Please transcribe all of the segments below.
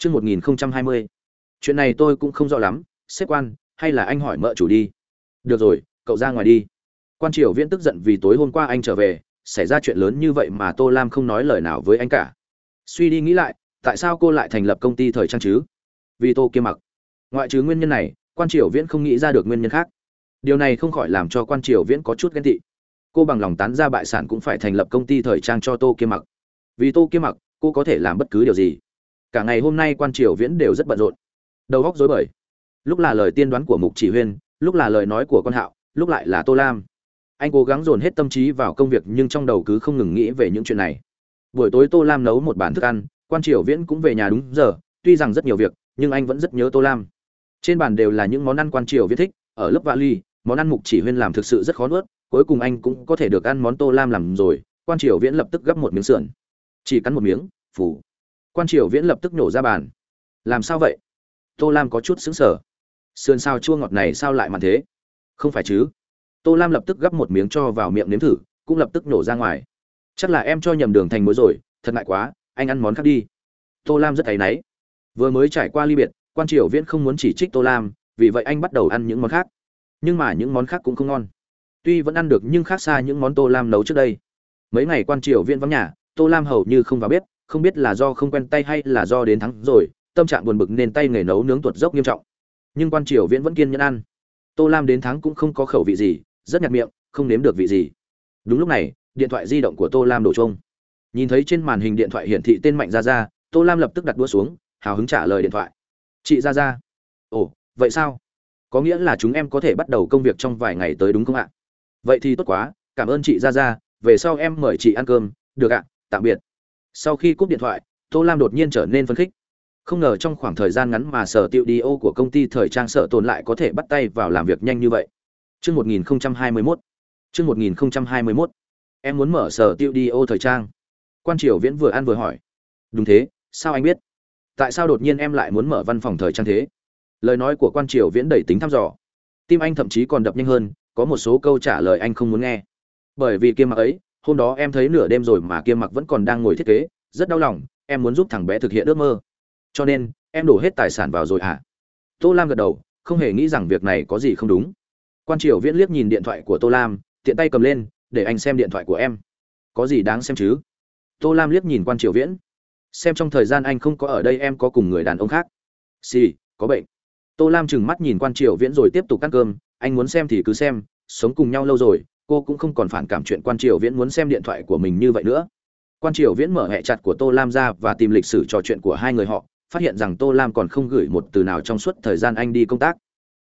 Chương 1020. Chuyện này tôi cũng không rõ lắm, xếp quan, hay là anh hỏi mợ chủ đi. Được rồi, cậu ra ngoài đi. Quan Triều Viễn tức giận vì tối hôm qua anh trở về, xảy ra chuyện lớn như vậy mà Tô Lam không nói lời nào với anh cả. Suy đi nghĩ lại, tại sao cô lại thành lập công ty thời trang chứ? Vì Tô Kiêm Mặc. Ngoại trừ nguyên nhân này, Quan Triều Viễn không nghĩ ra được nguyên nhân khác. Điều này không khỏi làm cho Quan Triều Viễn có chút ghen tị. Cô bằng lòng tán ra bại sản cũng phải thành lập công ty thời trang cho Tô Kiêm Mặc. Vì Tô Kiêm Mặc, cô có thể làm bất cứ điều gì cả ngày hôm nay quan triều viễn đều rất bận rộn. Đầu góc rối bời. Lúc là lời tiên đoán của mục chỉ huyên, lúc là lời nói của con hạo, lúc lại là tô lam. Anh cố gắng dồn hết tâm trí vào công việc nhưng trong đầu cứ không ngừng nghĩ về những chuyện này. Buổi tối tô lam nấu một bàn thức ăn, quan triều viễn cũng về nhà đúng giờ, tuy rằng rất nhiều việc, nhưng anh vẫn rất nhớ tô lam. Trên bàn đều là những món ăn quan triều viễn thích, ở lớp vali món ăn mục chỉ huyên làm thực sự rất khó nuốt, cuối cùng anh cũng có thể được ăn món tô lam làm rồi, quan triều viễn lập tức gấp một miếng sườn. Chỉ cắn một miếng phủ quan triều viễn lập tức nổ ra bàn. Làm sao vậy? Tô lam có chút xứng sở sườn sao chua ngọt này sao lại mặn thế? Không phải chứ? Tô lam lập tức gắp một miếng cho vào miệng nếm thử, cũng lập tức nổ ra ngoài. Chắc là em cho nhầm đường thành mối rồi, thật ngại quá, anh ăn món khác đi. Tô lam rất áy náy. Vừa mới trải qua ly biệt, quan triều viễn không muốn chỉ trích tô lam, vì vậy anh bắt đầu ăn những món khác. Nhưng mà những món khác cũng không ngon. Tuy vẫn ăn được nhưng khác xa những món tô lam nấu trước đây. Mấy ngày quan triều viễn vắng nhà, tô lam hầu như không vào bếp không biết là do không quen tay hay là do đến thắng rồi, tâm trạng buồn bực nên tay nghề nấu nướng tuột dốc nghiêm trọng. Nhưng quan triều viễn vẫn kiên nhẫn ăn. Tô lam đến thắng cũng không có khẩu vị gì, rất nhạt miệng, không nếm được vị gì. Đúng lúc này, điện thoại di động của tô lam đổ trông nhìn thấy trên màn hình điện thoại hiển thị tên mạnh ra ra tô lam lập tức đặt đua xuống, hào hứng trả lời điện thoại. Chị ra ra ồ, vậy sao? Có nghĩa là chúng em có thể bắt đầu công việc trong vài ngày tới đúng không ạ? Vậy thì tốt quá, cảm ơn chị ra ra về sau em mời chị ăn cơm, được ạ, tạm biệt sau khi cúp điện thoại tô lam đột nhiên trở nên phấn khích không ngờ trong khoảng thời gian ngắn mà sở tiệu đi ô của công ty thời trang sở tồn lại có thể bắt tay vào làm việc nhanh như vậy Trước 1021. Trước 1021. Em muốn mở sở tiệu đi ô thời trang. Quan triều viễn vừa ăn vừa hỏi. Đúng thế, sao anh biết? Tại sao đột nhiên em lại muốn mở văn phòng thời trang thế? Lời nói của quan triều viễn đầy tính thăm dò. Tim anh thậm chí còn đập nhanh hơn, có một số câu trả lời anh không muốn nghe. Bởi vì kia mặc ấy, hôm đó em thấy nửa đêm rồi mà kia mặc vẫn còn đang ngồi thiết kế rất đau lòng em muốn giúp thằng bé thực hiện ước mơ. Cho nên em đổ hết tài sản vào rồi hả? À? tô lam gật đầu không hề nghĩ rằng việc này có gì không đúng. Quan triều viễn liếc nhìn điện thoại của tô lam tiện tay cầm lên để anh xem điện thoại của em. Có gì đáng xem chứ? Tô lam liếc nhìn quan triều viễn xem trong thời gian anh không có ở đây em có cùng người đàn ông khác. Xì、sì, có bệnh. Tô lam trừng mắt nhìn quan triều viễn rồi tiếp tục ăn cơm anh muốn xem thì cứ xem sống cùng nhau lâu rồi cô cũng không còn phản cảm chuyện quan triều viễn muốn xem điện thoại của mình như vậy nữa. Quan triều viễn mở hẹ chặt của tô lam ra và tìm lịch sử trò chuyện của hai người họ, phát hiện rằng tô lam còn không gửi một từ nào trong suốt thời gian anh đi công tác.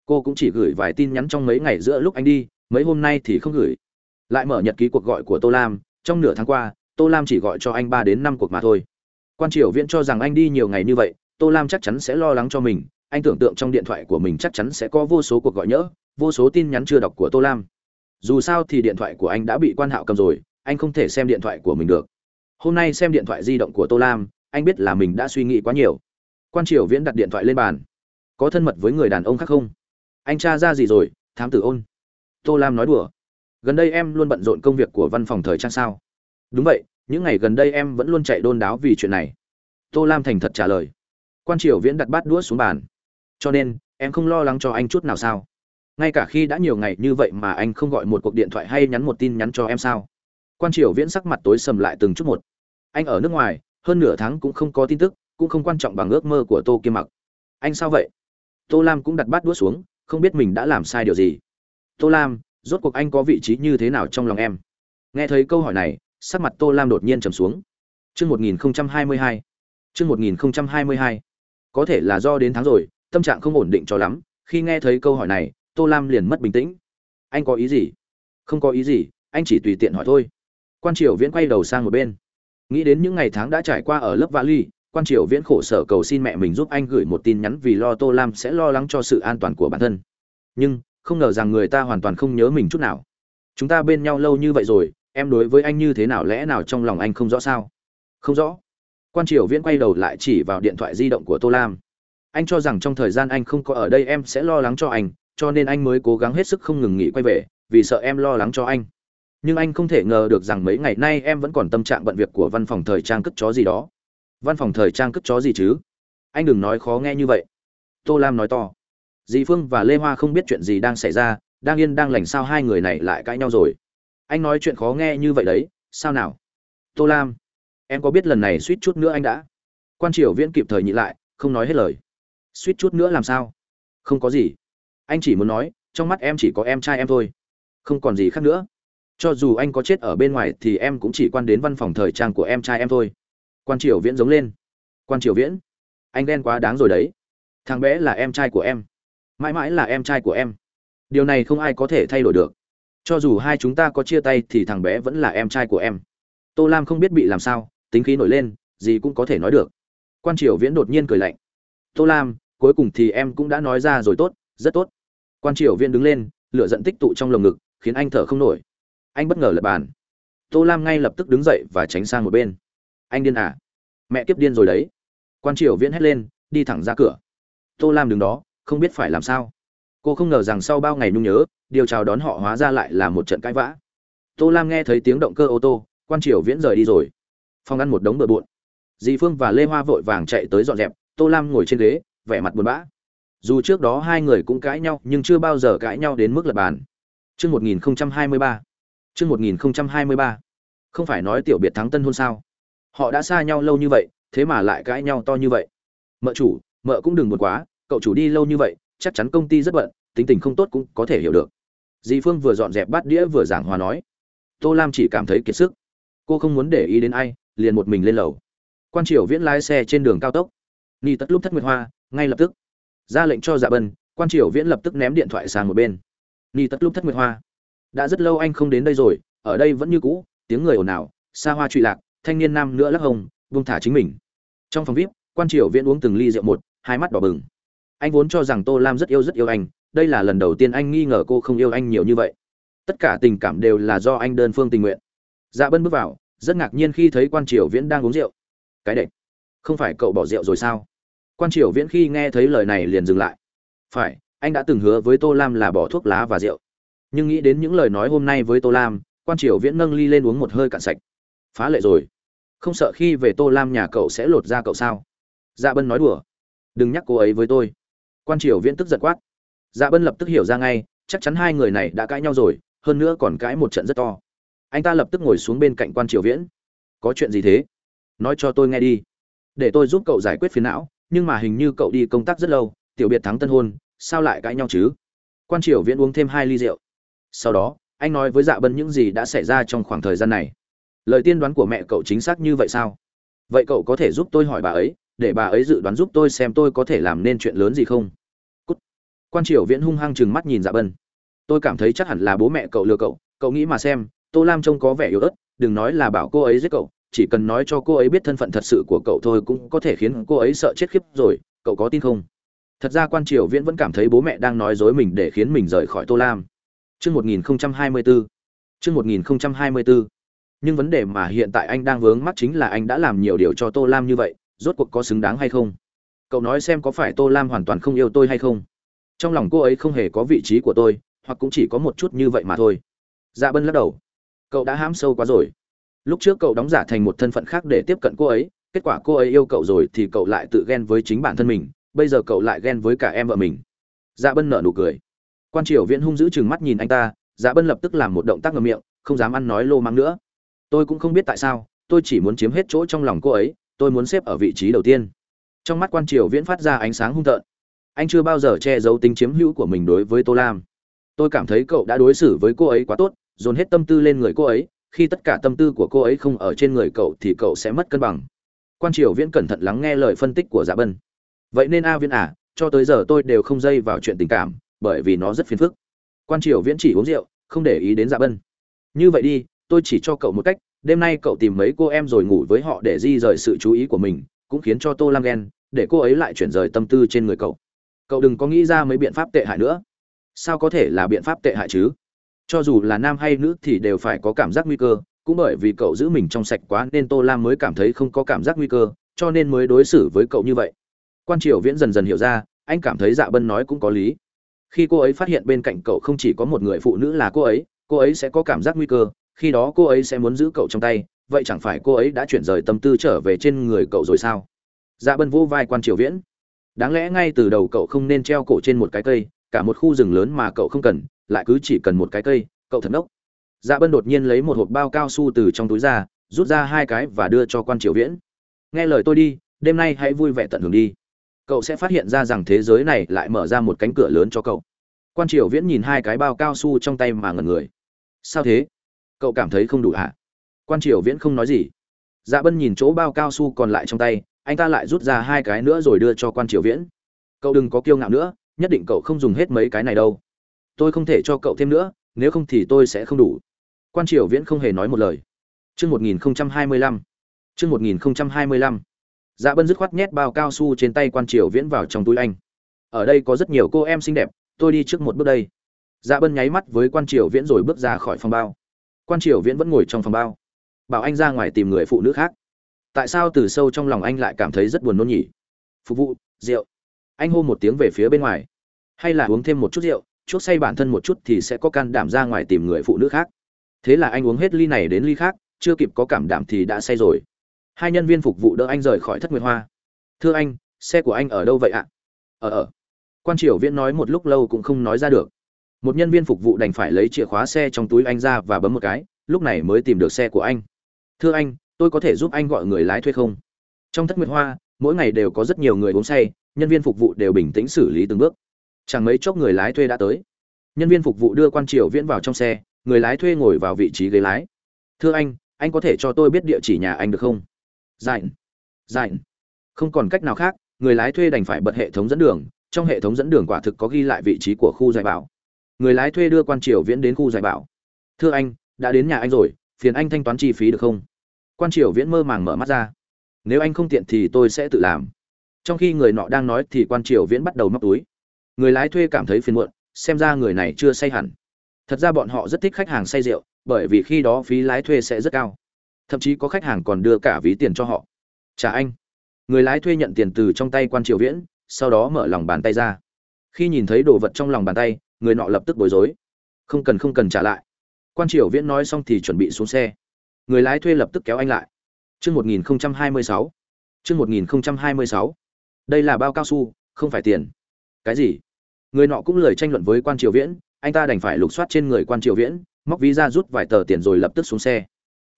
Cô cũng chỉ gửi vài tin nhắn trong mấy ngày giữa lúc anh đi, mấy hôm nay thì không gửi. Lại mở nhật ký cuộc gọi của tô lam, trong nửa tháng qua, tô lam chỉ gọi cho anh ba đến năm cuộc mà thôi. Quan triều viễn cho rằng anh đi nhiều ngày như vậy, tô lam chắc chắn sẽ lo lắng cho mình, anh tưởng tượng trong điện thoại của mình chắc chắn sẽ có vô số cuộc gọi nhỡ, vô số tin nhắn chưa đọc của tô lam dù sao thì điện thoại của anh đã bị quan hạo cầm rồi, anh không thể xem điện thoại của mình được. Hôm nay xem điện thoại di động của tô lam, anh biết là mình đã suy nghĩ quá nhiều. Quan triều viễn đặt điện thoại lên bàn. Có thân mật với người đàn ông khác không? Anh tra ra gì rồi, thám tử ôn? Tô lam nói đùa. Gần đây em luôn bận rộn công việc của văn phòng thời trang sao? Đúng vậy, những ngày gần đây em vẫn luôn chạy đôn đáo vì chuyện này. Tô lam thành thật trả lời. Quan triều viễn đặt bát đũa xuống bàn. Cho nên, em không lo lắng cho anh chút nào sao? Ngay cả khi đã nhiều ngày như vậy mà anh không gọi một cuộc điện thoại hay nhắn một tin nhắn cho em sao? Quan triều viễn sắc mặt tối sầm lại từng chút một. Anh ở nước ngoài hơn nửa tháng cũng không có tin tức cũng không quan trọng bằng ước mơ của tô kiêm mặc. Anh sao vậy? Tô lam cũng đặt bát đũa xuống không biết mình đã làm sai điều gì. Tô lam rốt cuộc anh có vị trí như thế nào trong lòng em? Nghe thấy câu hỏi này sắc mặt tô lam đột nhiên trầm xuống. Trước 1022. mươi 1022. Có thể là do đến tháng rồi, tâm trạng không ổn định cho lắm, khi nghe thấy câu hỏi này, tô lam liền mất bình tĩnh. Anh có ý gì? Không có ý gì, anh chỉ tùy tiện hỏi thôi. Quan triều viễn quay đầu sang một bên. Nghĩ đến những ngày tháng đã trải qua ở lớp vali, quan triều viễn khổ sở cầu xin mẹ mình giúp anh gửi một tin nhắn vì lo tô lam sẽ lo lắng cho sự an toàn của bản thân. Nhưng, không ngờ rằng người ta hoàn toàn không nhớ mình chút nào. Chúng ta bên nhau lâu như vậy rồi, em đối với anh như thế nào lẽ nào trong lòng anh không rõ sao? Không rõ. Quan triều viễn quay đầu lại chỉ vào điện thoại di động của tô lam. Anh cho rằng trong thời gian anh không có ở đây em sẽ lo lắng cho anh cho nên anh mới cố gắng hết sức không ngừng nghỉ quay về, vì sợ em lo lắng cho anh. Nhưng anh không thể ngờ được rằng mấy ngày nay em vẫn còn tâm trạng bận việc của văn phòng thời trang cất chó gì đó. Văn phòng thời trang cất chó gì chứ? Anh đừng nói khó nghe như vậy. Tô lam nói to. Dì phương và lê hoa không biết chuyện gì đang xảy ra, đang yên đang lành sao hai người này lại cãi nhau rồi? Anh nói chuyện khó nghe như vậy đấy, sao nào? Tô lam, em có biết lần này suýt chút nữa anh đã? Quan triều viễn kịp thời nhị lại, không nói hết lời. Suýt chút nữa làm sao? Không có gì anh chỉ muốn nói, trong mắt em chỉ có em trai em thôi. Không còn gì khác nữa. Cho dù anh có chết ở bên ngoài thì em cũng chỉ quan đến văn phòng thời trang của em trai em thôi. Quan triều viễn giống lên. Quan triều viễn, anh đen quá đáng rồi đấy. Thằng bé là em trai của em. Mãi mãi là em trai của em. Điều này không ai có thể thay đổi được. Cho dù hai chúng ta có chia tay thì thằng bé vẫn là em trai của em. Tô lam không biết bị làm sao, tính khí nổi lên, gì cũng có thể nói được. Quan triều viễn đột nhiên cười lạnh. Tô lam, cuối cùng thì em cũng đã nói ra rồi tốt, rất tốt quan triều viễn đứng lên, lửa giận tích tụ trong lồng ngực, khiến anh thở không nổi. Anh bất ngờ lật bàn. Tô lam ngay lập tức đứng dậy và tránh sang một bên. Anh điên à? Mẹ kiếp điên rồi đấy. Quan triều viễn hét lên, đi thẳng ra cửa. Tô lam đứng đó, không biết phải làm sao. Cô không ngờ rằng sau bao ngày nhung nhớ, điều chào đón họ hóa ra lại là một trận cãi vã. Tô lam nghe thấy tiếng động cơ ô tô, quan triều viễn rời đi rồi. Phòng ăn một đống bừa bộn. Dì phương và lê hoa vội vàng chạy tới dọn dẹp. Tô lam ngồi trên ghế, vẻ mặt buồn bã dù trước đó hai người cũng cãi nhau nhưng chưa bao giờ cãi nhau đến mức lật bàn Chương 1023. Chương 1023. Không phải nói tiểu biệt thắng tân hôn sao? Họ đã xa nhau lâu như vậy, thế mà lại cãi nhau to như vậy. Mợ chủ, mợ cũng đừng buồn quá, cậu chủ đi lâu như vậy, chắc chắn công ty rất bận, tính tình không tốt cũng có thể hiểu được. Dì Phương vừa dọn dẹp bát đĩa vừa giảng hòa nói. Tô Lam chỉ cảm thấy kiệt sức. Cô không muốn để ý đến ai, liền một mình lên lầu. Quan Triều Viễn lái xe trên đường cao tốc. Ni tất lúc thất nguyệt hoa, ngay lập tức ra lệnh cho Dạ Bân, Quan Triều Viễn lập tức ném điện thoại sang một bên. Ni tất lúc thất nguyệt hoa. Đã rất lâu anh không đến đây rồi ở đây vẫn như cũ tiếng người ồn ào xa hoa trụy lạc thanh niên nam nữa lắc hồng buông thả chính mình. Trong phòng vip quan triều viễn uống từng ly rượu một hai mắt đỏ bừng. Anh vốn cho rằng tô lam rất yêu rất yêu anh đây là lần đầu tiên anh nghi ngờ cô không yêu anh nhiều như vậy. Tất cả tình cảm đều là do anh đơn phương tình nguyện. Dạ bân bước vào rất ngạc nhiên khi thấy quan triều viễn đang uống rượu. Cái đệch không phải cậu bỏ rượu rồi sao? Quan triều viễn khi nghe thấy lời này liền dừng lại. Phải, anh đã từng hứa với tô lam là bỏ thuốc lá và rượu. Nhưng nghĩ đến những lời nói hôm nay với tô lam, quan triều viễn nâng ly lên uống một hơi cạn sạch. Phá lệ rồi. Không sợ khi về tô lam nhà cậu sẽ lột ra cậu sao? Dạ bân nói đùa. Đừng nhắc cô ấy với tôi. Quan triều viễn tức giật quát. Dạ bân lập tức hiểu ra ngay, chắc chắn hai người này đã cãi nhau rồi, hơn nữa còn cãi một trận rất to. Anh ta lập tức ngồi xuống bên cạnh quan triều viễn. Có chuyện gì thế? Nói cho tôi nghe đi. Để tôi giúp cậu giải quyết phiền não nhưng mà hình như cậu đi công tác rất lâu, tiểu biệt thắng tân hôn, sao lại cãi nhau chứ? Quan triều viễn uống thêm hai ly rượu. Sau đó, anh nói với dạ bân những gì đã xảy ra trong khoảng thời gian này. Lời tiên đoán của mẹ cậu chính xác như vậy sao? Vậy cậu có thể giúp tôi hỏi bà ấy, để bà ấy dự đoán giúp tôi xem tôi có thể làm nên chuyện lớn gì không? Cút. quan triều viễn hung hăng chừng mắt nhìn dạ bân. Tôi cảm thấy chắc hẳn là bố mẹ cậu lừa cậu cậu nghĩ mà xem, tô lam trông có vẻ yếu ớt, đừng nói là bảo cô ấy giết cậu chỉ cần nói cho cô ấy biết thân phận thật sự của cậu thôi cũng có thể khiến cô ấy sợ chết khiếp rồi, cậu có tin không? Thật ra quan triều viễn vẫn cảm thấy bố mẹ đang nói dối mình để khiến mình rời khỏi tô lam. Chương một nghìn hai mươi bốn chương một nghìn hai mươi bốn nhưng vấn đề mà hiện tại anh đang vướng mắc chính là anh đã làm nhiều điều cho tô lam như vậy, rốt cuộc có xứng đáng hay không? Cậu nói xem có phải tô lam hoàn toàn không yêu tôi hay không? Trong lòng cô ấy không hề có vị trí của tôi, hoặc cũng chỉ có một chút như vậy mà thôi. Dạ bân lắc đầu. Cậu đã hãm sâu quá rồi lúc trước cậu đóng giả thành một thân phận khác để tiếp cận cô ấy, kết quả cô ấy yêu cậu rồi thì cậu lại tự ghen với chính bản thân mình, bây giờ cậu lại ghen với cả em vợ mình. Dạ bân nở nụ cười. Quan triều viễn hung dữ chừng mắt nhìn anh ta dạ bân lập tức làm một động tác ngầm miệng, không dám ăn nói lô mang nữa. Tôi cũng không biết tại sao, tôi chỉ muốn chiếm hết chỗ trong lòng cô ấy, tôi muốn xếp ở vị trí đầu tiên. Trong mắt quan triều viễn phát ra ánh sáng hung tợn. Anh chưa bao giờ che giấu tính chiếm hữu của mình đối với tô lam. Tôi cảm thấy cậu đã đối xử với cô ấy quá tốt, dồn hết tâm tư lên người cô ấy khi tất cả tâm tư của cô ấy không ở trên người cậu thì cậu sẽ mất cân bằng. Quan triều viễn cẩn thận lắng nghe lời phân tích của dạ bân. Vậy nên a viễn à cho tới giờ tôi đều không dây vào chuyện tình cảm, bởi vì nó rất phiền phức. Quan triều viễn chỉ uống rượu, không để ý đến dạ bân. Như vậy đi, tôi chỉ cho cậu một cách, đêm nay cậu tìm mấy cô em rồi ngủ với họ để di rời sự chú ý của mình, cũng khiến cho tô lam ghen, để cô ấy lại chuyển rời tâm tư trên người cậu. Cậu đừng có nghĩ ra mấy biện pháp tệ hại nữa. Sao có thể là biện pháp tệ hại chứ? Cho dù là nam hay nữ thì đều phải có cảm giác nguy cơ, cũng bởi vì cậu giữ mình trong sạch quá nên tô lam mới cảm thấy không có cảm giác nguy cơ, cho nên mới đối xử với cậu như vậy. Quan triều viễn dần dần hiểu ra, anh cảm thấy dạ bân nói cũng có lý. Khi cô ấy phát hiện bên cạnh cậu không chỉ có một người phụ nữ là cô ấy cô ấy sẽ có cảm giác nguy cơ, khi đó cô ấy sẽ muốn giữ cậu trong tay, vậy chẳng phải cô ấy đã chuyển rời tâm tư trở về trên người cậu rồi sao? Dạ bân vô vai quan triều viễn. Đáng lẽ ngay từ đầu cậu không nên treo cổ trên một cái cây, cả một khu rừng lớn mà cậu không cần lại cứ chỉ cần một cái cây, cậu thật đốc dạ bân đột nhiên lấy một hộp bao cao su từ trong túi ra, rút ra hai cái và đưa cho quan triều viễn. Nghe lời tôi đi, đêm nay hãy vui vẻ tận hưởng đi. Cậu sẽ phát hiện ra rằng thế giới này lại mở ra một cánh cửa lớn cho cậu. Quan triều viễn nhìn hai cái bao cao su trong tay mà ngẩn người. Sao thế? Cậu cảm thấy không đủ hả? Quan triều viễn không nói gì. Dạ bân nhìn chỗ bao cao su còn lại trong tay, anh ta lại rút ra hai cái nữa rồi đưa cho quan triều viễn. Cậu đừng có kiêu ngạo nữa, nhất định cậu không dùng hết mấy cái này đâu tôi không thể cho cậu thêm nữa nếu không thì tôi sẽ không đủ quan triều viễn không hề nói một lời Chương 1025. Chương 1025. Dạ Bân dứt khoát nhét bao cao su trên tay Quan Triều Viễn vào trong túi anh. Ở đây có rất nhiều cô em xinh đẹp, tôi đi trước một bước đây. Dạ Bân nháy mắt với Quan Triều Viễn rồi bước ra khỏi phòng bao. Quan Triều Viễn vẫn ngồi trong phòng bao, bảo anh ra ngoài tìm người phụ nữ khác. Tại sao từ sâu trong lòng anh lại cảm thấy rất buồn nôn nhỉ? Phục vụ, rượu. Anh hô một tiếng về phía bên ngoài. Hay là uống thêm một chút rượu, chuốc say bản thân một chút thì sẽ có can đảm ra ngoài tìm người phụ nữ khác. Thế là anh uống hết ly này đến ly khác, chưa kịp có cảm đảm thì đã say rồi. Hai nhân viên phục vụ đỡ anh rời khỏi thất nguyệt hoa. Thưa anh xe của anh ở đâu vậy ạ? Ở ở. Quan triều viễn nói một lúc lâu cũng không nói ra được. Một nhân viên phục vụ đành phải lấy chìa khóa xe trong túi anh ra và bấm một cái lúc này mới tìm được xe của anh. Thưa anh tôi có thể giúp anh gọi người lái thuê không? Trong thất nguyệt hoa mỗi ngày đều có rất nhiều người uống say nhân viên phục vụ đều bình tĩnh xử lý từng bước chẳng mấy chốc người lái thuê đã tới. Nhân viên phục vụ đưa quan triều viễn vào trong xe, người lái thuê ngồi vào vị trí ghế lái. Thưa anh anh có thể cho tôi biết địa chỉ nhà anh được không? Dạy dạy không còn cách nào khác, người lái thuê đành phải bật hệ thống dẫn đường, trong hệ thống dẫn đường quả thực có ghi lại vị trí của khu giải bảo. Người lái thuê đưa quan triều viễn đến khu giải bảo. Thưa anh, đã đến nhà anh rồi, phiền anh thanh toán chi phí được không? Quan triều viễn mơ màng mở mắt ra. Nếu anh không tiện thì tôi sẽ tự làm. Trong khi người nọ đang nói thì quan triều viễn bắt đầu móc túi người lái thuê cảm thấy phiền muộn, xem ra người này chưa say hẳn. Thật ra bọn họ rất thích khách hàng say rượu, bởi vì khi đó phí lái thuê sẽ rất cao. Thậm chí có khách hàng còn đưa cả ví tiền cho họ. Trả anh. Người lái thuê nhận tiền từ trong tay quan triều viễn, sau đó mở lòng bàn tay ra. Khi nhìn thấy đồ vật trong lòng bàn tay, người nọ lập tức bối rối. Không cần không cần trả lại. Quan triều viễn nói xong thì chuẩn bị xuống xe. Người lái thuê lập tức kéo anh lại. Chương một nghìn hai mươi sáu. Chương một nghìn hai mươi sáu. Đây là bao cao su, không phải tiền cái gì? Người nọ cũng lời tranh luận với quan triều viễn, anh ta đành phải lục soát trên người quan triều viễn, móc ví ra rút vài tờ tiền rồi lập tức xuống xe.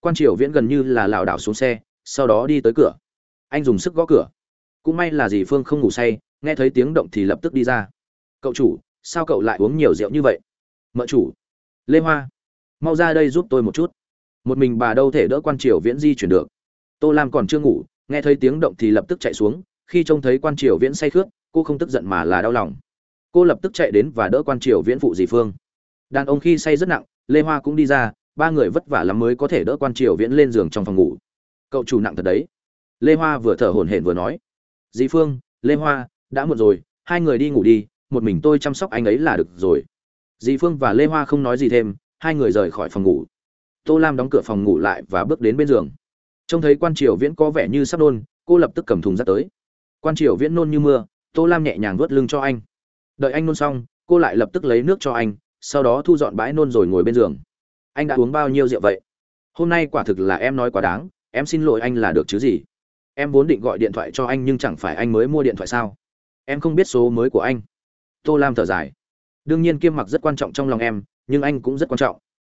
Quan triều viễn gần như là lảo đảo xuống xe, sau đó đi tới cửa. Anh dùng sức gõ cửa. Cũng may là dì phương không ngủ say, nghe thấy tiếng động thì lập tức đi ra. Cậu chủ, sao cậu lại uống nhiều rượu như vậy? Mợ chủ. Lê hoa. Mau ra đây giúp tôi một chút. Một mình bà đâu thể đỡ quan triều viễn di chuyển được. Tô lam còn chưa ngủ, nghe thấy tiếng động thì lập tức chạy xuống. Khi trông thấy quan triều viễn say khướt cô không tức giận mà là đau lòng. Cô lập tức chạy đến và đỡ quan triều viễn phụ dì phương. Đàn ông khi say rất nặng, lê hoa cũng đi ra, ba người vất vả lắm mới có thể đỡ quan triều viễn lên giường trong phòng ngủ. Cậu chủ nặng thật đấy. Lê hoa vừa thở hổn hển vừa nói. Dì phương, lê hoa, đã muộn rồi, hai người đi ngủ đi, một mình tôi chăm sóc anh ấy là được rồi. Dì phương và lê hoa không nói gì thêm, hai người rời khỏi phòng ngủ. Tô lam đóng cửa phòng ngủ lại và bước đến bên giường. Trông thấy quan triều viễn có vẻ như sắp nôn cô lập tức cầm thùng rác tới. Quan triều viễn nôn như mưa tô lam nhẹ nhàng vớt lưng cho anh. Đợi anh nôn xong, cô lại lập tức lấy nước cho anh, sau đó thu dọn bãi nôn rồi ngồi bên giường. Anh đã uống bao nhiêu rượu vậy? Hôm nay quả thực là em nói quá đáng, em xin lỗi anh là được chứ gì? Em vốn định gọi điện thoại cho anh nhưng chẳng phải anh mới mua điện thoại sao? Em không biết số mới của anh. Tô lam thở dài. Đương nhiên kiêm mặc rất quan trọng trong lòng em, nhưng anh cũng rất quan trọng.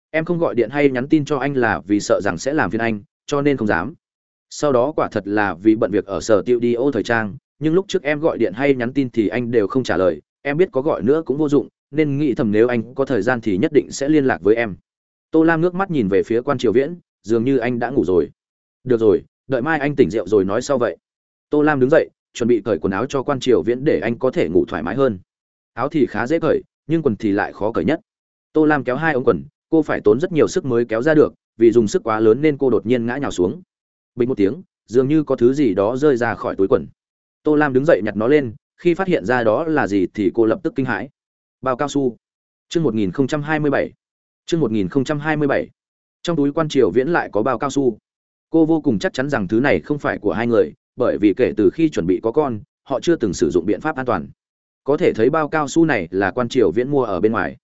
Em không gọi điện hay nhắn tin cho anh là vì sợ rằng sẽ làm phiền anh, cho nên không dám. Sau đó quả thật là vì bận việc ở sở tiêu đi ô thời trang nhưng lúc trước em gọi điện hay nhắn tin thì anh đều không trả lời, em biết có gọi nữa cũng vô dụng, nên nghĩ thầm nếu anh có thời gian thì nhất định sẽ liên lạc với em. Tô lam nước mắt nhìn về phía quan triều viễn, dường như anh đã ngủ rồi. Được rồi, đợi mai anh tỉnh rượu rồi nói sau vậy. Tô lam đứng dậy, chuẩn bị cởi quần áo cho quan triều viễn để anh có thể ngủ thoải mái hơn. Áo thì khá dễ cởi, nhưng quần thì lại khó cởi nhất. Tô lam kéo hai ống quần, cô phải tốn rất nhiều sức mới kéo ra được, vì dùng sức quá lớn nên cô đột nhiên ngã nhào xuống. Bình một tiếng, dường như có thứ gì đó rơi ra khỏi túi quần tô lam đứng dậy nhặt nó lên, khi phát hiện ra đó là gì thì cô lập tức kinh hãi. Bao cao su. Chương một nghìn hai mươi bảy. Chương một nghìn hai mươi bảy. Trong túi quan triều viễn lại có bao cao su. Cô vô cùng chắc chắn rằng thứ này không phải của hai người, bởi vì kể từ khi chuẩn bị có con, họ chưa từng sử dụng biện pháp an toàn. Có thể thấy bao cao su này là quan triều viễn mua ở bên ngoài.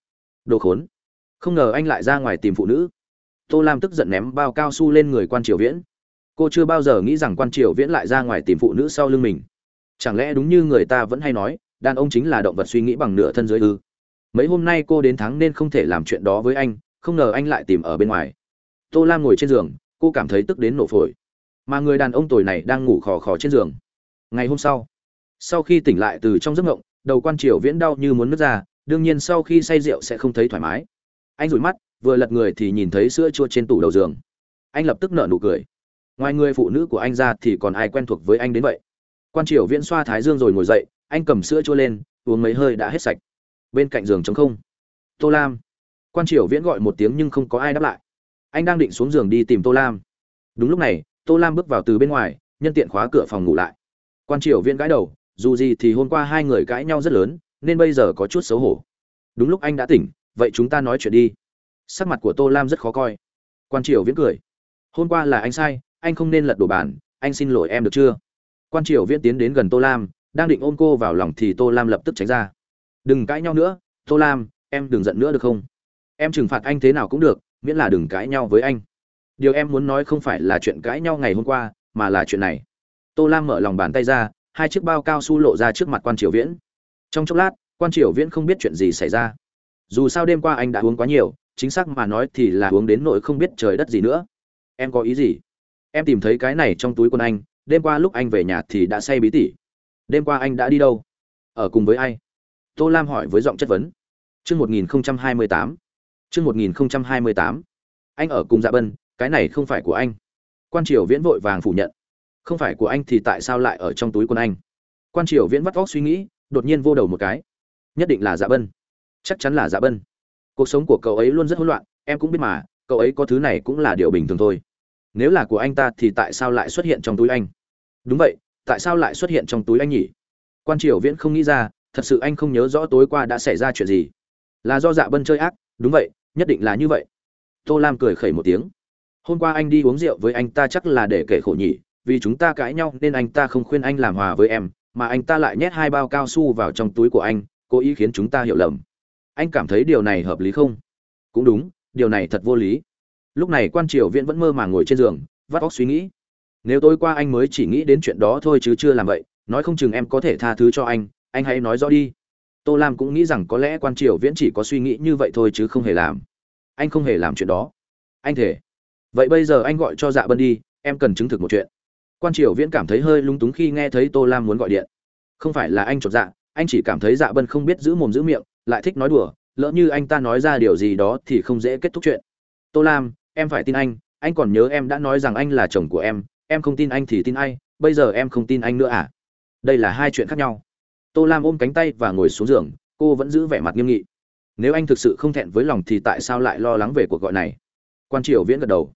Đồ khốn. Không ngờ anh lại ra ngoài tìm phụ nữ. Tô lam tức giận ném bao cao su lên người quan triều viễn. Cô chưa bao giờ nghĩ rằng quan triều viễn lại ra ngoài tìm phụ nữ sau lưng mình chẳng lẽ đúng như người ta vẫn hay nói, đàn ông chính là động vật suy nghĩ bằng nửa thân dưới ư? Mấy hôm nay cô đến thắng nên không thể làm chuyện đó với anh, không ngờ anh lại tìm ở bên ngoài. Tô lam ngồi trên giường, cô cảm thấy tức đến nổ phổi. Mà người đàn ông tồi này đang ngủ khò khò trên giường. Ngày hôm sau sau khi tỉnh lại từ trong giấc ngộng, đầu quan triều viễn đau như muốn nứt ra, đương nhiên sau khi say rượu sẽ không thấy thoải mái. Anh rủi mắt, vừa lật người thì nhìn thấy sữa chua trên tủ đầu giường. Anh lập tức nở nụ cười. Ngoài người phụ nữ của anh ra thì còn ai quen thuộc với anh đến vậy? Quan triều viễn xoa thái dương rồi ngồi dậy, anh cầm sữa chua lên, uống mấy hơi đã hết sạch. Bên cạnh giường trống không. Tô lam. Quan triều viễn gọi một tiếng nhưng không có ai đáp lại. Anh đang định xuống giường đi tìm tô lam. Đúng lúc này, tô lam bước vào từ bên ngoài, nhân tiện khóa cửa phòng ngủ lại. Quan triều viễn gãi đầu, dù gì thì hôm qua hai người cãi nhau rất lớn, nên bây giờ có chút xấu hổ. Đúng lúc anh đã tỉnh, vậy chúng ta nói chuyện đi. Sắc mặt của tô lam rất khó coi. Quan triều viễn cười. Hôm qua là anh sai, anh không nên lật đổ bản anh xin lỗi em được chưa? Quan triều viễn tiến đến gần tô lam, đang định ôm cô vào lòng thì tô lam lập tức tránh ra. Đừng cãi nhau nữa, tô lam, em đừng giận nữa được không? Em trừng phạt anh thế nào cũng được, miễn là đừng cãi nhau với anh. Điều em muốn nói không phải là chuyện cãi nhau ngày hôm qua, mà là chuyện này. Tô lam mở lòng bàn tay ra, hai chiếc bao cao su lộ ra trước mặt quan triều viễn. Trong chốc lát, quan triều viễn không biết chuyện gì xảy ra. Dù sao đêm qua anh đã uống quá nhiều, chính xác mà nói thì là uống đến nỗi không biết trời đất gì nữa. Em có ý gì? Em tìm thấy cái này trong túi quần anh đêm qua lúc anh về nhà thì đã say bí tỉ. Đêm qua anh đã đi đâu? Ở cùng với ai? Tô lam hỏi với giọng chất vấn. Chương một nghìn hai mươi tám. Chương một nghìn hai mươi tám. Anh ở cùng dạ bân, cái này không phải của anh. Quan triều viễn vội vàng phủ nhận. Không phải của anh thì tại sao lại ở trong túi quân anh? Quan triều viễn vắt vóc suy nghĩ, đột nhiên vô đầu một cái. Nhất định là dạ bân. Chắc chắn là dạ bân. Cuộc sống của cậu ấy luôn rất hỗn loạn, em cũng biết mà, cậu ấy có thứ này cũng là điều bình thường thôi nếu là của anh ta thì tại sao lại xuất hiện trong túi anh? Đúng vậy, tại sao lại xuất hiện trong túi anh nhỉ? Quan triều viễn không nghĩ ra, thật sự anh không nhớ rõ tối qua đã xảy ra chuyện gì. Là do dạ bân chơi ác, đúng vậy, nhất định là như vậy. Tô lam cười khẩy một tiếng. Hôm qua anh đi uống rượu với anh ta chắc là để kể khổ nhỉ, vì chúng ta cãi nhau nên anh ta không khuyên anh làm hòa với em, mà anh ta lại nhét hai bao cao su vào trong túi của anh, cố ý khiến chúng ta hiểu lầm. Anh cảm thấy điều này hợp lý không? Cũng đúng, điều này thật vô lý lúc này quan triều viễn vẫn mơ màng ngồi trên giường, vắt óc suy nghĩ. Nếu tối qua anh mới chỉ nghĩ đến chuyện đó thôi chứ chưa làm vậy, nói không chừng em có thể tha thứ cho anh anh hãy nói rõ đi. Tô lam cũng nghĩ rằng có lẽ quan triều viễn chỉ có suy nghĩ như vậy thôi chứ không hề làm. Anh không hề làm chuyện đó. Anh thể vậy bây giờ anh gọi cho dạ bân đi, em cần chứng thực một chuyện. Quan triều viễn cảm thấy hơi lung túng khi nghe thấy tô lam muốn gọi điện. Không phải là anh chột dạ anh chỉ cảm thấy dạ bân không biết giữ mồm giữ miệng, lại thích nói đùa, lỡ như anh ta nói ra điều gì đó thì không dễ kết thúc chuyện. Tô lam em phải tin anh anh còn nhớ em đã nói rằng anh là chồng của em em không tin anh thì tin ai, bây giờ em không tin anh nữa à? Đây là hai chuyện khác nhau. Tô lam ôm cánh tay và ngồi xuống giường, cô vẫn giữ vẻ mặt nghiêm nghị. Nếu anh thực sự không thẹn với lòng thì tại sao lại lo lắng về cuộc gọi này? Quan triều viễn gật đầu.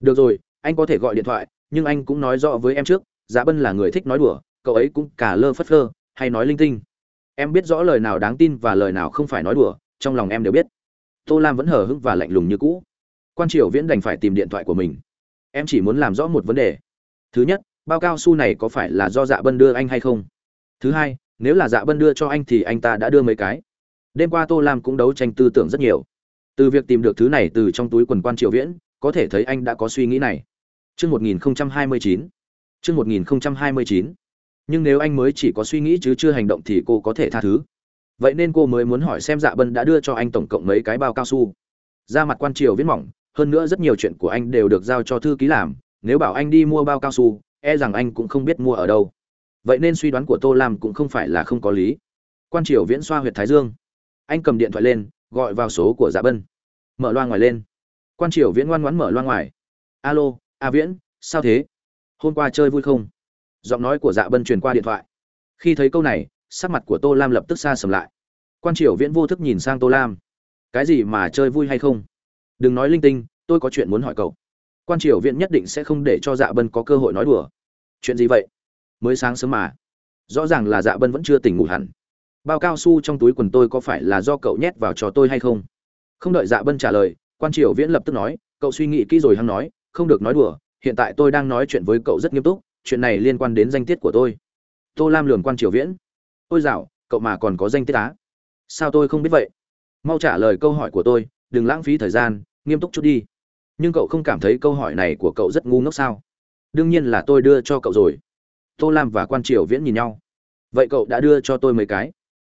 Được rồi, anh có thể gọi điện thoại, nhưng anh cũng nói rõ với em trước giá bân là người thích nói đùa, cậu ấy cũng cả lơ phất phơ, hay nói linh tinh. Em biết rõ lời nào đáng tin và lời nào không phải nói đùa, trong lòng em đều biết. Tô lam vẫn hờ hững và lạnh lùng như cũ quan triều viễn đành phải tìm điện thoại của mình em chỉ muốn làm rõ một vấn đề thứ nhất bao cao su này có phải là do dạ bân đưa anh hay không thứ hai nếu là dạ bân đưa cho anh thì anh ta đã đưa mấy cái đêm qua tô lam cũng đấu tranh tư tưởng rất nhiều từ việc tìm được thứ này từ trong túi quần quan triều viễn có thể thấy anh đã có suy nghĩ này Trước 1029. Trước 1029. Nhưng nếu anh mới chỉ có suy nghĩ chứ chưa hành động thì cô có thể tha thứ. Vậy nên cô mới muốn hỏi xem Dạ Bân đã đưa cho anh tổng cộng mấy cái bao cao su. Ra mặt quan triều viết mỏng, hơn nữa rất nhiều chuyện của anh đều được giao cho thư ký làm, nếu bảo anh đi mua bao cao su, e rằng anh cũng không biết mua ở đâu. Vậy nên suy đoán của Tô Lam cũng không phải là không có lý. Quan triều viễn xoa huyệt thái dương. Anh cầm điện thoại lên, gọi vào số của Dạ Bân. Mở loa ngoài lên. Quan triều viễn ngoan ngoãn mở loa ngoài. Alo, a viễn sao thế hôm qua chơi vui không giọng nói của dạ bân truyền qua điện thoại khi thấy câu này sắc mặt của tô lam lập tức xa sầm lại quan triều viễn vô thức nhìn sang tô lam cái gì mà chơi vui hay không đừng nói linh tinh, tôi có chuyện muốn hỏi cậu. Quan triều viện nhất định sẽ không để cho dạ bân có cơ hội nói đùa. Chuyện gì vậy? Mới sáng sớm mà. Rõ ràng là dạ bân vẫn chưa tỉnh ngủ hẳn. Bao cao su trong túi quần tôi có phải là do cậu nhét vào cho tôi hay không? Không đợi dạ bân trả lời, quan triều viễn lập tức nói, cậu suy nghĩ kỹ rồi hăng nói, không được nói đùa, hiện tại tôi đang nói chuyện với cậu rất nghiêm túc, chuyện này liên quan đến danh tiết của tôi. Tô lam lường quan triều viễn. Ôi dạo cậu mà còn có danh tiết á. Sao tôi không biết vậy? Mau trả lời câu hỏi của tôi, đừng lãng phí thời gian nghiêm túc chút đi. Nhưng cậu không cảm thấy câu hỏi này của cậu rất ngu ngốc sao? Đương nhiên là tôi đưa cho cậu rồi. Tô lam và quan triều viễn nhìn nhau. Vậy cậu đã đưa cho tôi mấy cái?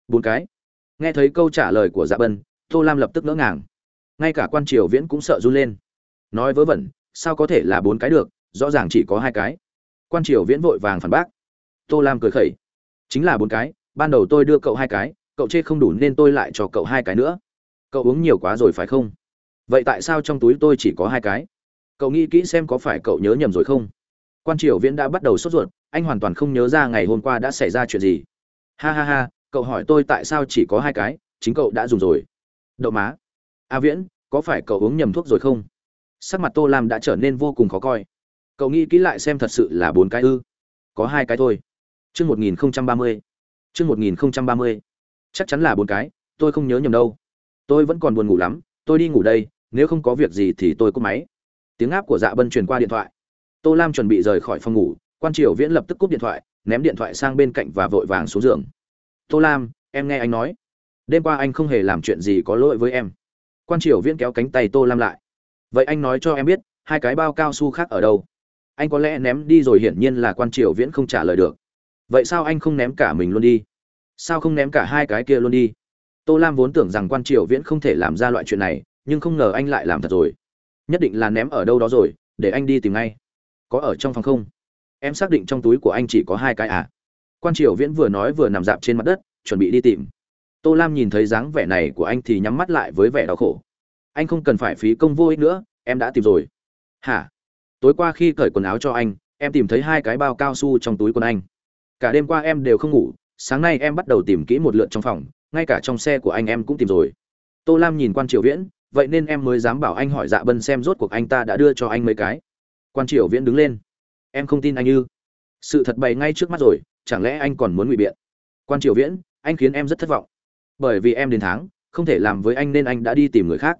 Bốn cái. Nghe thấy câu trả lời của dạ bân, tô lam lập tức ngỡ ngàng. Ngay cả quan triều viễn cũng sợ run lên. Nói vớ vẩn, sao có thể là bốn cái được? Rõ ràng chỉ có hai cái. Quan triều viễn vội vàng phản bác. Tô lam cười khẩy. Chính là bốn cái. Ban đầu tôi đưa cậu hai cái. Cậu chê không đủ nên tôi lại cho cậu hai cái nữa. Cậu uống nhiều quá rồi phải không? Vậy tại sao trong túi tôi chỉ có hai cái? Cậu nghĩ kỹ xem có phải cậu nhớ nhầm rồi không? Quan triều viễn đã bắt đầu sốt ruột, anh hoàn toàn không nhớ ra ngày hôm qua đã xảy ra chuyện gì. Ha ha ha, cậu hỏi tôi tại sao chỉ có hai cái, chính cậu đã dùng rồi. Đậu má. A viễn, có phải cậu uống nhầm thuốc rồi không? Sắc mặt tô lam đã trở nên vô cùng khó coi. Cậu nghĩ kỹ lại xem thật sự là bốn cái ư. Có hai cái thôi. Chương một nghìn không trăm ba mươi. Chương một nghìn không trăm ba mươi. Chắc chắn là bốn cái, tôi không nhớ nhầm đâu. Tôi vẫn còn buồn ngủ lắm tôi đi ngủ đây, nếu không có việc gì thì tôi cúp máy. Tiếng áp của dạ bân truyền qua điện thoại. Tô lam chuẩn bị rời khỏi phòng ngủ, quan triều viễn lập tức cúp điện thoại, ném điện thoại sang bên cạnh và vội vàng xuống giường. Tô lam, em nghe anh nói. Đêm qua anh không hề làm chuyện gì có lỗi với em. Quan triều viễn kéo cánh tay tô lam lại. Vậy anh nói cho em biết, hai cái bao cao su khác ở đâu? Anh có lẽ ném đi rồi hiển nhiên là quan triều viễn không trả lời được. Vậy sao anh không ném cả mình luôn đi? Sao không ném cả hai cái kia luôn đi? Tô lam vốn tưởng rằng quan triều viễn không thể làm ra loại chuyện này, nhưng không ngờ anh lại làm thật rồi. Nhất định là ném ở đâu đó rồi, để anh đi tìm ngay. Có ở trong phòng không? Em xác định trong túi của anh chỉ có hai cái à? Quan triều viễn vừa nói vừa nằm dạp trên mặt đất, chuẩn bị đi tìm. Tô lam nhìn thấy dáng vẻ này của anh thì nhắm mắt lại với vẻ đau khổ. Anh không cần phải phí công vô ích nữa, em đã tìm rồi. Hả? Tối qua khi cởi quần áo cho anh, em tìm thấy hai cái bao cao su trong túi quần anh. Cả đêm qua em đều không ngủ, sáng nay em bắt đầu tìm kỹ một lượt trong phòng ngay cả trong xe của anh em cũng tìm rồi. Tô lam nhìn quan triều viễn, vậy nên em mới dám bảo anh hỏi dạ bân xem rốt cuộc anh ta đã đưa cho anh mấy cái. Quan triều viễn đứng lên. Em không tin anh ư? Sự thật bày ngay trước mắt rồi, chẳng lẽ anh còn muốn ngụy biện? Quan triều viễn, anh khiến em rất thất vọng. Bởi vì em đến tháng, không thể làm với anh nên anh đã đi tìm người khác.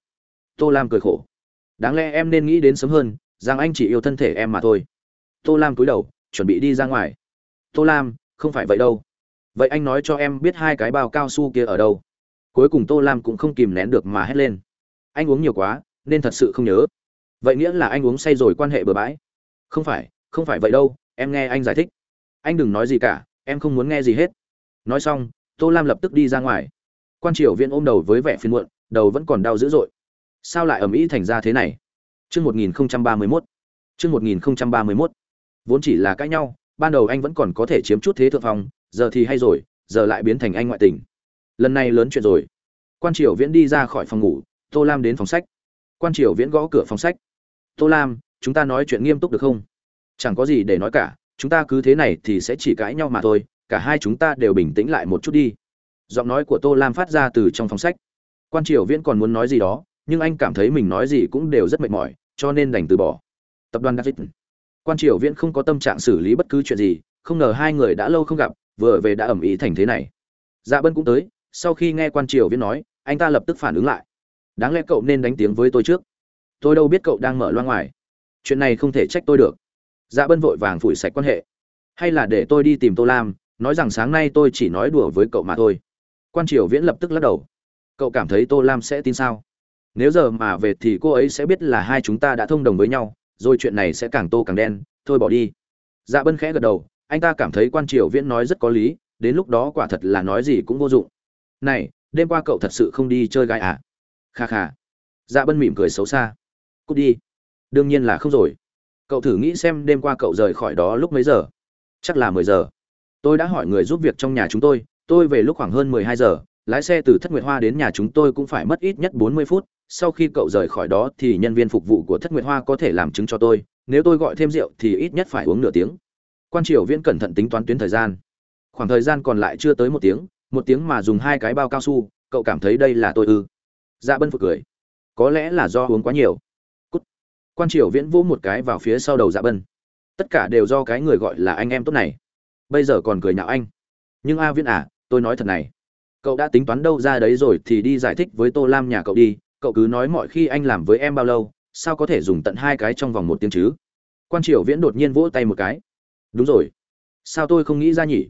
Tô lam cười khổ. Đáng lẽ em nên nghĩ đến sớm hơn, rằng anh chỉ yêu thân thể em mà thôi. Tô lam cúi đầu, chuẩn bị đi ra ngoài. Tô lam, không phải vậy đâu vậy anh nói cho em biết hai cái bao cao su kia ở đâu? Cuối cùng tô lam cũng không kìm nén được mà hét lên. Anh uống nhiều quá, nên thật sự không nhớ. Vậy nghĩa là anh uống say rồi quan hệ bừa bãi. Không phải không phải vậy đâu, em nghe anh giải thích. Anh đừng nói gì cả, em không muốn nghe gì hết. Nói xong, tô lam lập tức đi ra ngoài. Quan triều Viên ôm đầu với vẻ phiền muộn, đầu vẫn còn đau dữ dội. Sao lại ầm ĩ thành ra thế này? Chương một nghìn ba mươi mốt. Chương một nghìn ba mươi mốt. Vốn chỉ là cãi nhau, ban đầu anh vẫn còn có thể chiếm chút thế thượng phong giờ thì hay rồi, giờ lại biến thành anh ngoại tình. Lần này lớn chuyện rồi. Quan triều viễn đi ra khỏi phòng ngủ, tô lam đến phòng sách. Quan triều viễn gõ cửa phòng sách. Tô lam, chúng ta nói chuyện nghiêm túc được không? Chẳng có gì để nói cả, chúng ta cứ thế này thì sẽ chỉ cãi nhau mà thôi, cả hai chúng ta đều bình tĩnh lại một chút đi. Giọng nói của tô lam phát ra từ trong phòng sách. Quan triều viễn còn muốn nói gì đó, nhưng anh cảm thấy mình nói gì cũng đều rất mệt mỏi, cho nên đành từ bỏ. Tập đoàn david. Quan triều viễn không có tâm trạng xử lý bất cứ chuyện gì, không ngờ hai người đã lâu không gặp vừa về đã ẩm ý thành thế này. Dạ bân cũng tới, sau khi nghe quan triều viễn nói, anh ta lập tức phản ứng lại. Đáng lẽ cậu nên đánh tiếng với tôi trước. Tôi đâu biết cậu đang mở loa ngoài. Chuyện này không thể trách tôi được. Dạ bân vội vàng phủi sạch quan hệ. Hay là để tôi đi tìm tô lam, nói rằng sáng nay tôi chỉ nói đùa với cậu mà thôi. Quan triều viễn lập tức lắc đầu. Cậu cảm thấy tô lam sẽ tin sao? Nếu giờ mà về thì cô ấy sẽ biết là hai chúng ta đã thông đồng với nhau, rồi chuyện này sẽ càng tô càng đen, thôi bỏ đi. Dạ bân khẽ gật đầu anh ta cảm thấy quan triều viễn nói rất có lý, đến lúc đó quả thật là nói gì cũng vô dụng. Này, đêm qua cậu thật sự không đi chơi gái à? Kha kha. Dạ bân mỉm cười xấu xa. Cút đi. Đương nhiên là không rồi. Cậu thử nghĩ xem đêm qua cậu rời khỏi đó lúc mấy giờ? Chắc là mười giờ. Tôi đã hỏi người giúp việc trong nhà chúng tôi tôi về lúc khoảng hơn mười hai giờ, lái xe từ thất nguyệt hoa đến nhà chúng tôi cũng phải mất ít nhất bốn mươi phút, sau khi cậu rời khỏi đó thì nhân viên phục vụ của thất nguyệt hoa có thể làm chứng cho tôi, nếu tôi gọi thêm rượu thì ít nhất phải uống nửa tiếng quan triều viễn cẩn thận tính toán tuyến thời gian. Khoảng thời gian còn lại chưa tới một tiếng một tiếng mà dùng hai cái bao cao su, cậu cảm thấy đây là tôi ư? Dạ bân phục cười. Có lẽ là do uống quá nhiều. Cút. quan triều viễn vỗ một cái vào phía sau đầu dạ bân. Tất cả đều do cái người gọi là anh em tốt này. Bây giờ còn cười nhạo anh. Nhưng a viễn à tôi nói thật này. Cậu đã tính toán đâu ra đấy rồi thì đi giải thích với tô lam nhà cậu đi. Cậu cứ nói mọi khi anh làm với em bao lâu, sao có thể dùng tận hai cái trong vòng một tiếng chứ? Quan triều viễn đột nhiên vỗ tay một cái đúng rồi. Sao tôi không nghĩ ra nhỉ?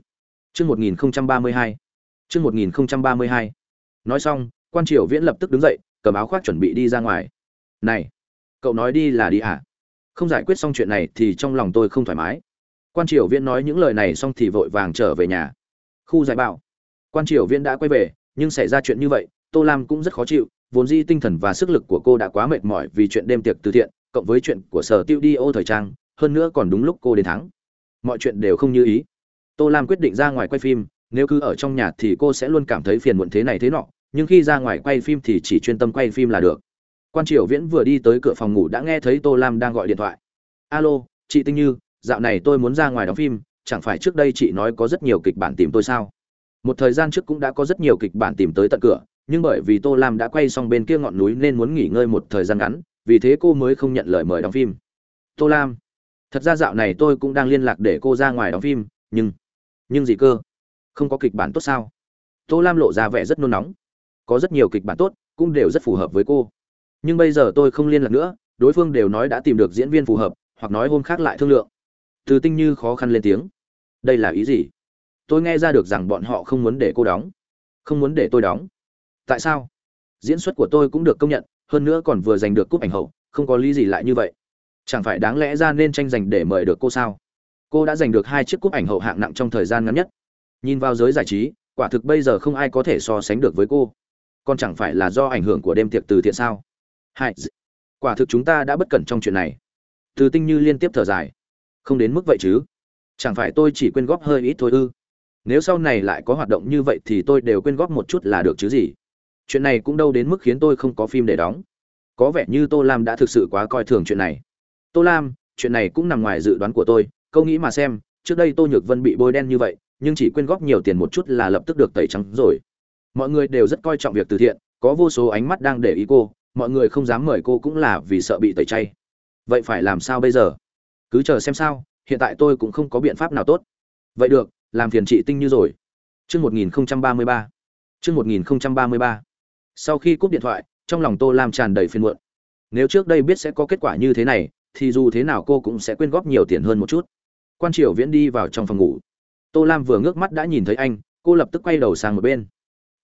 Chương một nghìn ba mươi hai. Chương một nghìn ba mươi hai. Nói xong, quan triều viễn lập tức đứng dậy, cầm áo khoác chuẩn bị đi ra ngoài. Này, cậu nói đi là đi à không giải quyết xong chuyện này thì trong lòng tôi không thoải mái. Quan triều viễn nói những lời này xong thì vội vàng trở về nhà. Khu giải bảo. Quan triều viễn đã quay về, nhưng xảy ra chuyện như vậy, tô lam cũng rất khó chịu, vốn di tinh thần và sức lực của cô đã quá mệt mỏi vì chuyện đêm tiệc từ thiện, cộng với chuyện của sở tiêu đi ô thời trang, hơn nữa còn đúng lúc cô đến thắng mọi chuyện đều không như ý. Tô lam quyết định ra ngoài quay phim, nếu cứ ở trong nhà thì cô sẽ luôn cảm thấy phiền muộn thế này thế nọ, nhưng khi ra ngoài quay phim thì chỉ chuyên tâm quay phim là được. Quan triều viễn vừa đi tới cửa phòng ngủ đã nghe thấy tô lam đang gọi điện thoại. Alo, chị tinh như, dạo này tôi muốn ra ngoài đóng phim, chẳng phải trước đây chị nói có rất nhiều kịch bản tìm tôi sao? Một thời gian trước cũng đã có rất nhiều kịch bản tìm tới tận cửa, nhưng bởi vì tô lam đã quay xong bên kia ngọn núi nên muốn nghỉ ngơi một thời gian ngắn, vì thế cô mới không nhận lời mời đóng phim. Tô lam thật ra dạo này tôi cũng đang liên lạc để cô ra ngoài đóng phim, nhưng nhưng gì cơ? Không có kịch bản tốt sao? Tô lam lộ ra vẻ rất nôn nóng. Có rất nhiều kịch bản tốt, cũng đều rất phù hợp với cô. Nhưng bây giờ tôi không liên lạc nữa, đối phương đều nói đã tìm được diễn viên phù hợp, hoặc nói hôm khác lại thương lượng. Từ tinh như khó khăn lên tiếng. Đây là ý gì? Tôi nghe ra được rằng bọn họ không muốn để cô đóng. Không muốn để tôi đóng. Tại sao? Diễn xuất của tôi cũng được công nhận, hơn nữa còn vừa giành được cúp ảnh hậu, không có lý gì lại như vậy chẳng phải đáng lẽ ra nên tranh giành để mời được cô sao? Cô đã giành được hai chiếc cúp ảnh hậu hạng nặng trong thời gian ngắn nhất. Nhìn vào giới giải trí, quả thực bây giờ không ai có thể so sánh được với cô. Còn chẳng phải là do ảnh hưởng của đêm tiệc từ thiện sao? Hai quả thực chúng ta đã bất cẩn trong chuyện này. Từ tinh như liên tiếp thở dài. Không đến mức vậy chứ? Chẳng phải tôi chỉ quyên góp hơi ít thôi ư? Nếu sau này lại có hoạt động như vậy thì tôi đều quyên góp một chút là được chứ gì? Chuyện này cũng đâu đến mức khiến tôi không có phim để đóng. Có vẻ như tô lam đã thực sự quá coi thường chuyện này tô lam, chuyện này cũng nằm ngoài dự đoán của tôi câu nghĩ mà xem, trước đây tô nhược vân bị bôi đen như vậy, nhưng chỉ quyên góp nhiều tiền một chút là lập tức được tẩy trắng rồi. Mọi người đều rất coi trọng việc từ thiện, có vô số ánh mắt đang để ý cô, mọi người không dám mời cô cũng là vì sợ bị tẩy chay. Vậy phải làm sao bây giờ? Cứ chờ xem sao, hiện tại tôi cũng không có biện pháp nào tốt. Vậy được, làm phiền chị tinh như rồi. Chương một nghìn ba mươi ba. Chương một nghìn ba mươi ba. Sau khi cúp điện thoại, trong lòng tô lam tràn đầy phiền muộn. Nếu trước đây biết sẽ có kết quả như thế này thì dù thế nào cô cũng sẽ quyên góp nhiều tiền hơn một chút. Quan triều viễn đi vào trong phòng ngủ. Tô lam vừa ngước mắt đã nhìn thấy anh, cô lập tức quay đầu sang một bên.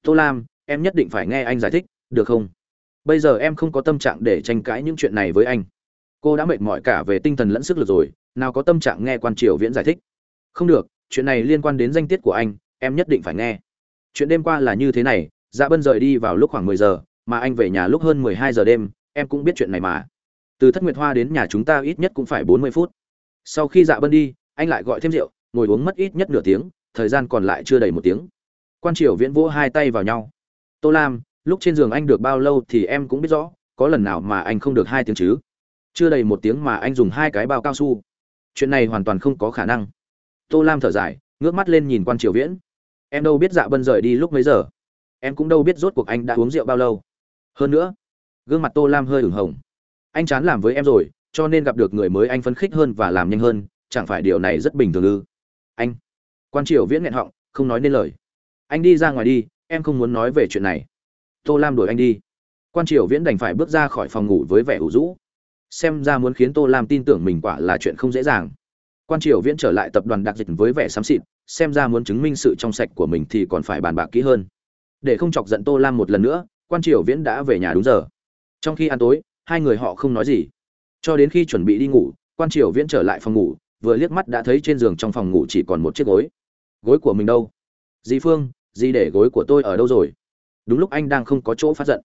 Tô lam, em nhất định phải nghe anh giải thích, được không? Bây giờ em không có tâm trạng để tranh cãi những chuyện này với anh. Cô đã mệt mỏi cả về tinh thần lẫn sức lực rồi, nào có tâm trạng nghe quan triều viễn giải thích. Không được, chuyện này liên quan đến danh tiết của anh, em nhất định phải nghe. Chuyện đêm qua là như thế này dạ bân rời đi vào lúc khoảng mười giờ, mà anh về nhà lúc hơn mười hai giờ đêm, em cũng biết chuyện này mà từ thất nguyệt hoa đến nhà chúng ta ít nhất cũng phải bốn mươi phút. Sau khi dạ bân đi, anh lại gọi thêm rượu, ngồi uống mất ít nhất nửa tiếng, thời gian còn lại chưa đầy một tiếng. Quan triều viễn vỗ hai tay vào nhau. Tô lam, lúc trên giường anh được bao lâu thì em cũng biết rõ, có lần nào mà anh không được hai tiếng chứ? Chưa đầy một tiếng mà anh dùng hai cái bao cao su. Chuyện này hoàn toàn không có khả năng. Tô lam thở dài, ngước mắt lên nhìn quan triều viễn. Em đâu biết dạ bân rời đi lúc mấy giờ? Em cũng đâu biết rốt cuộc anh đã uống rượu bao lâu. Hơn nữa. Gương mặt tô lam hơi ửng hồng anh chán làm với em rồi, cho nên gặp được người mới anh phấn khích hơn và làm nhanh hơn, chẳng phải điều này rất bình thường ư? Anh, quan triều viễn nghẹn họng, không nói nên lời. Anh đi ra ngoài đi, em không muốn nói về chuyện này. Tô lam đuổi anh đi. Quan triều viễn đành phải bước ra khỏi phòng ngủ với vẻ ủ rũ. Xem ra muốn khiến tô lam tin tưởng mình quả là chuyện không dễ dàng. Quan triều viễn trở lại tập đoàn đặc dịch với vẻ xám xịt, xem ra muốn chứng minh sự trong sạch của mình thì còn phải bàn bạc kỹ hơn. Để không chọc giận tô lam một lần nữa, quan triều viễn đã về nhà đúng giờ. Trong khi ăn tối hai người họ không nói gì. Cho đến khi chuẩn bị đi ngủ, quan triều viễn trở lại phòng ngủ, vừa liếc mắt đã thấy trên giường trong phòng ngủ chỉ còn một chiếc gối. Gối của mình đâu? Dì phương, dì để gối của tôi ở đâu rồi? Đúng lúc anh đang không có chỗ phát giận.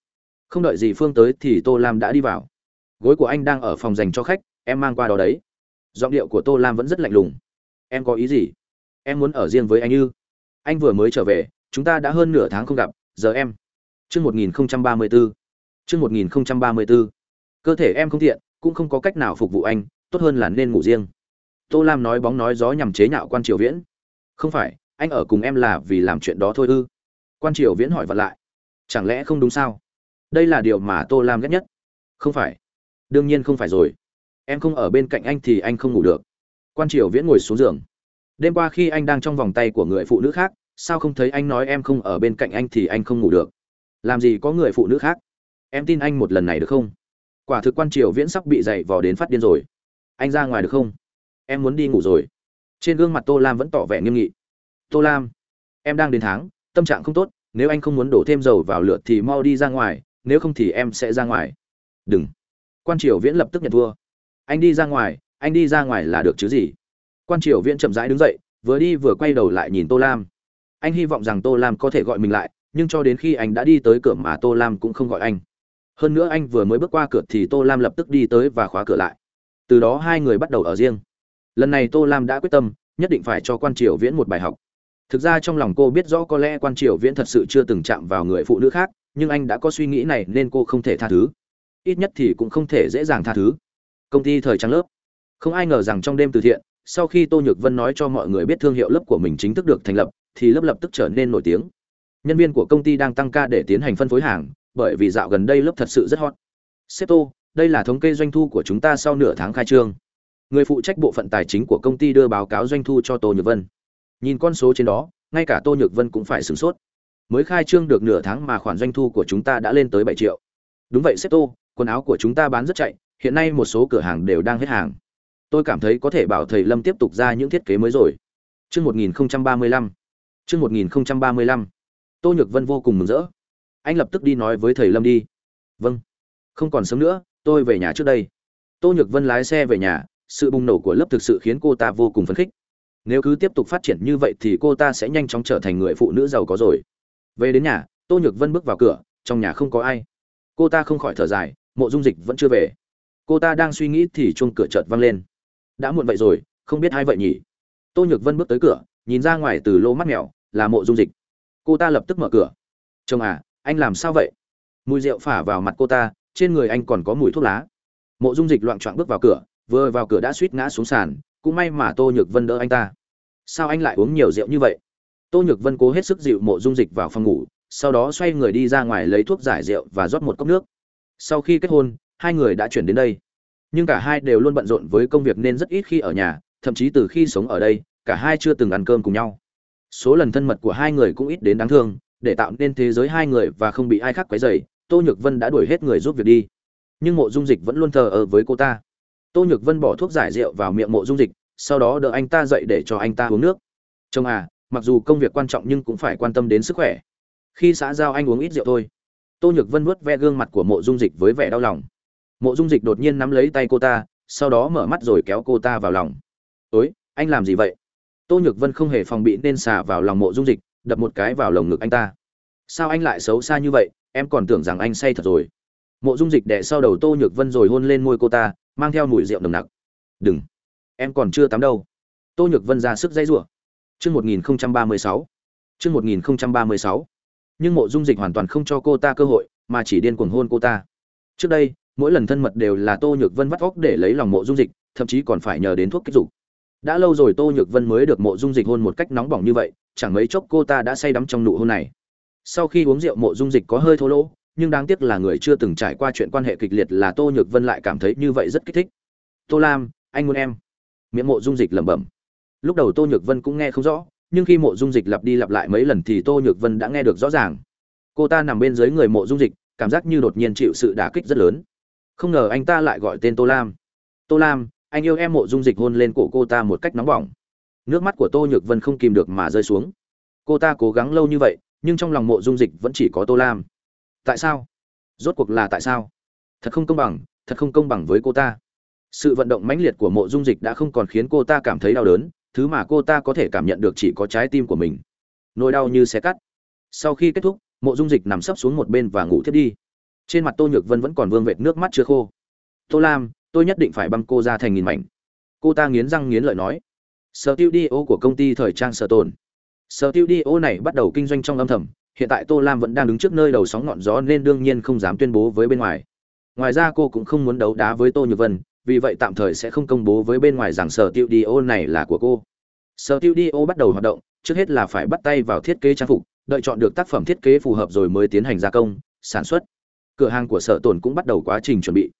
Không đợi dì phương tới thì tô lam đã đi vào. Gối của anh đang ở phòng dành cho khách, em mang qua đó đấy. Giọng điệu của tô lam vẫn rất lạnh lùng. Em có ý gì? Em muốn ở riêng với anh ư? Anh vừa mới trở về, chúng ta đã hơn nửa tháng không gặp, giờ em. Chương một nghìn ba mươi bốn chương một nghìn ba mươi bốn cơ thể em không thiện cũng không có cách nào phục vụ anh, tốt hơn là nên ngủ riêng. Tô lam nói bóng nói gió nhằm chế nhạo quan triều viễn. Không phải, anh ở cùng em là vì làm chuyện đó thôi ư? Quan triều viễn hỏi vặn lại. Chẳng lẽ không đúng sao? Đây là điều mà tô lam ghét nhất. Không phải. Đương nhiên không phải rồi. Em không ở bên cạnh anh thì anh không ngủ được. Quan triều viễn ngồi xuống giường. Đêm qua khi anh đang trong vòng tay của người phụ nữ khác, sao không thấy anh nói em không ở bên cạnh anh thì anh không ngủ được? Làm gì có người phụ nữ khác? Em tin anh một lần này được không? Quả thực quan triều viễn sắp bị dậy vò đến phát điên rồi. Anh ra ngoài được không? Em muốn đi ngủ rồi. Trên gương mặt tô lam vẫn tỏ vẻ nghiêm nghị. Tô lam, em đang đến tháng, tâm trạng không tốt, nếu anh không muốn đổ thêm dầu vào lửa thì mau đi ra ngoài, nếu không thì em sẽ ra ngoài. Đừng. Quan triều viễn lập tức nhận thua. Anh đi ra ngoài, anh đi ra ngoài là được chứ gì? Quan triều viễn chậm rãi đứng dậy, vừa đi vừa quay đầu lại nhìn tô lam. Anh hy vọng rằng tô lam có thể gọi mình lại, nhưng cho đến khi anh đã đi tới cửa mà tô lam cũng không gọi anh hơn nữa anh vừa mới bước qua cửa thì tô lam lập tức đi tới và khóa cửa lại. Từ đó hai người bắt đầu ở riêng. Lần này tô lam đã quyết tâm, nhất định phải cho quan triều viễn một bài học. Thực ra trong lòng cô biết rõ có lẽ quan triều viễn thật sự chưa từng chạm vào người phụ nữ khác, nhưng anh đã có suy nghĩ này nên cô không thể tha thứ. Ít nhất thì cũng không thể dễ dàng tha thứ. Công ty thời trang lớp. Không ai ngờ rằng trong đêm từ thiện, sau khi tô nhược vân nói cho mọi người biết thương hiệu lớp của mình chính thức được thành lập, thì lớp lập tức trở nên nổi tiếng. Nhân viên của công ty đang tăng ca để tiến hành phân phối hàng bởi vì dạo gần đây lớp thật sự rất hot. Sếp tô đây là thống kê doanh thu của chúng ta sau nửa tháng khai trương. Người phụ trách bộ phận tài chính của công ty đưa báo cáo doanh thu cho tô nhược vân. Nhìn con số trên đó, ngay cả tô nhược vân cũng phải sửng sốt. Mới khai trương được nửa tháng mà khoản doanh thu của chúng ta đã lên tới bảy triệu. Đúng vậy sếp tô quần áo của chúng ta bán rất chạy, hiện nay một số cửa hàng đều đang hết hàng. Tôi cảm thấy có thể bảo thầy lâm tiếp tục ra những thiết kế mới rồi. Chương một nghìn ba mươi lăm. Chương một nghìn ba mươi lăm. Tô nhược vân vô cùng mừng rỡ anh lập tức đi nói với thầy lâm đi. Vâng. Không còn sớm nữa, tôi về nhà trước đây. Tô nhược vân lái xe về nhà, sự bùng nổ của lớp thực sự khiến cô ta vô cùng phấn khích. Nếu cứ tiếp tục phát triển như vậy thì cô ta sẽ nhanh chóng trở thành người phụ nữ giàu có rồi. Về đến nhà, tô nhược vân bước vào cửa, trong nhà không có ai. Cô ta không khỏi thở dài, mộ dung dịch vẫn chưa về. Cô ta đang suy nghĩ thì chuông cửa chợt vang lên. Đã muộn vậy rồi, không biết ai vậy nhỉ? Tô nhược vân bước tới cửa, nhìn ra ngoài từ lô mắt mèo, là mộ dung dịch. Cô ta lập tức mở cửa. Chồng à anh làm sao vậy? Mùi rượu phả vào mặt cô ta, trên người anh còn có mùi thuốc lá. Mộ dung dịch loạn trọn bước vào cửa, vừa vào cửa đã suýt ngã xuống sàn, cũng may mà tô nhược vân đỡ anh ta. Sao anh lại uống nhiều rượu như vậy? Tô nhược vân cố hết sức dịu mộ dung dịch vào phòng ngủ, sau đó xoay người đi ra ngoài lấy thuốc giải rượu và rót một cốc nước. Sau khi kết hôn, hai người đã chuyển đến đây. Nhưng cả hai đều luôn bận rộn với công việc nên rất ít khi ở nhà, thậm chí từ khi sống ở đây, cả hai chưa từng ăn cơm cùng nhau. Số lần thân mật của hai người cũng ít đến đáng thương để tạo nên thế giới hai người và không bị ai khác quấy rầy, tô nhược vân đã đuổi hết người giúp việc đi. Nhưng mộ dung dịch vẫn luôn thờ ơ với cô ta. Tô nhược vân bỏ thuốc giải rượu vào miệng mộ dung dịch, sau đó đỡ anh ta dậy để cho anh ta uống nước. Trông à mặc dù công việc quan trọng nhưng cũng phải quan tâm đến sức khỏe. Khi xã giao anh uống ít rượu thôi. Tô nhược vân vuốt ve gương mặt của mộ dung dịch với vẻ đau lòng. Mộ dung dịch đột nhiên nắm lấy tay cô ta, sau đó mở mắt rồi kéo cô ta vào lòng. Ối anh làm gì vậy? Tô nhược vân không hề phòng bị nên xả vào lòng mộ dung dịch đập một cái vào lồng ngực anh ta. Sao anh lại xấu xa như vậy? Em còn tưởng rằng anh say thật rồi. Mộ dung dịch đẻ sau đầu tô nhược vân rồi hôn lên môi cô ta, mang theo mùi rượu nồng nặc. Đừng. Em còn chưa tắm đâu. Tô nhược vân ra sức dây rủa. Chương một nghìn ba mươi sáu. Chương một nghìn ba mươi sáu. Nhưng mộ dung dịch hoàn toàn không cho cô ta cơ hội, mà chỉ điên cuồng hôn cô ta. Trước đây, mỗi lần thân mật đều là tô nhược vân vắt vóc để lấy lòng mộ dung dịch, thậm chí còn phải nhờ đến thuốc kích dục đã lâu rồi tô nhược vân mới được mộ dung dịch hôn một cách nóng bỏng như vậy, chẳng mấy chốc cô ta đã say đắm trong nụ hôn này. Sau khi uống rượu mộ dung dịch có hơi thô lỗ, nhưng đáng tiếc là người chưa từng trải qua chuyện quan hệ kịch liệt là tô nhược vân lại cảm thấy như vậy rất kích thích. Tô lam, anh muốn em. Miệng mộ dung dịch lẩm bẩm. Lúc đầu tô nhược vân cũng nghe không rõ, nhưng khi mộ dung dịch lặp đi lặp lại mấy lần thì tô nhược vân đã nghe được rõ ràng. Cô ta nằm bên dưới người mộ dung dịch, cảm giác như đột nhiên chịu sự đả kích rất lớn. Không ngờ anh ta lại gọi tên tô lam. Tô lam anh yêu em mộ dung dịch hôn lên cổ cô ta một cách nóng bỏng. Nước mắt của tô nhược vân không kìm được mà rơi xuống. Cô ta cố gắng lâu như vậy, nhưng trong lòng mộ dung dịch vẫn chỉ có tô lam. Tại sao? Rốt cuộc là tại sao? Thật không công bằng, thật không công bằng với cô ta. Sự vận động mãnh liệt của mộ dung dịch đã không còn khiến cô ta cảm thấy đau đớn, thứ mà cô ta có thể cảm nhận được chỉ có trái tim của mình. Nỗi đau như xe cắt. Sau khi kết thúc, mộ dung dịch nằm sấp xuống một bên và ngủ thiết đi. Trên mặt tô nhược vân vẫn còn vương vệt nước mắt chưa khô. Tô lam tôi nhất định phải băng cô ra thành nghìn mảnh. Cô ta nghiến răng nghiến lợi nói. Sở tiêu đi ô của công ty thời trang sở tồn. Sở tiêu đi ô này bắt đầu kinh doanh trong âm thầm. Hiện tại tô lam vẫn đang đứng trước nơi đầu sóng ngọn gió nên đương nhiên không dám tuyên bố với bên ngoài. Ngoài ra cô cũng không muốn đấu đá với tô nhược vân, vì vậy tạm thời sẽ không công bố với bên ngoài rằng sở tiêu đi ô này là của cô. Sở tiêu đi ô bắt đầu hoạt động, trước hết là phải bắt tay vào thiết kế trang phục, đợi chọn được tác phẩm thiết kế phù hợp rồi mới tiến hành gia công, sản xuất. Cửa hàng của sở tồn cũng bắt đầu quá trình chuẩn bị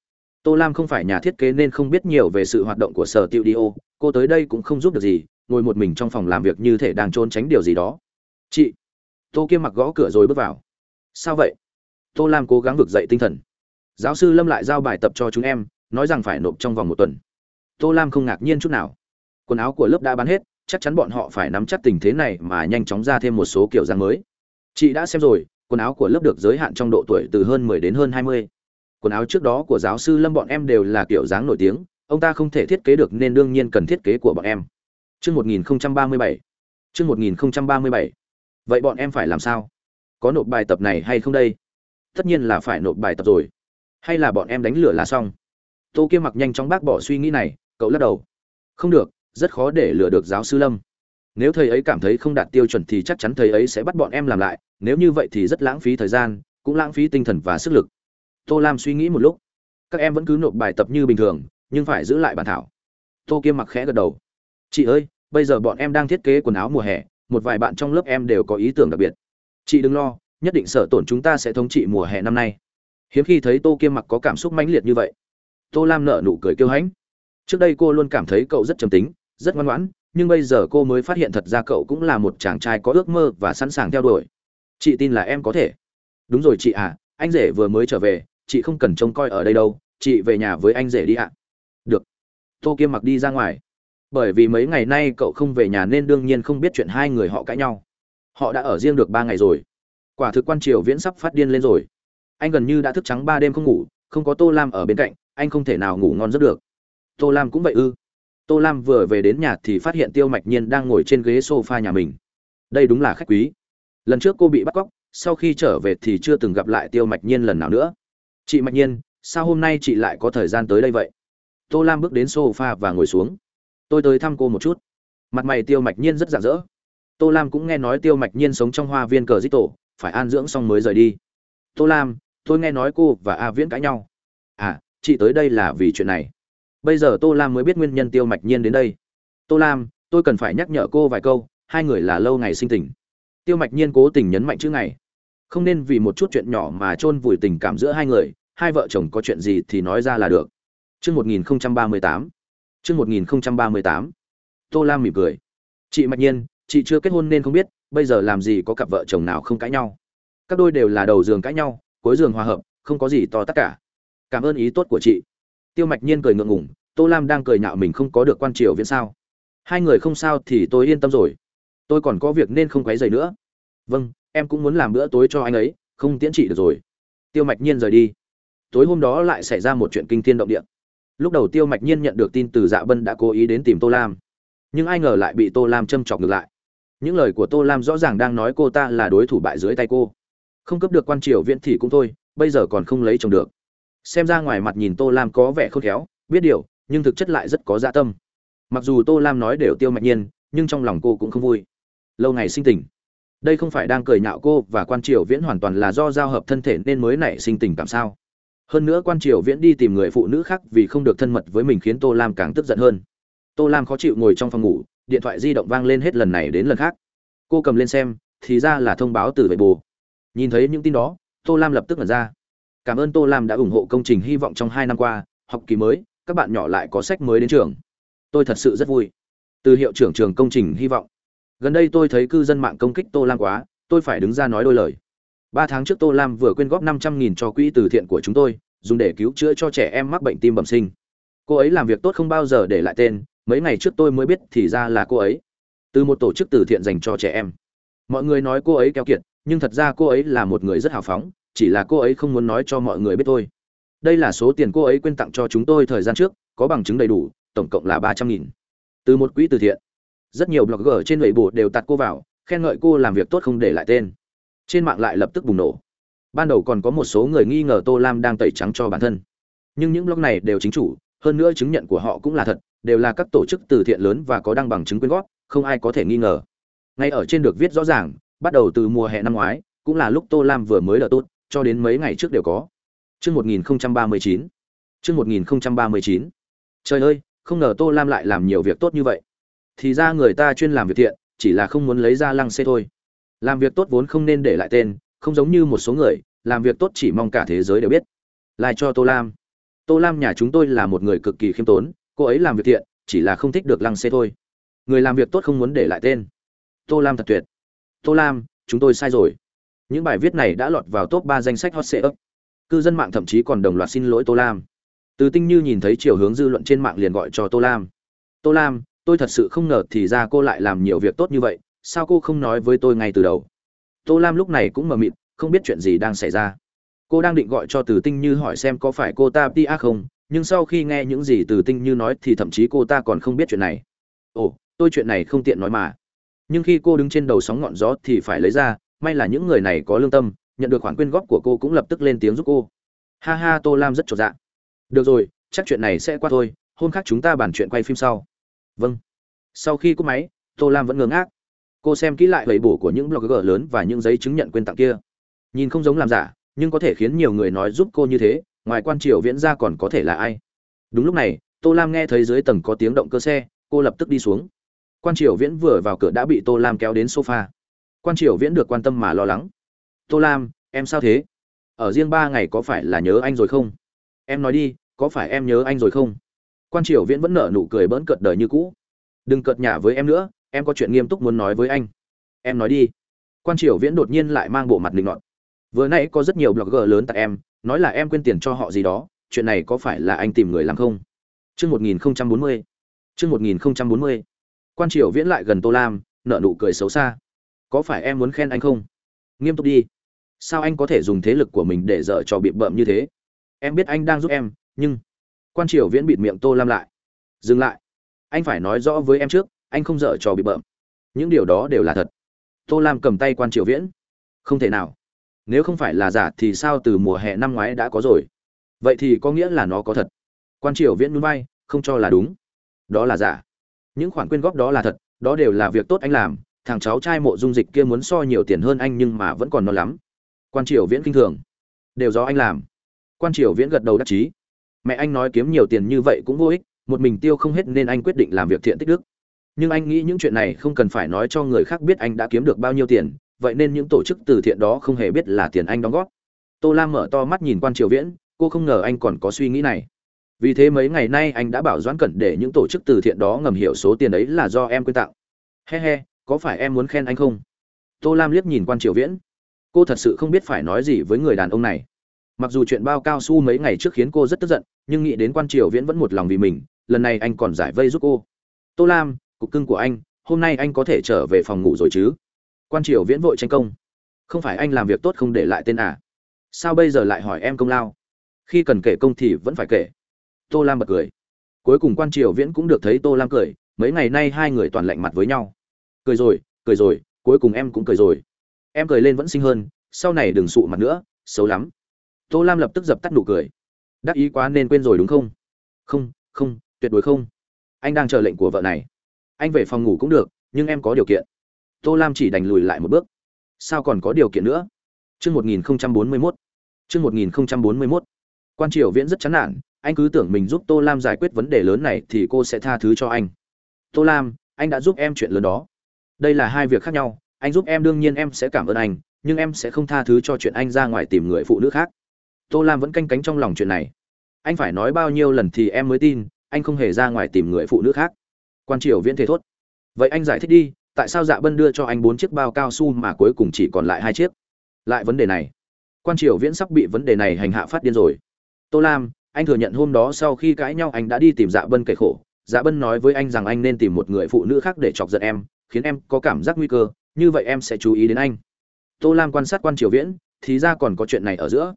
tô lam không phải nhà thiết kế nên không biết nhiều về sự hoạt động của sở tiêu đi ô cô tới đây cũng không giúp được gì, ngồi một mình trong phòng làm việc như thể đang trốn tránh điều gì đó. Chị. Tô kiêm mặc gõ cửa rồi bước vào. Sao vậy? Tô lam cố gắng vực dậy tinh thần. Giáo sư lâm lại giao bài tập cho chúng em, nói rằng phải nộp trong vòng một tuần. Tô lam không ngạc nhiên chút nào. Quần áo của lớp đã bán hết, chắc chắn bọn họ phải nắm chắc tình thế này mà nhanh chóng ra thêm một số kiểu dáng mới. Chị đã xem rồi, quần áo của lớp được giới hạn trong độ tuổi từ hơn 10 đến hơn 20 quần áo trước đó của giáo sư lâm bọn em đều là kiểu dáng nổi tiếng, ông ta không thể thiết kế được nên đương nhiên cần thiết kế của bọn em. Chương 1037 chương 1037 vậy bọn em phải làm sao? Có nộp bài tập này hay không đây? Tất nhiên là phải nộp bài tập rồi. Hay là bọn em đánh lửa là xong? Tô kia mặc nhanh chóng bác bỏ suy nghĩ này, cậu lắc đầu. Không được, rất khó để lừa được giáo sư lâm. Nếu thầy ấy cảm thấy không đạt tiêu chuẩn thì chắc chắn thầy ấy sẽ bắt bọn em làm lại, nếu như vậy thì rất lãng phí thời gian, cũng lãng phí tinh thần và sức lực tô lam suy nghĩ một lúc. Các em vẫn cứ nộp bài tập như bình thường, nhưng phải giữ lại bản thảo. Tô kiêm mặc khẽ gật đầu. Chị ơi, bây giờ bọn em đang thiết kế quần áo mùa hè, một vài bạn trong lớp em đều có ý tưởng đặc biệt. Chị đừng lo, nhất định sở tổn chúng ta sẽ thống trị mùa hè năm nay. Hiếm khi thấy tô kiêm mặc có cảm xúc mãnh liệt như vậy. Tô lam nở nụ cười kiêu hãnh. Trước đây cô luôn cảm thấy cậu rất trầm tính, rất ngoan ngoãn, nhưng bây giờ cô mới phát hiện thật ra cậu cũng là một chàng trai có ước mơ và sẵn sàng theo đuổi. Chị tin là em có thể. Đúng rồi chị à anh rể vừa mới trở về chị không cần trông coi ở đây đâu, chị về nhà với anh rể đi ạ. Được. Tô kiêm mặc đi ra ngoài. Bởi vì mấy ngày nay cậu không về nhà nên đương nhiên không biết chuyện hai người họ cãi nhau. Họ đã ở riêng được ba ngày rồi. Quả thực quan triều viễn sắp phát điên lên rồi. Anh gần như đã thức trắng ba đêm không ngủ, không có tô lam ở bên cạnh, anh không thể nào ngủ ngon giấc được. Tô lam cũng vậy ư. Tô lam vừa về đến nhà thì phát hiện tiêu mạch nhiên đang ngồi trên ghế s o f a nhà mình. Đây đúng là khách quý. Lần trước cô bị bắt cóc, sau khi trở về thì chưa từng gặp lại tiêu mạch nhiên lần nào nữa chị mạch nhiên, sao hôm nay chị lại có thời gian tới đây vậy? Tô lam bước đến s o f a và ngồi xuống. Tôi tới thăm cô một chút. Mặt mày tiêu mạch nhiên rất rạng rỡ. Tô lam cũng nghe nói tiêu mạch nhiên sống trong hoa viên cờ dít tổ, phải an dưỡng xong mới rời đi. Tô lam, tôi nghe nói cô và a viễn cãi nhau. À chị tới đây là vì chuyện này. Bây giờ tô lam mới biết nguyên nhân tiêu mạch nhiên đến đây. Tô lam, tôi cần phải nhắc nhở cô vài câu, hai người là lâu ngày sinh tình. Tiêu mạch nhiên cố tình nhấn mạnh chữ ngày không nên vì một chút chuyện nhỏ mà chôn vùi tình cảm giữa hai người, hai vợ chồng có chuyện gì thì nói ra là được. Chương một nghìn ba mươi tám. Chương một nghìn ba mươi tám. Tô lam mỉm cười. Chị mạch nhiên, chị chưa kết hôn nên không biết, bây giờ làm gì có cặp vợ chồng nào không cãi nhau. Các đôi đều là đầu giường cãi nhau, cuối giường hòa hợp, không có gì to tất cả. Cảm ơn ý tốt của chị. Tiêu mạch nhiên cười ngượng ngùng, tô lam đang cười nhạo mình không có được quan triều viễn sao. Hai người không sao thì tôi yên tâm rồi. Tôi còn có việc nên không quấy dày nữa. Vâng em cũng muốn làm bữa tối cho anh ấy, không tiễn chị được rồi. Tiêu mạch nhiên rời đi. Tối hôm đó lại xảy ra một chuyện kinh thiên động địa. Lúc đầu tiêu mạch nhiên nhận được tin từ dạ bân đã cố ý đến tìm tô lam. Nhưng ai ngờ lại bị tô lam châm chọc ngược lại. Những lời của tô lam rõ ràng đang nói cô ta là đối thủ bại dưới tay cô. Không cấp được quan triều viễn thì cũng thôi, bây giờ còn không lấy chồng được. Xem ra ngoài mặt nhìn tô lam có vẻ khôn khéo, biết điều, nhưng thực chất lại rất có dạ tâm. Mặc dù tô lam nói đều tiêu mạch nhiên, nhưng trong lòng cô cũng không vui. Lâu ngày sinh tình đây không phải đang cười nhạo cô và quan triều viễn hoàn toàn là do giao hợp thân thể nên mới nảy sinh tình cảm sao? Hơn nữa quan triều viễn đi tìm người phụ nữ khác vì không được thân mật với mình khiến tô lam càng tức giận hơn. Tô lam khó chịu ngồi trong phòng ngủ, điện thoại di động vang lên hết lần này đến lần khác. Cô cầm lên xem, thì ra là thông báo từ vệ bù nhìn thấy những tin đó, tô lam lập tức nhận ra. Cảm ơn tô lam đã ủng hộ công trình hy vọng trong hai năm qua, học kỳ mới, các bạn nhỏ lại có sách mới đến trường. Tôi thật sự rất vui. Từ hiệu trưởng trường công trình hy vọng gần đây tôi thấy cư dân mạng công kích tô lam quá, tôi phải đứng ra nói đôi lời. Ba tháng trước tô lam vừa quyên góp năm trăm nghìn cho quỹ từ thiện của chúng tôi, dùng để cứu chữa cho trẻ em mắc bệnh tim bẩm sinh. Cô ấy làm việc tốt không bao giờ để lại tên, mấy ngày trước tôi mới biết thì ra là cô ấy. Từ một tổ chức từ thiện dành cho trẻ em. Mọi người nói cô ấy keo kiệt, nhưng thật ra cô ấy là một người rất hào phóng, chỉ là cô ấy không muốn nói cho mọi người biết thôi. Đây là số tiền cô ấy quyên tặng cho chúng tôi thời gian trước, có bằng chứng đầy đủ, tổng cộng là ba trăm nghìn. Từ một quỹ từ thiện rất nhiều blogger trên nội bộ đều tạt cô vào, khen ngợi cô làm việc tốt không để lại tên. Trên mạng lại lập tức bùng nổ. Ban đầu còn có một số người nghi ngờ tô lam đang tẩy trắng cho bản thân. Nhưng những blog này đều chính chủ, hơn nữa chứng nhận của họ cũng là thật, đều là các tổ chức từ thiện lớn và có đăng bằng chứng quyên góp, không ai có thể nghi ngờ. Ngay ở trên được viết rõ ràng, bắt đầu từ mùa hè năm ngoái, cũng là lúc tô lam vừa mới đỡ tốt, cho đến mấy ngày trước đều có. Chương một nghìn ba mươi chín. Chương một nghìn ba mươi chín. Trời ơi, không ngờ tô lam lại làm nhiều việc tốt như vậy thì ra người ta chuyên làm việc thiện, chỉ là không muốn lấy ra lăng xê thôi. Làm việc tốt vốn không nên để lại tên, không giống như một số người, làm việc tốt chỉ mong cả thế giới đều biết. Lại cho tô lam. Tô lam nhà chúng tôi là một người cực kỳ khiêm tốn, cô ấy làm việc thiện, chỉ là không thích được lăng xê thôi. Người làm việc tốt không muốn để lại tên. Tô lam thật tuyệt. Tô lam, chúng tôi sai rồi. Những bài viết này đã lọt vào top ba danh sách hot sệ ấp. Cư dân mạng thậm chí còn đồng loạt xin lỗi tô lam. Từ tinh như nhìn thấy chiều hướng dư luận trên mạng liền gọi cho tô lam. Tô lam tôi thật sự không ngờ thì ra cô lại làm nhiều việc tốt như vậy, sao cô không nói với tôi ngay từ đầu? Tô lam lúc này cũng mờ mịt, không biết chuyện gì đang xảy ra. Cô đang định gọi cho từ tinh như hỏi xem có phải cô ta đi ác không, nhưng sau khi nghe những gì từ tinh như nói thì thậm chí cô ta còn không biết chuyện này. Ồ, tôi chuyện này không tiện nói mà. Nhưng khi cô đứng trên đầu sóng ngọn gió thì phải lấy ra, may là những người này có lương tâm, nhận được khoản quyên góp của cô cũng lập tức lên tiếng giúp cô. Ha ha, tô lam rất trọn dạ. Được rồi, chắc chuyện này sẽ qua thôi, hôm khác chúng ta bàn chuyện quay phim sau vâng. Sau khi cúp máy, tô lam vẫn ngơ ngác. Cô xem kỹ lại lầy bổ của những blogger lớn và những giấy chứng nhận quyền tặng kia. Nhìn không giống làm giả, nhưng có thể khiến nhiều người nói giúp cô như thế, ngoài quan triều viễn ra còn có thể là ai? Đúng lúc này, tô lam nghe thấy dưới tầng có tiếng động cơ xe, cô lập tức đi xuống. Quan triều viễn vừa vào cửa đã bị tô lam kéo đến sofa. Quan triều viễn được quan tâm mà lo lắng. Tô lam, em sao thế? Ở riêng ba ngày có phải là nhớ anh rồi không? Em nói đi, có phải em nhớ anh rồi không? Quan triều viễn vẫn nở nụ cười bỡn cợt đời như cũ đừng cợt nhả với em nữa em có chuyện nghiêm túc muốn nói với anh em nói đi quan triều viễn đột nhiên lại mang bộ mặt linh ngọn vừa nãy có rất nhiều blogger lớn tại em nói là em quên tiền cho họ gì đó chuyện này có phải là anh tìm người làm không Chương 1040. Chương 1040. Quan Triều Viễn lại gần Tô Lam, nở nụ cười xấu xa. Có phải em muốn khen anh không? Nghiêm túc đi. Sao anh có thể dùng thế lực của mình để dở trò bị bợm như thế? Em biết anh đang giúp em, nhưng Quan Triều Viễn bịt miệng Tô Lam lại. Dừng lại. Anh phải nói rõ với em trước, anh không dở trò bị bợm. Những điều đó đều là thật. Tô Lam cầm tay Quan Triều Viễn. Không thể nào. Nếu không phải là giả thì sao từ mùa hè năm ngoái đã có rồi? Vậy thì có nghĩa là nó có thật quan triều viễn núi bay không cho là đúng đó là giả những khoản quyên góp đó là thật đó đều là việc tốt anh làm thằng cháu trai mộ dung dịch kia muốn so nhiều tiền hơn anh nhưng mà vẫn còn non lắm quan triều viễn kinh thường đều do anh làm quan triều viễn gật đầu đắc chí mẹ anh nói kiếm nhiều tiền như vậy cũng vô ích, một mình tiêu không hết nên anh quyết định làm việc thiện tích đức. Nhưng anh nghĩ những chuyện này không cần phải nói cho người khác biết anh đã kiếm được bao nhiêu tiền, vậy nên những tổ chức từ thiện đó không hề biết là tiền anh đóng góp. Tô lam mở to mắt nhìn quan triều viễn, cô không ngờ anh còn có suy nghĩ này. Vì thế mấy ngày nay anh đã bảo doãn cẩn để những tổ chức từ thiện đó ngầm hiểu số tiền ấy là do em quyên tặng he he, có phải em muốn khen anh không? Tô lam liếc nhìn quan triều viễn. Cô thật sự không biết phải nói gì với người đàn ông này mặc dù chuyện bao cao su mấy ngày trước khiến cô rất tức giận, nhưng nghĩ đến quan triều viễn vẫn một lòng vì mình, lần này anh còn giải vây giúp cô. Tô lam, cục cưng của anh, hôm nay anh có thể trở về phòng ngủ rồi chứ? Quan triều viễn vội tranh công. Không phải anh làm việc tốt không để lại tên à? Sao bây giờ lại hỏi em công lao? Khi cần kể công thì vẫn phải kể. Tô lam bật cười. Cuối cùng quan triều viễn cũng được thấy tô lam cười, mấy ngày nay hai người toàn lạnh mặt với nhau. Cười rồi cười rồi, cuối cùng em cũng cười rồi. Em cười lên vẫn xinh hơn, sau này đừng sụ mặt nữa, xấu lắm tô lam lập tức dập tắt nụ cười. Đắc ý quá nên quên rồi đúng không? Không không, tuyệt đối không. Anh đang chờ lệnh của vợ này. Anh về phòng ngủ cũng được, nhưng em có điều kiện. Tô lam chỉ đành lùi lại một bước. Sao còn có điều kiện nữa? Chương một nghìn bốn mươi mốt. Chương một nghìn bốn mươi mốt. Quan triều viễn rất chán nản, anh cứ tưởng mình giúp tô lam giải quyết vấn đề lớn này thì cô sẽ tha thứ cho anh. Tô lam, anh đã giúp em chuyện lớn đó. Đây là hai việc khác nhau, anh giúp em đương nhiên em sẽ cảm ơn anh, nhưng em sẽ không tha thứ cho chuyện anh ra ngoài tìm người phụ nữ khác tô lam vẫn canh cánh trong lòng chuyện này. Anh phải nói bao nhiêu lần thì em mới tin, anh không hề ra ngoài tìm người phụ nữ khác. Quan triều viễn thế thốt. Vậy anh giải thích đi, tại sao dạ bân đưa cho anh bốn chiếc bao cao su mà cuối cùng chỉ còn lại hai chiếc? Lại vấn đề này. Quan triều viễn sắp bị vấn đề này hành hạ phát điên rồi. Tô lam, anh thừa nhận hôm đó sau khi cãi nhau anh đã đi tìm dạ bân kể khổ. Dạ bân nói với anh rằng anh nên tìm một người phụ nữ khác để chọc giận em, khiến em có cảm giác nguy cơ, như vậy em sẽ chú ý đến anh. Tô lam quan sát quan triều viễn, thì ra còn có chuyện này ở giữa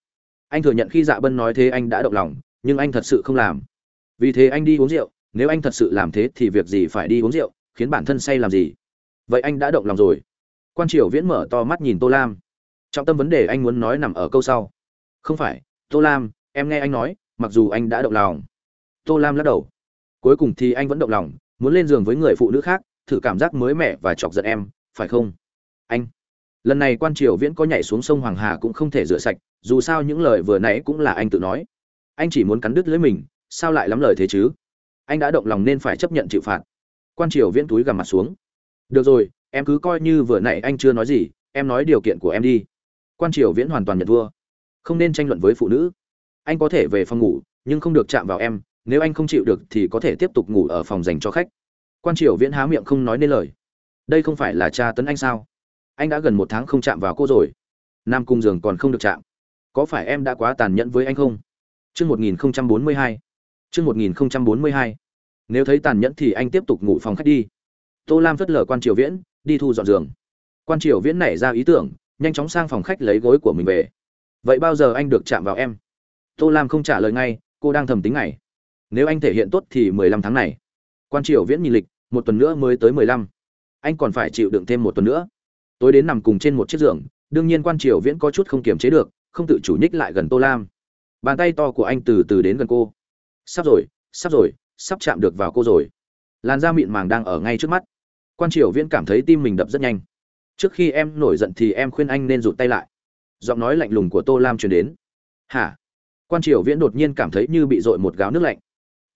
anh thừa nhận khi dạ bân nói thế anh đã động lòng, nhưng anh thật sự không làm. Vì thế anh đi uống rượu, nếu anh thật sự làm thế thì việc gì phải đi uống rượu, khiến bản thân say làm gì? Vậy anh đã động lòng rồi. Quan triều viễn mở to mắt nhìn tô lam. Trọng tâm vấn đề anh muốn nói nằm ở câu sau. Không phải, tô lam, em nghe anh nói, mặc dù anh đã động lòng. Tô lam lắc đầu. Cuối cùng thì anh vẫn động lòng, muốn lên giường với người phụ nữ khác, thử cảm giác mới mẻ và chọc giận em, phải không? Anh lần này quan triều viễn có nhảy xuống sông hoàng hà cũng không thể rửa sạch, dù sao những lời vừa nãy cũng là anh tự nói. Anh chỉ muốn cắn đứt lưỡi mình, sao lại lắm lời thế chứ? Anh đã động lòng nên phải chấp nhận chịu phạt. Quan triều viễn túi gằm mặt xuống. Được rồi, em cứ coi như vừa nãy anh chưa nói gì, em nói điều kiện của em đi. Quan triều viễn hoàn toàn nhận thua. Không nên tranh luận với phụ nữ. Anh có thể về phòng ngủ, nhưng không được chạm vào em, nếu anh không chịu được thì có thể tiếp tục ngủ ở phòng dành cho khách. Quan triều viễn há miệng không nói nên lời. Đây không phải là cha tấn anh sao? Anh đã gần một tháng không chạm vào cô rồi. Nam cung giường còn không được chạm. Có phải em đã quá tàn nhẫn với anh không? Chương một nghìn bốn mươi hai. Chương một nghìn bốn mươi hai. Nếu thấy tàn nhẫn thì anh tiếp tục ngủ phòng khách đi. Tô lam phất lờ quan triều viễn, đi thu dọn giường. Quan triều viễn nảy ra ý tưởng, nhanh chóng sang phòng khách lấy gối của mình về. Vậy bao giờ anh được chạm vào em? Tô lam không trả lời ngay, cô đang thầm tính ngày. Nếu anh thể hiện tốt thì mười lăm tháng này. Quan triều viễn nhìn lịch, một tuần nữa mới tới mười lăm. Anh còn phải chịu đựng thêm một tuần nữa tối đến nằm cùng trên một chiếc giường, đương nhiên quan triều viễn có chút không kiềm chế được, không tự chủ nhích lại gần tô lam. Bàn tay to của anh từ từ đến gần cô. Sắp rồi sắp rồi, sắp chạm được vào cô rồi. Làn da mịn màng đang ở ngay trước mắt. Quan triều viễn cảm thấy tim mình đập rất nhanh. Trước khi em nổi giận thì em khuyên anh nên rụt tay lại. Giọng nói lạnh lùng của tô lam truyền đến. Hả? Quan triều viễn đột nhiên cảm thấy như bị dội một gáo nước lạnh.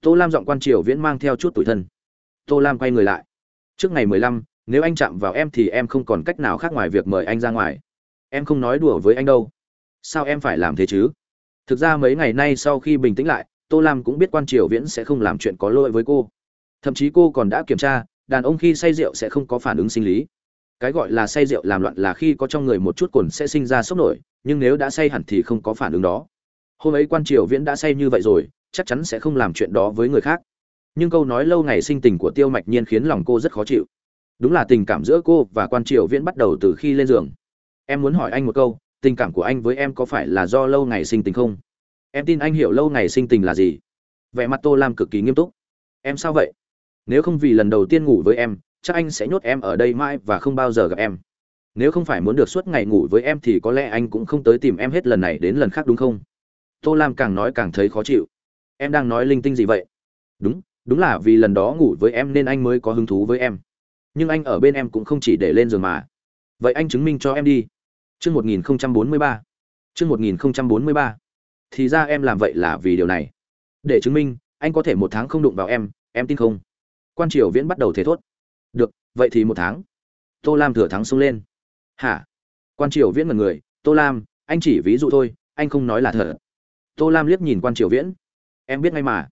Tô lam giọng quan triều viễn mang theo chút tủi thân. Tô lam quay người lại. Trước ngày mười lăm nếu anh chạm vào em thì em không còn cách nào khác ngoài việc mời anh ra ngoài. Em không nói đùa với anh đâu. Sao em phải làm thế chứ? Thực ra mấy ngày nay sau khi bình tĩnh lại, tô lam cũng biết quan triều viễn sẽ không làm chuyện có lỗi với cô. Thậm chí cô còn đã kiểm tra, đàn ông khi say rượu sẽ không có phản ứng sinh lý. Cái gọi là say rượu làm loạn là khi có trong người một chút cồn sẽ sinh ra sốc nổi, nhưng nếu đã say hẳn thì không có phản ứng đó. Hôm ấy quan triều viễn đã say như vậy rồi, chắc chắn sẽ không làm chuyện đó với người khác. Nhưng câu nói lâu ngày sinh tình của tiêu mạch nhiên khiến lòng cô rất khó chịu đúng là tình cảm giữa cô và quan triều viễn bắt đầu từ khi lên giường. Em muốn hỏi anh một câu, tình cảm của anh với em có phải là do lâu ngày sinh tình không? Em tin anh hiểu lâu ngày sinh tình là gì. Vẻ mặt tô lam cực kỳ nghiêm túc. Em sao vậy? Nếu không vì lần đầu tiên ngủ với em, chắc anh sẽ nhốt em ở đây mãi và không bao giờ gặp em. Nếu không phải muốn được suốt ngày ngủ với em thì có lẽ anh cũng không tới tìm em hết lần này đến lần khác đúng không? Tô lam càng nói càng thấy khó chịu. Em đang nói linh tinh gì vậy? Đúng đúng là vì lần đó ngủ với em nên anh mới có hứng thú với em nhưng anh ở bên em cũng không chỉ để lên giường mà. Vậy anh chứng minh cho em đi. Chương một nghìn bốn mươi ba. Chương một nghìn bốn mươi ba. Thì ra em làm vậy là vì điều này. Để chứng minh, anh có thể một tháng không đụng vào em em tin không? Quan triều viễn bắt đầu thế thốt. Được, vậy thì một tháng. Tô lam thừa thắng xông lên. Hả? Quan triều viễn mật người. Tô lam, anh chỉ ví dụ thôi, anh không nói là thật. Tô lam liếc nhìn quan triều viễn. Em biết ngay mà.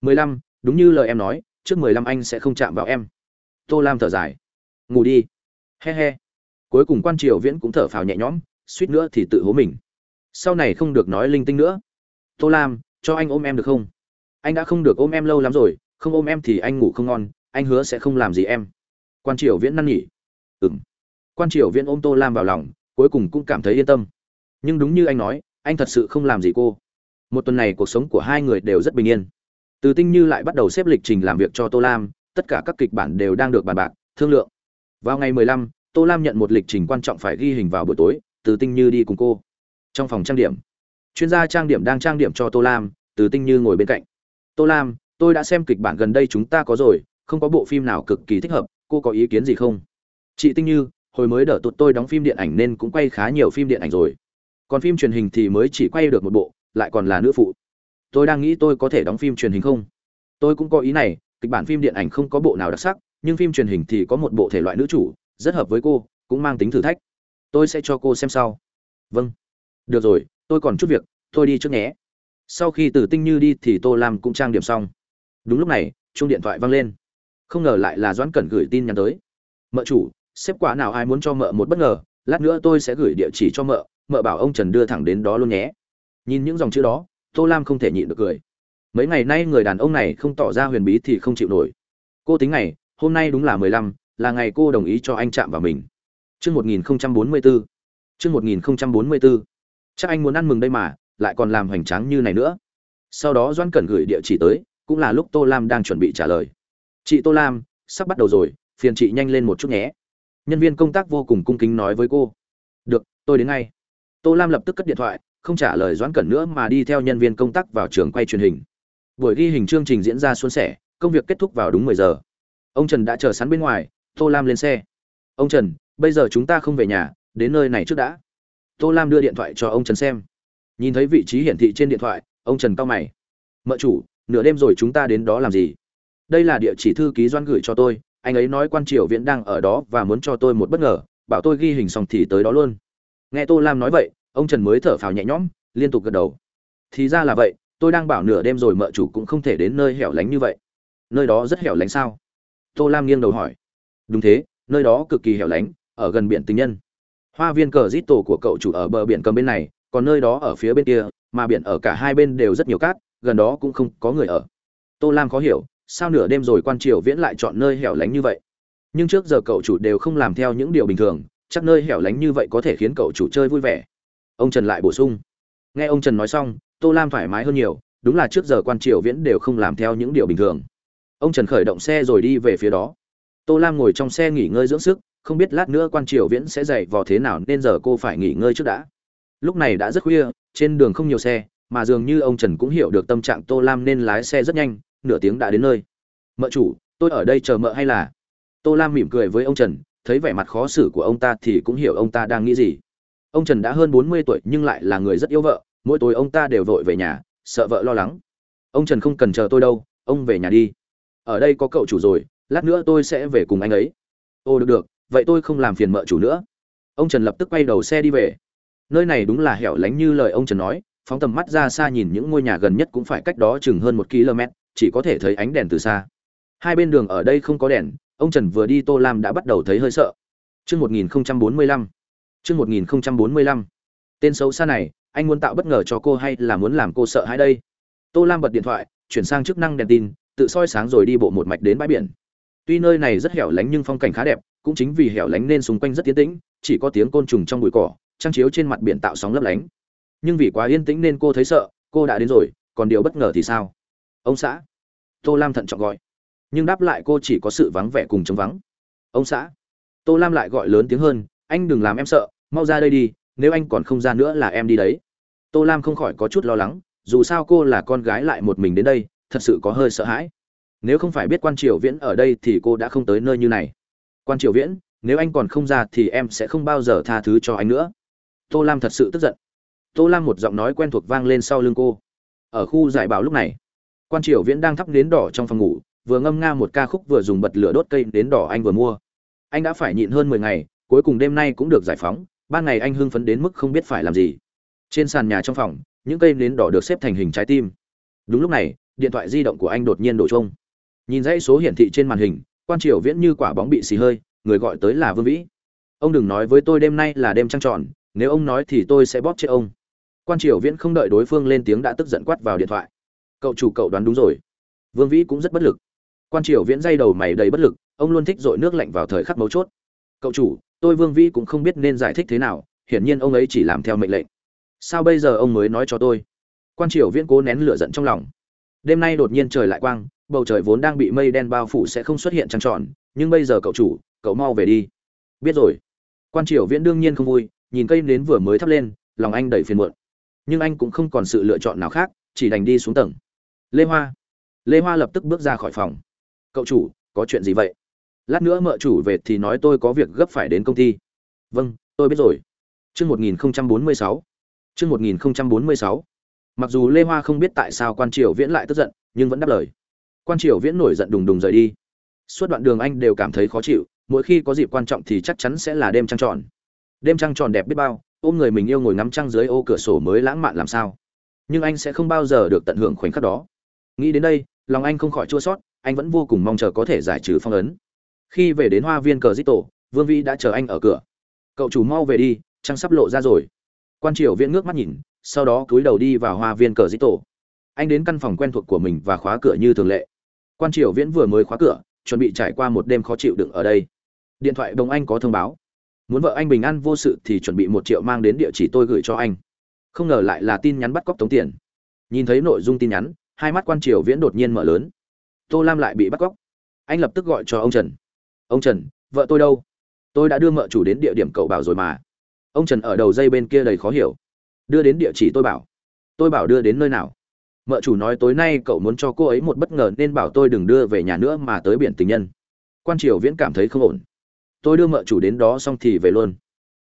Mười lăm, đúng như lời em nói, trước mười lăm anh sẽ không chạm vào em tô lam thở dài. Ngủ đi. He he. Cuối cùng quan triều viễn cũng thở phào nhẹ nhõm, suýt nữa thì tự hố mình. Sau này không được nói linh tinh nữa. Tô lam, cho anh ôm em được không? Anh đã không được ôm em lâu lắm rồi, không ôm em thì anh ngủ không ngon, anh hứa sẽ không làm gì em. Quan triều viễn năn nhỉ ừng quan triều viễn ôm tô lam vào lòng, cuối cùng cũng cảm thấy yên tâm. Nhưng đúng như anh nói, anh thật sự không làm gì cô. Một tuần này cuộc sống của hai người đều rất bình yên. Từ tinh như lại bắt đầu xếp lịch trình làm việc cho tô lam tất cả các kịch bản đều đang được bàn bạc, thương lượng. Vào ngày mười lăm, tô lam nhận một lịch trình quan trọng phải ghi hình vào buổi tối, từ tinh như đi cùng cô. Trong phòng trang điểm, chuyên gia trang điểm đang trang điểm cho tô lam, từ tinh như ngồi bên cạnh. Tô lam, tôi đã xem kịch bản gần đây chúng ta có rồi, không có bộ phim nào cực kỳ thích hợp, cô có ý kiến gì không? Chị tinh như, hồi mới đỡ tụt tôi đóng phim điện ảnh nên cũng quay khá nhiều phim điện ảnh rồi. Còn phim truyền hình thì mới chỉ quay được một bộ, lại còn là nữ phụ. Tôi đang nghĩ tôi có thể đóng phim truyền hình không? Tôi cũng có ý này kịch bản phim điện ảnh không có bộ nào đặc sắc, nhưng phim truyền hình thì có một bộ thể loại nữ chủ, rất hợp với cô, cũng mang tính thử thách. Tôi sẽ cho cô xem sau. Vâng. Được rồi, tôi còn chút việc, tôi đi trước nhé. Sau khi từ tinh như đi thì tô lam cũng trang điểm xong. Đúng lúc này, chuông điện thoại vang lên. Không ngờ lại là doãn cẩn gửi tin nhắn tới. Mợ chủ, xếp quả nào ai muốn cho mợ một bất ngờ, lát nữa tôi sẽ gửi địa chỉ cho mợ mợ bảo ông trần đưa thẳng đến đó luôn nhé. Nhìn những dòng chữ đó, tô lam không thể nhịn được cười mấy ngày nay người đàn ông này không tỏ ra huyền bí thì không chịu nổi. Cô tính ngày hôm nay đúng là mười lăm, là ngày cô đồng ý cho anh chạm vào mình. Chương một nghìn bốn mươi bốn chương một nghìn bốn mươi bốn chắc anh muốn ăn mừng đây mà, lại còn làm hoành tráng như này nữa. Sau đó doan cẩn gửi địa chỉ tới, cũng là lúc tô lam đang chuẩn bị trả lời. Chị tô lam, sắp bắt đầu rồi, phiền chị nhanh lên một chút nhé. Nhân viên công tác vô cùng cung kính nói với cô. Được, tôi đến ngay. Tô lam lập tức cất điện thoại, không trả lời doãn cẩn nữa mà đi theo nhân viên công tác vào trường quay truyền hình buổi ghi hình chương trình diễn ra suôn sẻ, công việc kết thúc vào đúng mười giờ. Ông trần đã chờ sẵn bên ngoài, tô lam lên xe. Ông trần, bây giờ chúng ta không về nhà, đến nơi này trước đã. Tô lam đưa điện thoại cho ông trần xem. Nhìn thấy vị trí hiển thị trên điện thoại, ông trần cao mày. Mợ chủ, nửa đêm rồi chúng ta đến đó làm gì? Đây là địa chỉ thư ký doan gửi cho tôi, anh ấy nói quan triều viễn đang ở đó và muốn cho tôi một bất ngờ, bảo tôi ghi hình xong thì tới đó luôn. Nghe tô lam nói vậy, ông trần mới thở phào nhẹ nhõm, liên tục gật đầu. Thì ra là vậy tôi đang bảo nửa đêm rồi mợ chủ cũng không thể đến nơi hẻo lánh như vậy. Nơi đó rất hẻo lánh sao? Tô lam nghiêng đầu hỏi. Đúng thế, nơi đó cực kỳ hẻo lánh, ở gần biển tình nhân. Hoa viên cờ rít tổ của cậu chủ ở bờ biển cầm bên này, còn nơi đó ở phía bên kia, mà biển ở cả hai bên đều rất nhiều cát, gần đó cũng không có người ở. Tô lam khó hiểu, sao nửa đêm rồi quan triều viễn lại chọn nơi hẻo lánh như vậy? Nhưng trước giờ cậu chủ đều không làm theo những điều bình thường, chắc nơi hẻo lánh như vậy có thể khiến cậu chủ chơi vui vẻ. Ông trần lại bổ sung. Nghe ông trần nói xong tô lam thoải mái hơn nhiều, đúng là trước giờ quan triều viễn đều không làm theo những điều bình thường. Ông trần khởi động xe rồi đi về phía đó. Tô lam ngồi trong xe nghỉ ngơi dưỡng sức, không biết lát nữa quan triều viễn sẽ dậy vò thế nào nên giờ cô phải nghỉ ngơi trước đã. Lúc này đã rất khuya, trên đường không nhiều xe, mà dường như ông trần cũng hiểu được tâm trạng tô lam nên lái xe rất nhanh, nửa tiếng đã đến nơi. Mợ chủ, tôi ở đây chờ mợ hay là? Tô lam mỉm cười với ông trần, thấy vẻ mặt khó xử của ông ta thì cũng hiểu ông ta đang nghĩ gì. Ông trần đã hơn bốn mươi tuổi nhưng lại là người rất yêu vợ mỗi tối ông ta đều vội về nhà, sợ vợ lo lắng. Ông trần không cần chờ tôi đâu, ông về nhà đi. Ở đây có cậu chủ rồi, lát nữa tôi sẽ về cùng anh ấy. Ô được được, vậy tôi không làm phiền mợ chủ nữa. Ông trần lập tức quay đầu xe đi về. Nơi này đúng là hẻo lánh như lời ông trần nói, phóng tầm mắt ra xa nhìn những ngôi nhà gần nhất cũng phải cách đó chừng hơn một km chỉ có thể thấy ánh đèn từ xa. Hai bên đường ở đây không có đèn, ông trần vừa đi tô lam đã bắt đầu thấy hơi sợ. Chương một nghìn bốn mươi lăm. Chương một nghìn bốn mươi lăm. Tên xấu xa này anh muốn tạo bất ngờ cho cô hay là muốn làm cô sợ hãi đây? Tô lam bật điện thoại, chuyển sang chức năng đèn tin, tự soi sáng rồi đi bộ một mạch đến bãi biển. Tuy nơi này rất hẻo lánh nhưng phong cảnh khá đẹp, cũng chính vì hẻo lánh nên xung quanh rất tiến tĩnh, chỉ có tiếng côn trùng trong bụi cỏ, trăng chiếu trên mặt biển tạo sóng lấp lánh. Nhưng vì quá yên tĩnh nên cô thấy sợ, cô đã đến rồi, còn điều bất ngờ thì sao? Ông xã. Tô lam thận trọng gọi. Nhưng đáp lại cô chỉ có sự vắng vẻ cùng trống vắng. Ông xã. Tô lam lại gọi lớn tiếng hơn, anh đừng làm em sợ, mau ra đây đi nếu anh còn không ra nữa là em đi đấy. Tô lam không khỏi có chút lo lắng, dù sao cô là con gái lại một mình đến đây, thật sự có hơi sợ hãi. Nếu không phải biết quan triều viễn ở đây thì cô đã không tới nơi như này. Quan triều viễn, nếu anh còn không ra thì em sẽ không bao giờ tha thứ cho anh nữa. Tô lam thật sự tức giận. Tô lam một giọng nói quen thuộc vang lên sau lưng cô. Ở khu giải bảo lúc này, quan triều viễn đang thắp nến đỏ trong phòng ngủ, vừa ngâm nga một ca khúc vừa dùng bật lửa đốt cây nến đỏ anh vừa mua. Anh đã phải nhịn hơn mười ngày, cuối cùng đêm nay cũng được giải phóng ban ngày anh hưng phấn đến mức không biết phải làm gì. Trên sàn nhà trong phòng, những cây nến đỏ được xếp thành hình trái tim. Đúng lúc này, điện thoại di động của anh đột nhiên đổ chuông. nhìn dãy số hiển thị trên màn hình, quan triều viễn như quả bóng bị xì hơi, người gọi tới là vương vĩ. Ông đừng nói với tôi đêm nay là đêm trăng tròn, nếu ông nói thì tôi sẽ bóp chết ông. Quan triều viễn không đợi đối phương lên tiếng đã tức giận quát vào điện thoại. Cậu chủ cậu đoán đúng rồi. Vương vĩ cũng rất bất lực. Quan triều viễn dây đầu mày đầy bất lực, ông luôn thích dội nước lạnh vào thời khắc mấu chốt. Cậu chủ tôi vương vĩ cũng không biết nên giải thích thế nào, hiển nhiên ông ấy chỉ làm theo mệnh lệnh. Sao bây giờ ông mới nói cho tôi? Quan triều viễn cố nén lửa giận trong lòng. Đêm nay đột nhiên trời lại quang, bầu trời vốn đang bị mây đen bao phủ sẽ không xuất hiện trăng tròn, nhưng bây giờ cậu chủ, cậu mau về đi. Biết rồi. Quan triều viễn đương nhiên không vui, nhìn cây nến vừa mới thắp lên, lòng anh đầy phiền muộn. Nhưng anh cũng không còn sự lựa chọn nào khác, chỉ đành đi xuống tầng. Lê hoa. Lê hoa lập tức bước ra khỏi phòng. Cậu chủ, có chuyện gì vậy? Lát nữa mợ chủ về thì nói tôi có việc gấp phải đến công ty. Vâng tôi biết rồi. Chương một nghìn bốn mươi sáu. Chương một nghìn bốn mươi sáu. Mặc dù lê hoa không biết tại sao quan triều viễn lại tức giận, nhưng vẫn đáp lời. Quan triều viễn nổi giận đùng đùng rời đi. Suốt đoạn đường anh đều cảm thấy khó chịu, mỗi khi có dịp quan trọng thì chắc chắn sẽ là đêm trăng tròn. Đêm trăng tròn đẹp biết bao, ôm người mình yêu ngồi ngắm trăng dưới ô cửa sổ mới lãng mạn làm sao. Nhưng anh sẽ không bao giờ được tận hưởng khoảnh khắc đó. Nghĩ đến đây, lòng anh không khỏi chua sót anh vẫn vô cùng mong chờ có thể giải trừ phong ấn khi về đến hoa viên cờ dít tổ, vương vĩ đã chờ anh ở cửa. Cậu chủ mau về đi, trăng sắp lộ ra rồi. Quan triều viễn ngước mắt nhìn, sau đó cúi đầu đi vào hoa viên cờ dít tổ. Anh đến căn phòng quen thuộc của mình và khóa cửa như thường lệ. Quan triều viễn vừa mới khóa cửa, chuẩn bị trải qua một đêm khó chịu đựng ở đây. Điện thoại đồng anh có thông báo. Muốn vợ anh bình an vô sự thì chuẩn bị một triệu mang đến địa chỉ tôi gửi cho anh. Không ngờ lại là tin nhắn bắt cóc tống tiền. Nhìn thấy nội dung tin nhắn, hai mắt quan triều viễn đột nhiên mở lớn. Tô lam lại bị bắt cóc. Anh lập tức gọi cho ông trần ông trần, vợ tôi đâu? Tôi đã đưa mợ chủ đến địa điểm cậu bảo rồi mà. Ông trần ở đầu dây bên kia đầy khó hiểu. Đưa đến địa chỉ tôi bảo. Tôi bảo đưa đến nơi nào? Mợ chủ nói tối nay cậu muốn cho cô ấy một bất ngờ nên bảo tôi đừng đưa về nhà nữa mà tới biển tình nhân. Quan triều viễn cảm thấy không ổn. Tôi đưa mợ chủ đến đó xong thì về luôn.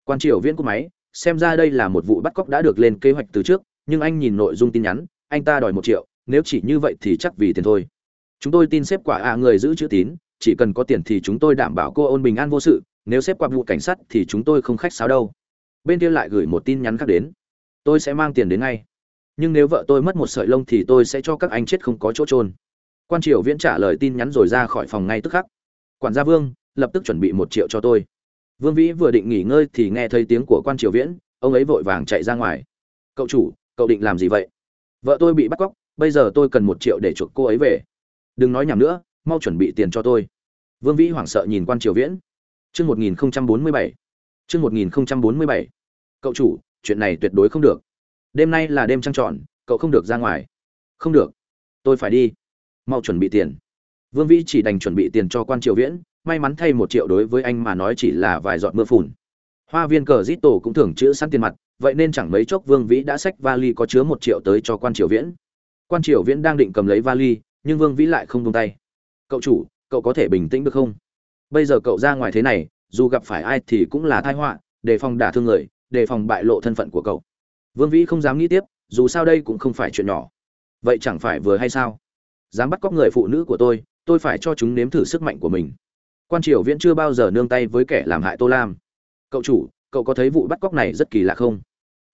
Quan triều viễn cúp máy, xem ra đây là một vụ bắt cóc đã được lên kế hoạch từ trước, nhưng anh nhìn nội dung tin nhắn, anh ta đòi một triệu, nếu chỉ như vậy thì chắc vì tiền thôi. Chúng tôi tin xếp quả à người giữ chữ tín chỉ cần có tiền thì chúng tôi đảm bảo cô ôn bình an vô sự, nếu xếp qua vụ cảnh sát thì chúng tôi không khách sáo đâu. Bên kia lại gửi một tin nhắn khác đến. Tôi sẽ mang tiền đến ngay, nhưng nếu vợ tôi mất một sợi lông thì tôi sẽ cho các anh chết không có chỗ trôn quan triều viễn trả lời tin nhắn rồi ra khỏi phòng ngay tức khắc. Quản gia vương, lập tức chuẩn bị một triệu cho tôi. Vương vĩ vừa định nghỉ ngơi thì nghe thấy tiếng của quan triều viễn, ông ấy vội vàng chạy ra ngoài. Cậu chủ, cậu định làm gì vậy? Vợ tôi bị bắt cóc, bây giờ tôi cần một triệu để chuộc cô ấy về. Đừng nói nhảm nữa mau chuẩn bị tiền cho tôi. Vương vĩ hoảng sợ nhìn quan triều viễn. Chương một nghìn bốn mươi bảy. Chương một nghìn bốn mươi bảy. Cậu chủ, chuyện này tuyệt đối không được. Đêm nay là đêm trăng tròn, cậu không được ra ngoài. Không được. Tôi phải đi. Mau chuẩn bị tiền. Vương vĩ chỉ đành chuẩn bị tiền cho quan triều viễn, may mắn thay một triệu đối với anh mà nói chỉ là vài giọt mưa phùn. Hoa viên cờ dít tổ cũng thường chữ sẵn tiền mặt, vậy nên chẳng mấy chốc vương vĩ đã xách vali có chứa một triệu tới cho quan triều viễn. Quan triều viễn đang định cầm lấy vali, nhưng vương vĩ lại không tung tay cậu chủ, cậu có thể bình tĩnh được không? Bây giờ cậu ra ngoài thế này, dù gặp phải ai thì cũng là tai họa, đề phòng đả thương người, đề phòng bại lộ thân phận của cậu. Vương vĩ không dám nghĩ tiếp, dù sao đây cũng không phải chuyện nhỏ. Vậy chẳng phải vừa hay sao? Dám bắt cóc người phụ nữ của tôi tôi phải cho chúng nếm thử sức mạnh của mình. Quan triều viễn chưa bao giờ nương tay với kẻ làm hại tô lam. Cậu chủ, cậu có thấy vụ bắt cóc này rất kỳ lạ không?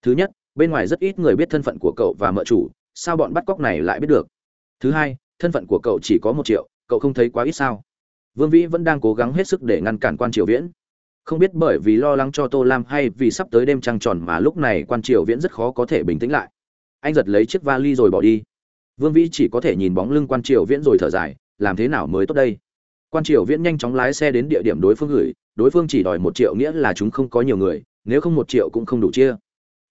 Thứ nhất, bên ngoài rất ít người biết thân phận của cậu và mợ chủ, sao bọn bắt cóc này lại biết được? Thứ hai, thân phận của cậu chỉ có một triệu cậu không thấy quá ít sao? Vương vĩ vẫn đang cố gắng hết sức để ngăn cản quan triều viễn. Không biết bởi vì lo lắng cho tô lam hay vì sắp tới đêm trăng tròn mà lúc này quan triều viễn rất khó có thể bình tĩnh lại. Anh giật lấy chiếc vali rồi bỏ đi. Vương vĩ chỉ có thể nhìn bóng lưng quan triều viễn rồi thở dài, làm thế nào mới tốt đây? Quan triều viễn nhanh chóng lái xe đến địa điểm đối phương gửi, đối phương chỉ đòi một triệu nghĩa là chúng không có nhiều người, nếu không một triệu cũng không đủ chia.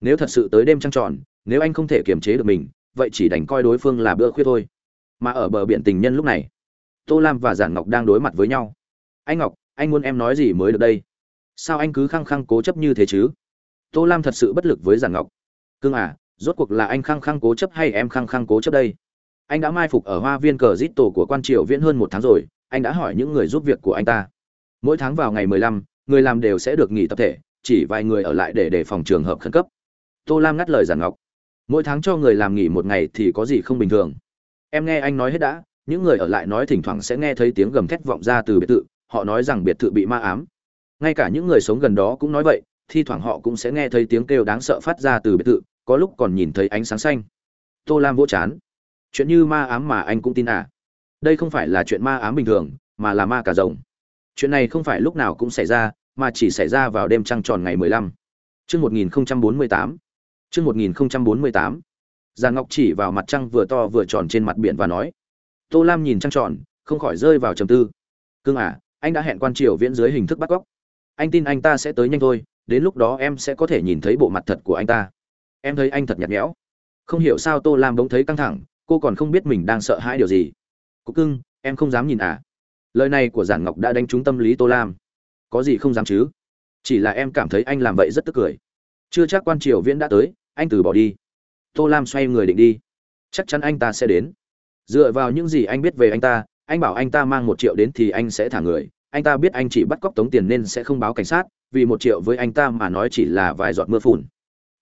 Nếu thật sự tới đêm trăng tròn, nếu anh không thể kiềm chế được mình, vậy chỉ đành coi đối phương là bữa khuya thôi. Mà ở bờ biển tình nhân lúc này tô lam và giản ngọc đang đối mặt với nhau. Anh ngọc, anh muốn em nói gì mới được đây? Sao anh cứ khăng khăng cố chấp như thế chứ? Tô lam thật sự bất lực với giản ngọc. Cưng à rốt cuộc là anh khăng khăng cố chấp hay em khăng khăng cố chấp đây? Anh đã mai phục ở hoa viên cờ rít tổ của quan triều viễn hơn một tháng rồi, anh đã hỏi những người giúp việc của anh ta. Mỗi tháng vào ngày mười lăm, người làm đều sẽ được nghỉ tập thể, chỉ vài người ở lại để đề phòng trường hợp khẩn cấp. Tô lam ngắt lời giản ngọc. Mỗi tháng cho người làm nghỉ một ngày thì có gì không bình thường? Em nghe anh nói hết đã những người ở lại nói thỉnh thoảng sẽ nghe thấy tiếng gầm thét vọng ra từ biệt thự, họ nói rằng biệt thự bị ma ám. Ngay cả những người sống gần đó cũng nói vậy, thi thoảng họ cũng sẽ nghe thấy tiếng kêu đáng sợ phát ra từ biệt thự, có lúc còn nhìn thấy ánh sáng xanh. Tô lam vỗ chán. Chuyện như ma ám mà anh cũng tin à? Đây không phải là chuyện ma ám bình thường, mà là ma cả rồng. Chuyện này không phải lúc nào cũng xảy ra, mà chỉ xảy ra vào đêm trăng tròn ngày mười lăm. Chương một nghìn bốn mươi tám. Chương một nghìn bốn mươi tám. Già ngọc chỉ vào mặt trăng vừa to vừa tròn trên mặt biển và nói tô lam nhìn trăng tròn, không khỏi rơi vào trầm tư. Cương à anh đã hẹn quan triều viễn dưới hình thức bắt cóc. Anh tin anh ta sẽ tới nhanh thôi, đến lúc đó em sẽ có thể nhìn thấy bộ mặt thật của anh ta. Em thấy anh thật nhạt nhẽo. Không hiểu sao tô lam bỗng thấy căng thẳng, cô còn không biết mình đang sợ hãi điều gì. Cục cưng, em không dám nhìn à? Lời này của giản ngọc đã đánh trúng tâm lý tô lam. Có gì không dám chứ? Chỉ là em cảm thấy anh làm vậy rất tức cười. Chưa chắc quan triều viễn đã tới, anh từ bỏ đi. Tô lam xoay người định đi. Chắc chắn anh ta sẽ đến dựa vào những gì anh biết về anh ta, anh bảo anh ta mang một triệu đến thì anh sẽ thả người. Anh ta biết anh chỉ bắt cóc tống tiền nên sẽ không báo cảnh sát, vì một triệu với anh ta mà nói chỉ là vài giọt mưa phùn.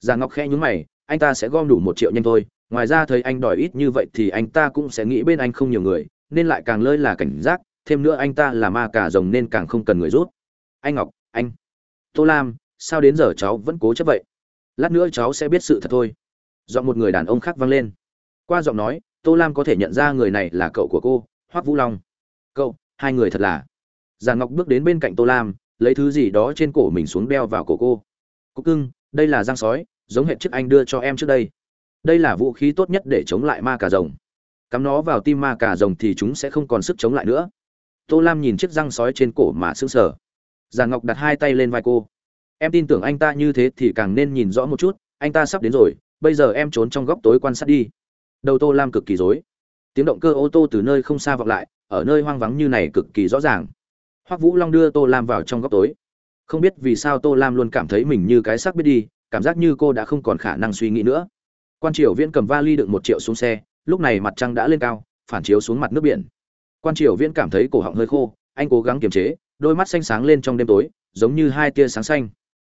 Già ngọc khẽ nhúng mày, anh ta sẽ gom đủ một triệu nhanh thôi. Ngoài ra thấy anh đòi ít như vậy thì anh ta cũng sẽ nghĩ bên anh không nhiều người, nên lại càng lơi là cảnh giác, thêm nữa anh ta là ma cả rồng nên càng không cần người rút anh ngọc, anh, tô lam, sao đến giờ cháu vẫn cố chấp vậy? Lát nữa cháu sẽ biết sự thật thôi. Giọng một người đàn ông khác vang lên. Qua giọng nói tô lam có thể nhận ra người này là cậu của cô, hoắc vũ long. Cậu, hai người thật là. Già ngọc bước đến bên cạnh tô lam, lấy thứ gì đó trên cổ mình xuống đeo vào cổ cô. Cúc cưng, đây là giang sói, giống hệt chiếc anh đưa cho em trước đây. Đây là vũ khí tốt nhất để chống lại ma cà rồng. Cắm nó vào tim ma cà rồng thì chúng sẽ không còn sức chống lại nữa. Tô lam nhìn chiếc răng sói trên cổ mà sững sờ. Già ngọc đặt hai tay lên vai cô. Em tin tưởng anh ta như thế thì càng nên nhìn rõ một chút, anh ta sắp đến rồi, bây giờ em trốn trong góc tối quan sát đi đầu tô lam cực kỳ rối. Tiếng động cơ ô tô từ nơi không xa vọng lại, ở nơi hoang vắng như này cực kỳ rõ ràng. Hoắc vũ long đưa tô lam vào trong góc tối. Không biết vì sao tô lam luôn cảm thấy mình như cái xác biết đi, cảm giác như cô đã không còn khả năng suy nghĩ nữa. Quan triều viễn cầm vali đựng một triệu xuống xe, lúc này mặt trăng đã lên cao, phản chiếu xuống mặt nước biển. Quan triều viễn cảm thấy cổ họng hơi khô, anh cố gắng kiềm chế, đôi mắt xanh sáng lên trong đêm tối, giống như hai tia sáng xanh.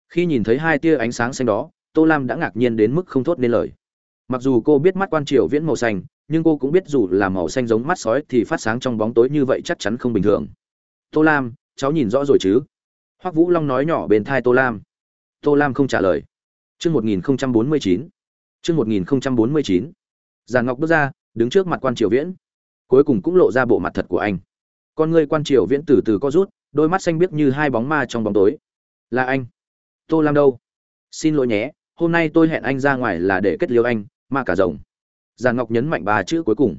Khi nhìn thấy hai tia ánh sáng xanh đó, tô lam đã ngạc nhiên đến mức không thốt nên lời mặc dù cô biết mắt quan triều viễn màu xanh, nhưng cô cũng biết dù là màu xanh giống mắt sói thì phát sáng trong bóng tối như vậy chắc chắn không bình thường. Tô lam, cháu nhìn rõ rồi chứ? Hoắc vũ long nói nhỏ bên thai tô lam. Tô lam không trả lời. Chương một nghìn bốn mươi chín. Chương một nghìn bốn mươi chín. Giàn ngọc bước ra, đứng trước mặt quan triều viễn. Cuối cùng cũng lộ ra bộ mặt thật của anh. Con người quan triều viễn từ từ co rút, đôi mắt xanh biếc như hai bóng ma trong bóng tối. Là anh. Tô lam đâu? Xin lỗi nhé, hôm nay tôi hẹn anh ra ngoài là để kết liêu anh ma cả rồng. Giàn ngọc nhấn mạnh ba chữ cuối cùng.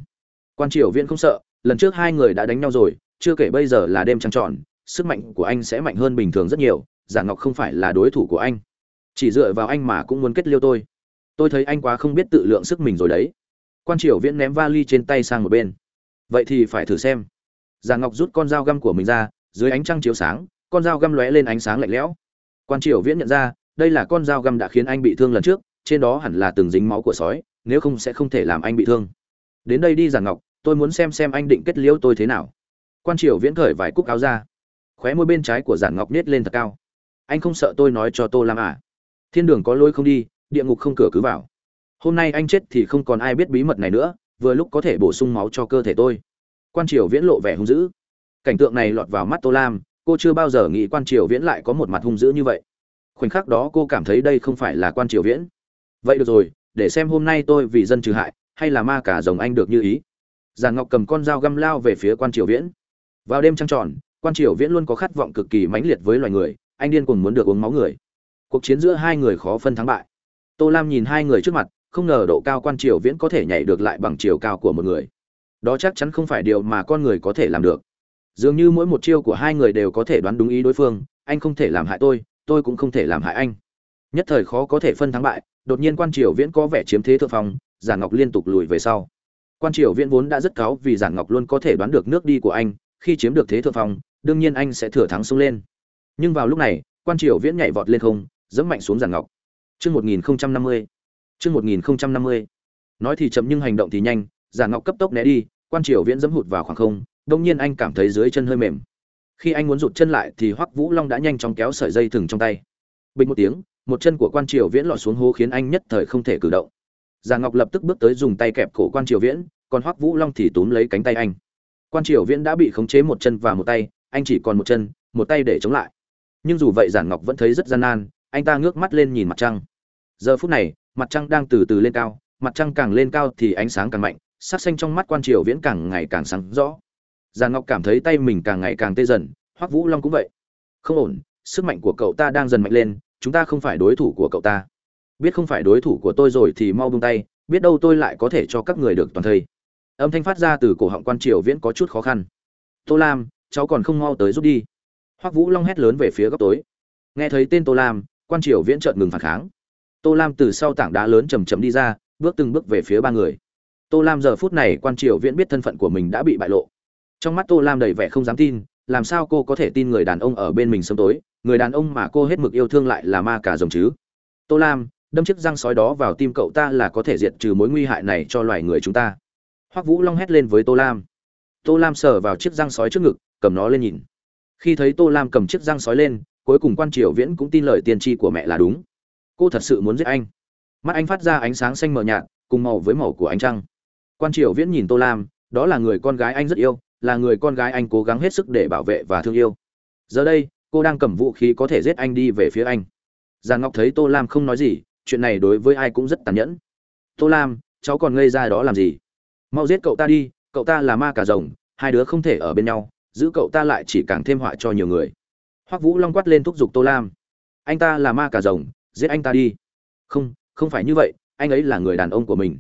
Quan triều viễn không sợ, lần trước hai người đã đánh nhau rồi, chưa kể bây giờ là đêm trăng tròn, sức mạnh của anh sẽ mạnh hơn bình thường rất nhiều giàn ngọc không phải là đối thủ của anh. Chỉ dựa vào anh mà cũng muốn kết liêu tôi. Tôi thấy anh quá không biết tự lượng sức mình rồi đấy. Quan triều viễn ném vali trên tay sang một bên. Vậy thì phải thử xem. Giản ngọc rút con dao găm của mình ra, dưới ánh trăng chiếu sáng, con dao găm lóe lên ánh sáng lạnh lẽo. Quan triều viễn nhận ra, đây là con dao găm đã khiến anh bị thương lần trước trên đó hẳn là từng dính máu của sói, nếu không sẽ không thể làm anh bị thương. Đến đây đi giản ngọc, tôi muốn xem xem anh định kết liễu tôi thế nào. Quan triều viễn khởi vài cúc áo ra. Khóe môi bên trái của giản ngọc nết lên thật cao. Anh không sợ tôi nói cho tô lam à? Thiên đường có lối không đi, địa ngục không cửa cứ vào. Hôm nay anh chết thì không còn ai biết bí mật này nữa, vừa lúc có thể bổ sung máu cho cơ thể tôi. Quan triều viễn lộ vẻ hung dữ. Cảnh tượng này lọt vào mắt tô lam, cô chưa bao giờ nghĩ quan triều viễn lại có một mặt hung dữ như vậy. Khoảnh khắc đó cô cảm thấy đây không phải là quan triều viễn vậy được rồi, để xem hôm nay tôi vì dân trừ hại, hay là ma cả rồng anh được như ý. Giàn ngọc cầm con dao găm lao về phía quan triều viễn. Vào đêm trăng tròn, quan triều viễn luôn có khát vọng cực kỳ mãnh liệt với loài người, anh điên cuồng muốn được uống máu người. Cuộc chiến giữa hai người khó phân thắng bại. Tô lam nhìn hai người trước mặt, không ngờ độ cao quan triều viễn có thể nhảy được lại bằng chiều cao của một người. Đó chắc chắn không phải điều mà con người có thể làm được. Dường như mỗi một chiêu của hai người đều có thể đoán đúng ý đối phương, anh không thể làm hại tôi tôi cũng không thể làm hại anh nhất thời khó có thể phân thắng bại, đột nhiên quan triều viễn có vẻ chiếm thế thượng phong, giản ngọc liên tục lùi về sau. Quan triều viễn vốn đã rất cáu vì giản ngọc luôn có thể đoán được nước đi của anh, khi chiếm được thế thượng phong, đương nhiên anh sẽ thừa thắng xông lên. Nhưng vào lúc này, quan triều viễn nhảy vọt lên không dẫm mạnh xuống giản ngọc. Chương một nghìn năm mươi. Chương một nghìn năm mươi. Nói thì chậm nhưng hành động thì nhanh, giản ngọc cấp tốc né đi, quan triều viễn dẫm hụt vào khoảng không, đông nhiên anh cảm thấy dưới chân hơi mềm. Khi anh muốn rụt chân lại thì hoắc vũ long đã nhanh chóng kéo sợi dây thừng trong tay. Bình một tiếng một chân của quan triều viễn lọt xuống hố khiến anh nhất thời không thể cử động. Già ngọc lập tức bước tới dùng tay kẹp cổ quan triều viễn, còn hoắc vũ long thì túm lấy cánh tay anh. Quan triều viễn đã bị khống chế một chân và một tay, anh chỉ còn một chân, một tay để chống lại. Nhưng dù vậy giản ngọc vẫn thấy rất gian nan, anh ta ngước mắt lên nhìn mặt trăng. Giờ phút này, mặt trăng đang từ từ lên cao, mặt trăng càng lên cao thì ánh sáng càng mạnh sắc xanh trong mắt quan triều viễn càng ngày càng sáng rõ. Giản ngọc cảm thấy tay mình càng ngày càng tê dần, hoắc vũ long cũng vậy. Không ổn, sức mạnh của cậu ta đang dần mạnh lên chúng ta không phải đối thủ của cậu ta. Biết không phải đối thủ của tôi rồi thì mau buông tay, biết đâu tôi lại có thể cho các người được toàn thây. Âm thanh phát ra từ cổ họng quan triều viễn có chút khó khăn. Tô lam, cháu còn không mau tới giúp đi. Hoắc vũ long hét lớn về phía góc tối. Nghe thấy tên tô lam, quan triều viễn trợn ngừng phản kháng. Tô lam từ sau tảng đá lớn chầm chầm đi ra, bước từng bước về phía ba người. Tô lam giờ phút này quan triều viễn biết thân phận của mình đã bị bại lộ. Trong mắt tô lam đầy vẻ không dám tin, làm sao cô có thể tin người đàn ông ở bên mình sớm tối? Người đàn ông mà cô hết mực yêu thương lại là ma cả rồng chứ. Tô lam, đâm chiếc răng sói đó vào tim cậu ta là có thể diệt trừ mối nguy hại này cho loài người chúng ta. Hoắc vũ long hét lên với tô lam. Tô lam sờ vào chiếc răng sói trước ngực, cầm nó lên nhìn. Khi thấy tô lam cầm chiếc răng sói lên, cuối cùng quan triều viễn cũng tin lời tiên tri của mẹ là đúng. Cô thật sự muốn giết anh. Mắt anh phát ra ánh sáng xanh mờ nhạt, cùng màu với màu của ánh trăng. Quan triều viễn nhìn tô lam, đó là người con gái anh rất yêu, là người con gái anh cố gắng hết sức để bảo vệ và thương yêu. Giờ đây cô đang cầm vũ khí có thể giết anh đi về phía anh. Giàn ngọc thấy tô lam không nói gì, chuyện này đối với ai cũng rất tàn nhẫn. Tô lam, cháu còn ngây ra đó làm gì? Mau giết cậu ta đi, cậu ta là ma cả rồng, hai đứa không thể ở bên nhau, giữ cậu ta lại chỉ càng thêm họa cho nhiều người. Hoắc vũ long quát lên thúc giục tô lam. Anh ta là ma cả rồng, giết anh ta đi. Không không phải như vậy, anh ấy là người đàn ông của mình.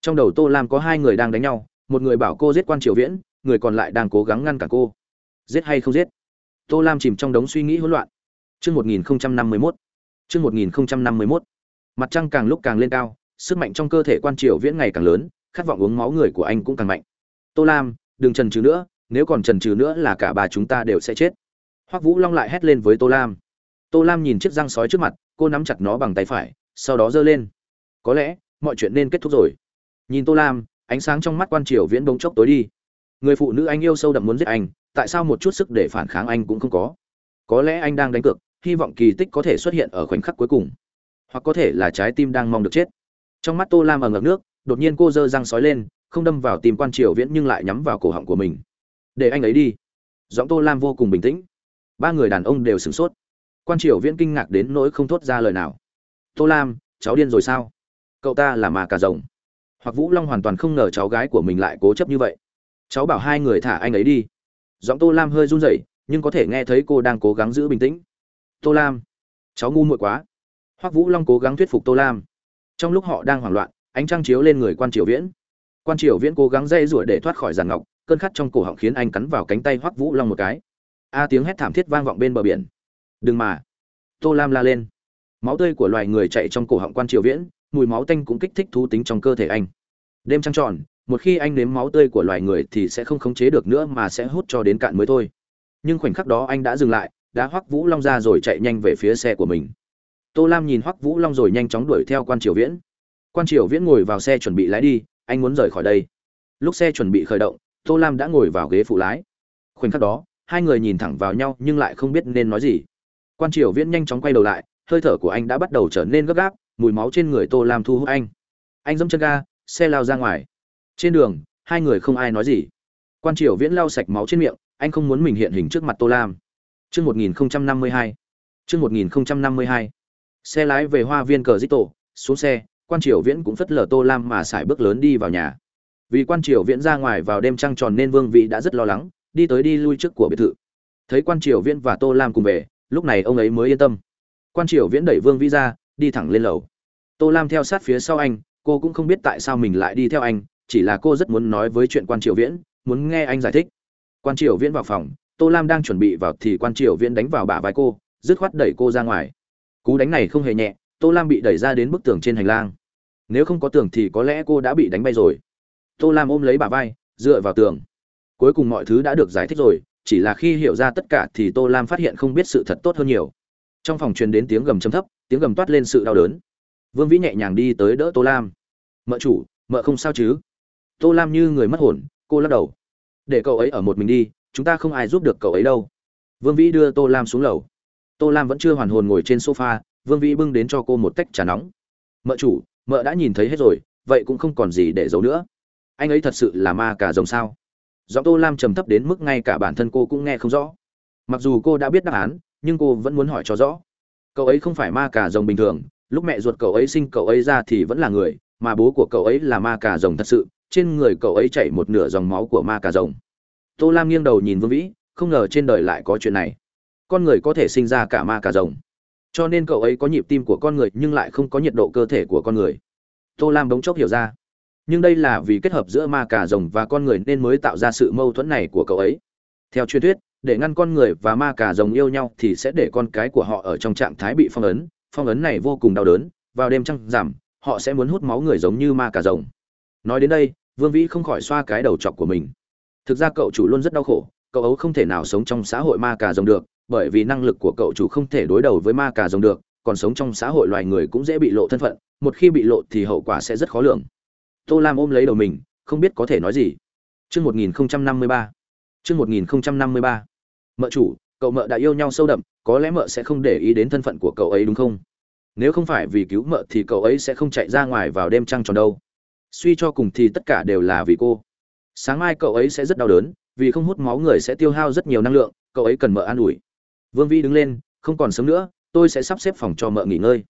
Trong đầu tô lam có hai người đang đánh nhau, một người bảo cô giết quan triều viễn, người còn lại đang cố gắng ngăn cản cô. Giết hay không giết? Tô lam chìm trong đống suy nghĩ hỗn loạn Chương 1051. Chương 1051. Mặt trăng càng lúc càng lên cao, sức mạnh trong cơ thể quan triều viễn ngày càng lớn, khát vọng uống máu người của anh cũng càng mạnh. Tô Lam, đừng chần chừ nữa, nếu còn chần chừ nữa là cả bà chúng ta đều sẽ chết. Hoắc Vũ Long lại hét lên với Tô Lam. Tô Lam nhìn chiếc răng sói trước mặt, cô nắm chặt nó bằng tay phải, sau đó giơ lên. Có lẽ, mọi chuyện nên kết thúc rồi. Nhìn Tô Lam, ánh sáng trong mắt quan triều viễn bỗng chốc tối đi. Người phụ nữ anh yêu sâu đậm muốn giết anh, tại sao một chút sức để phản kháng anh cũng không có? Có lẽ anh đang đánh cược, hy vọng kỳ tích có thể xuất hiện ở khoảnh khắc cuối cùng. Hoặc có thể là trái tim đang mong được chết. Trong mắt tô lam ở ngập nước đột nhiên cô giơ răng sói lên không đâm vào tìm quan triều viễn nhưng lại nhắm vào cổ họng của mình. Để anh ấy đi. Giọng tô lam vô cùng bình tĩnh. Ba người đàn ông đều sửng sốt. Quan triều viễn kinh ngạc đến nỗi không thốt ra lời nào. Tô lam cháu điên rồi sao? Cậu ta là mà cà rồng. Hoặc vũ long hoàn toàn không ngờ cháu gái của mình lại cố chấp như vậy. Cháu bảo hai người thả anh ấy đi giọng tô lam hơi run rẩy, nhưng có thể nghe thấy cô đang cố gắng giữ bình tĩnh. Tô lam, cháu ngu muội quá. Hoắc vũ long cố gắng thuyết phục tô lam. Trong lúc họ đang hoảng loạn, ánh trăng chiếu lên người quan triều viễn. Quan triều viễn cố gắng dây rủa để thoát khỏi giàn ngọc, cơn khát trong cổ họng khiến anh cắn vào cánh tay hoắc vũ long một cái. A tiếng hét thảm thiết vang vọng bên bờ biển. Đừng mà. Tô lam la lên. Máu tươi của loài người chạy trong cổ họng quan triều viễn, mùi máu tanh cũng kích thích thú tính trong cơ thể anh. Đêm trăng tròn một khi anh nếm máu tươi của loài người thì sẽ không khống chế được nữa mà sẽ hút cho đến cạn mới thôi. Nhưng khoảnh khắc đó anh đã dừng lại, đã hoắc vũ long ra rồi chạy nhanh về phía xe của mình. Tô lam nhìn hoắc vũ long rồi nhanh chóng đuổi theo quan triều viễn. Quan triều viễn ngồi vào xe chuẩn bị lái đi, anh muốn rời khỏi đây. Lúc xe chuẩn bị khởi động, tô lam đã ngồi vào ghế phụ lái. Khoảnh khắc đó, hai người nhìn thẳng vào nhau nhưng lại không biết nên nói gì. Quan triều viễn nhanh chóng quay đầu lại, hơi thở của anh đã bắt đầu trở nên gấp gáp, mùi máu trên người tô lam thu hút anh. Anh dẫm chân ga, xe lao ra ngoài trên đường hai người không ai nói gì quan triều viễn lau sạch máu trên miệng anh không muốn mình hiện hình trước mặt tô lam Chương 1052. Chương 1052. Xe lái về hoa viên cờ dít tổ, xuống xe, quan triều viễn cũng phất lờ Tô Lam mà xài bước lớn đi vào nhà. Vì quan triều viễn ra ngoài vào đêm trăng tròn nên Vương Vị đã rất lo lắng, đi tới đi lui trước của biệt thự. Thấy quan triều viễn và Tô Lam cùng về, lúc này ông ấy mới yên tâm. Quan triều viễn đẩy Vương Vĩ ra, đi thẳng lên lầu. Tô Lam theo sát phía sau anh, cô cũng không biết tại sao mình lại đi theo anh, chỉ là cô rất muốn nói với chuyện quan triều viễn, muốn nghe anh giải thích. Quan triều viễn vào phòng, tô lam đang chuẩn bị vào thì quan triều viễn đánh vào bả vai cô dứt khoát đẩy cô ra ngoài. Cú đánh này không hề nhẹ tô lam bị đẩy ra đến bức tường trên hành lang. Nếu không có tường thì có lẽ cô đã bị đánh bay rồi. Tô lam ôm lấy bả vai dựa vào tường. Cuối cùng mọi thứ đã được giải thích rồi chỉ là khi hiểu ra tất cả thì tô lam phát hiện không biết sự thật tốt hơn nhiều. Trong phòng truyền đến tiếng gầm chấm thấp tiếng gầm toát lên sự đau đớn. Vương vĩ nhẹ nhàng đi tới đỡ tô lam. Mợ chủ mợ không sao chứ? Tô lam như người mất hồn, cô lắc đầu. Để cậu ấy ở một mình đi, chúng ta không ai giúp được cậu ấy đâu. Vương vĩ đưa tô lam xuống lầu. Tô lam vẫn chưa hoàn hồn ngồi trên sofa, vương vĩ bưng đến cho cô một tách trà nóng. Mợ chủ, mợ đã nhìn thấy hết rồi, vậy cũng không còn gì để giấu nữa. Anh ấy thật sự là ma cả rồng sao? Giọng tô lam trầm thấp đến mức ngay cả bản thân cô cũng nghe không rõ. Mặc dù cô đã biết đáp án, nhưng cô vẫn muốn hỏi cho rõ. Cậu ấy không phải ma cả rồng bình thường, lúc mẹ ruột cậu ấy sinh cậu ấy ra thì vẫn là người, mà bố của cậu ấy là ma cả rồng thật sự trên người cậu ấy chảy một nửa dòng máu của ma cà rồng. Tô lam nghiêng đầu nhìn vương vĩ, không ngờ trên đời lại có chuyện này. Con người có thể sinh ra cả ma cà rồng. Cho nên cậu ấy có nhịp tim của con người nhưng lại không có nhiệt độ cơ thể của con người. Tô lam bỗng chốc hiểu ra. Nhưng đây là vì kết hợp giữa ma cà rồng và con người nên mới tạo ra sự mâu thuẫn này của cậu ấy. Theo truyền thuyết, để ngăn con người và ma cà rồng yêu nhau thì sẽ để con cái của họ ở trong trạng thái bị phong ấn. Phong ấn này vô cùng đau đớn, vào đêm trăng giảm họ sẽ muốn hút máu người giống như ma cà rồng nói đến đây vương vĩ không khỏi xoa cái đầu chọc của mình thực ra cậu chủ luôn rất đau khổ cậu ấu không thể nào sống trong xã hội ma cà rồng được bởi vì năng lực của cậu chủ không thể đối đầu với ma cà rồng được còn sống trong xã hội loài người cũng dễ bị lộ thân phận một khi bị lộ thì hậu quả sẽ rất khó lường tô lam ôm lấy đầu mình không biết có thể nói gì Chương 1053. Chương 1053. Mợ chủ, cậu mợ đã yêu nhau sâu đậm, có lẽ mợ sẽ không để ý đến thân phận của cậu ấy đúng không? Nếu không phải vì cứu mợ thì cậu ấy sẽ không chạy ra ngoài vào đêm trăng tròn đâu. Suy cho cùng thì tất cả đều là vì cô. Sáng mai cậu ấy sẽ rất đau đớn, vì không hút máu người sẽ tiêu hao rất nhiều năng lượng, cậu ấy cần mợ an ủi. Vương vĩ đứng lên, không còn sớm nữa, tôi sẽ sắp xếp phòng cho mợ nghỉ ngơi.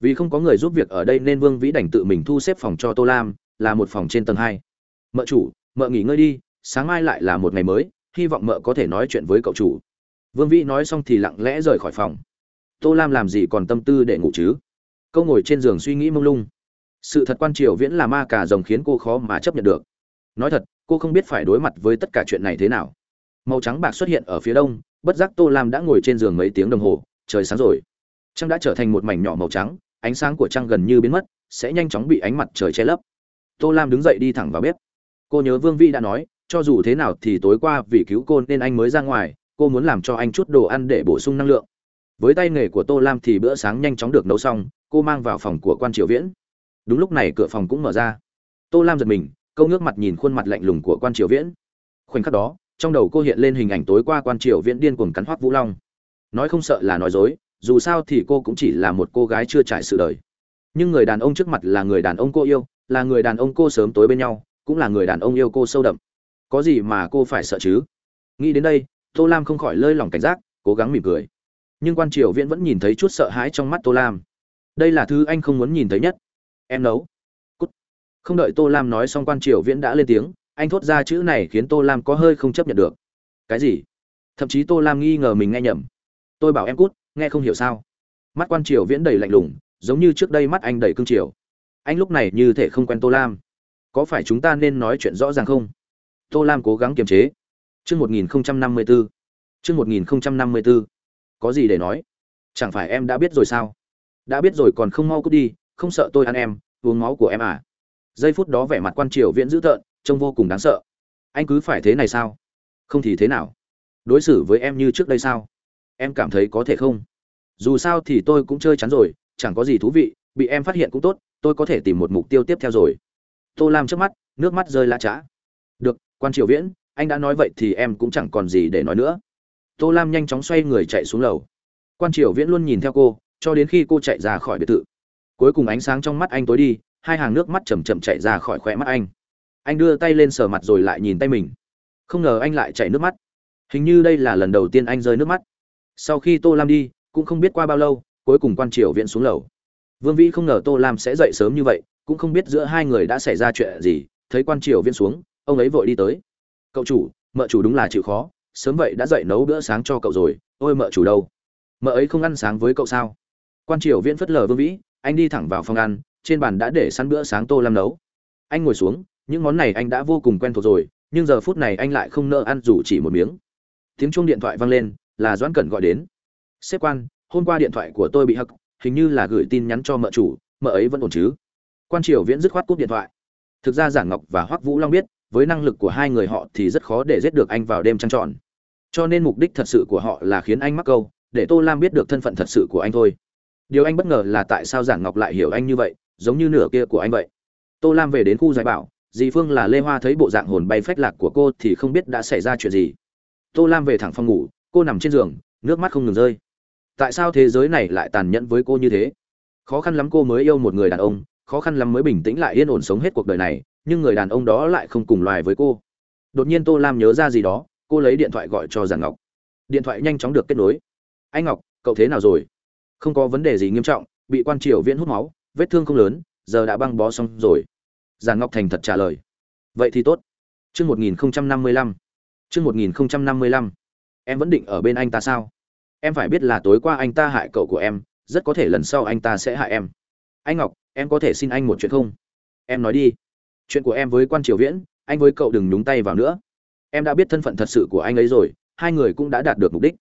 Vì không có người giúp việc ở đây nên vương vĩ đành tự mình thu xếp phòng cho tô lam, là một phòng trên tầng hai. Mợ chủ, mợ nghỉ ngơi đi, sáng mai lại là một ngày mới, hy vọng mợ có thể nói chuyện với cậu chủ. Vương vĩ nói xong thì lặng lẽ rời khỏi phòng. Tô lam làm gì còn tâm tư để ngủ chứ? Câu ngồi trên giường suy nghĩ mông lung sự thật quan triều viễn là ma cả rồng khiến cô khó mà chấp nhận được. Nói thật, cô không biết phải đối mặt với tất cả chuyện này thế nào. Màu trắng bạc xuất hiện ở phía đông, bất giác tô lam đã ngồi trên giường mấy tiếng đồng hồ, trời sáng rồi. Trăng đã trở thành một mảnh nhỏ màu trắng, ánh sáng của trăng gần như biến mất, sẽ nhanh chóng bị ánh mặt trời che lấp. Tô lam đứng dậy đi thẳng vào bếp. Cô nhớ vương vi đã nói, cho dù thế nào thì tối qua vì cứu cô nên anh mới ra ngoài, cô muốn làm cho anh chút đồ ăn để bổ sung năng lượng. Với tay nghề của tô lam thì bữa sáng nhanh chóng được nấu xong, cô mang vào phòng của quan triều viễn đúng lúc này cửa phòng cũng mở ra. Tô lam giật mình, câu ngước mặt nhìn khuôn mặt lạnh lùng của quan triều viễn. Khoảnh khắc đó, trong đầu cô hiện lên hình ảnh tối qua quan triều viễn điên cuồng cắn hoác vũ long. Nói không sợ là nói dối, dù sao thì cô cũng chỉ là một cô gái chưa trải sự đời. Nhưng người đàn ông trước mặt là người đàn ông cô yêu, là người đàn ông cô sớm tối bên nhau, cũng là người đàn ông yêu cô sâu đậm. Có gì mà cô phải sợ chứ? Nghĩ đến đây, tô lam không khỏi lơi lỏng cảnh giác, cố gắng mỉm cười. Nhưng quan triều viễn vẫn nhìn thấy chút sợ hãi trong mắt tô lam. Đây là thứ anh không muốn nhìn thấy nhất em nấu. Cút. không đợi tô lam nói xong quan triều viễn đã lên tiếng, anh thốt ra chữ này khiến tô lam có hơi không chấp nhận được. Cái gì? Thậm chí tô lam nghi ngờ mình nghe nhầm. Tôi bảo em cút, nghe không hiểu sao. Mắt quan triều viễn đầy lạnh lùng, giống như trước đây mắt anh đầy cương triều. Anh lúc này như thể không quen tô lam. Có phải chúng ta nên nói chuyện rõ ràng không? Tô lam cố gắng kiềm chế. Chương một nghìn năm mươi b ố chương một nghìn năm mươi b ố có gì để nói? Chẳng phải em đã biết rồi sao? Đã biết rồi còn không mau cút đi không sợ tôi ăn em, uống máu của em à. Giây phút đó vẻ mặt quan triều viễn dữ tợn, trông vô cùng đáng sợ. Anh cứ phải thế này sao? Không thì thế nào? Đối xử với em như trước đây sao? Em cảm thấy có thể không? Dù sao thì tôi cũng chơi chắn rồi, chẳng có gì thú vị, bị em phát hiện cũng tốt, tôi có thể tìm một mục tiêu tiếp theo rồi. Tô lam trước mắt, nước mắt rơi lã trá được, quan triều viễn, anh đã nói vậy thì em cũng chẳng còn gì để nói nữa. Tô lam nhanh chóng xoay người chạy xuống lầu. Quan triều viễn luôn nhìn theo cô, cho đến khi cô chạy ra khỏi biệt thự cuối cùng ánh sáng trong mắt anh tối đi, hai hàng nước mắt chầm chậm chạy ra khỏi khóe mắt anh. Anh đưa tay lên sờ mặt rồi lại nhìn tay mình. Không ngờ anh lại chảy nước mắt. Hình như đây là lần đầu tiên anh rơi nước mắt. Sau khi tô lam đi, cũng không biết qua bao lâu, cuối cùng quan triều viện xuống lầu. Vương vĩ không ngờ tô lam sẽ dậy sớm như vậy, cũng không biết giữa hai người đã xảy ra chuyện gì, thấy quan triều viên xuống, ông ấy vội đi tới. Cậu chủ, mợ chủ đúng là chịu khó, sớm vậy đã dậy nấu bữa sáng cho cậu rồi, ôi mợ chủ đâu? Mợ ấy không ăn sáng với cậu sao? Quan triều viễn phất lờ vương vĩ anh đi thẳng vào phòng ăn, trên bàn đã để sẵn bữa sáng tô lam nấu. Anh ngồi xuống, những món này anh đã vô cùng quen thuộc rồi, nhưng giờ phút này anh lại không nỡ ăn dù chỉ một miếng. Tiếng chuông điện thoại vang lên, là doãn cẩn gọi đến. Xếp quan, hôm qua điện thoại của tôi bị hặc hình như là gửi tin nhắn cho mợ chủ, mợ ấy vẫn ổn chứ? Quan triều viễn dứt khoát cúp điện thoại. Thực ra giản ngọc và hoắc vũ long biết, với năng lực của hai người họ thì rất khó để giết được anh vào đêm trăng tròn. Cho nên mục đích thật sự của họ là khiến anh mắc câu, để tô lam biết được thân phận thật sự của anh thôi điều anh bất ngờ là tại sao giản ngọc lại hiểu anh như vậy, giống như nửa kia của anh vậy? Tô lam về đến khu giải bảo, dì phương là lê hoa thấy bộ dạng hồn bay phách lạc của cô thì không biết đã xảy ra chuyện gì. Tô lam về thẳng phòng ngủ, cô nằm trên giường, nước mắt không ngừng rơi. Tại sao thế giới này lại tàn nhẫn với cô như thế? Khó khăn lắm cô mới yêu một người đàn ông, khó khăn lắm mới bình tĩnh lại yên ổn sống hết cuộc đời này, nhưng người đàn ông đó lại không cùng loài với cô. Đột nhiên tô lam nhớ ra gì đó, cô lấy điện thoại gọi cho giản ngọc. Điện thoại nhanh chóng được kết nối. Anh ngọc, cậu thế nào rồi? Không có vấn đề gì nghiêm trọng, bị quan triều viễn hút máu, vết thương không lớn, giờ đã băng bó xong rồi. Giàn ngọc thành thật trả lời. Vậy thì tốt. Chương một nghìn năm mươi lăm. Chương một nghìn năm mươi lăm. Em vẫn định ở bên anh ta sao? Em phải biết là tối qua anh ta hại cậu của em, rất có thể lần sau anh ta sẽ hại em. Anh ngọc, em có thể xin anh một chuyện không? Em nói đi. Chuyện của em với quan triều viễn, anh với cậu đừng nhúng tay vào nữa. Em đã biết thân phận thật sự của anh ấy rồi, hai người cũng đã đạt được mục đích.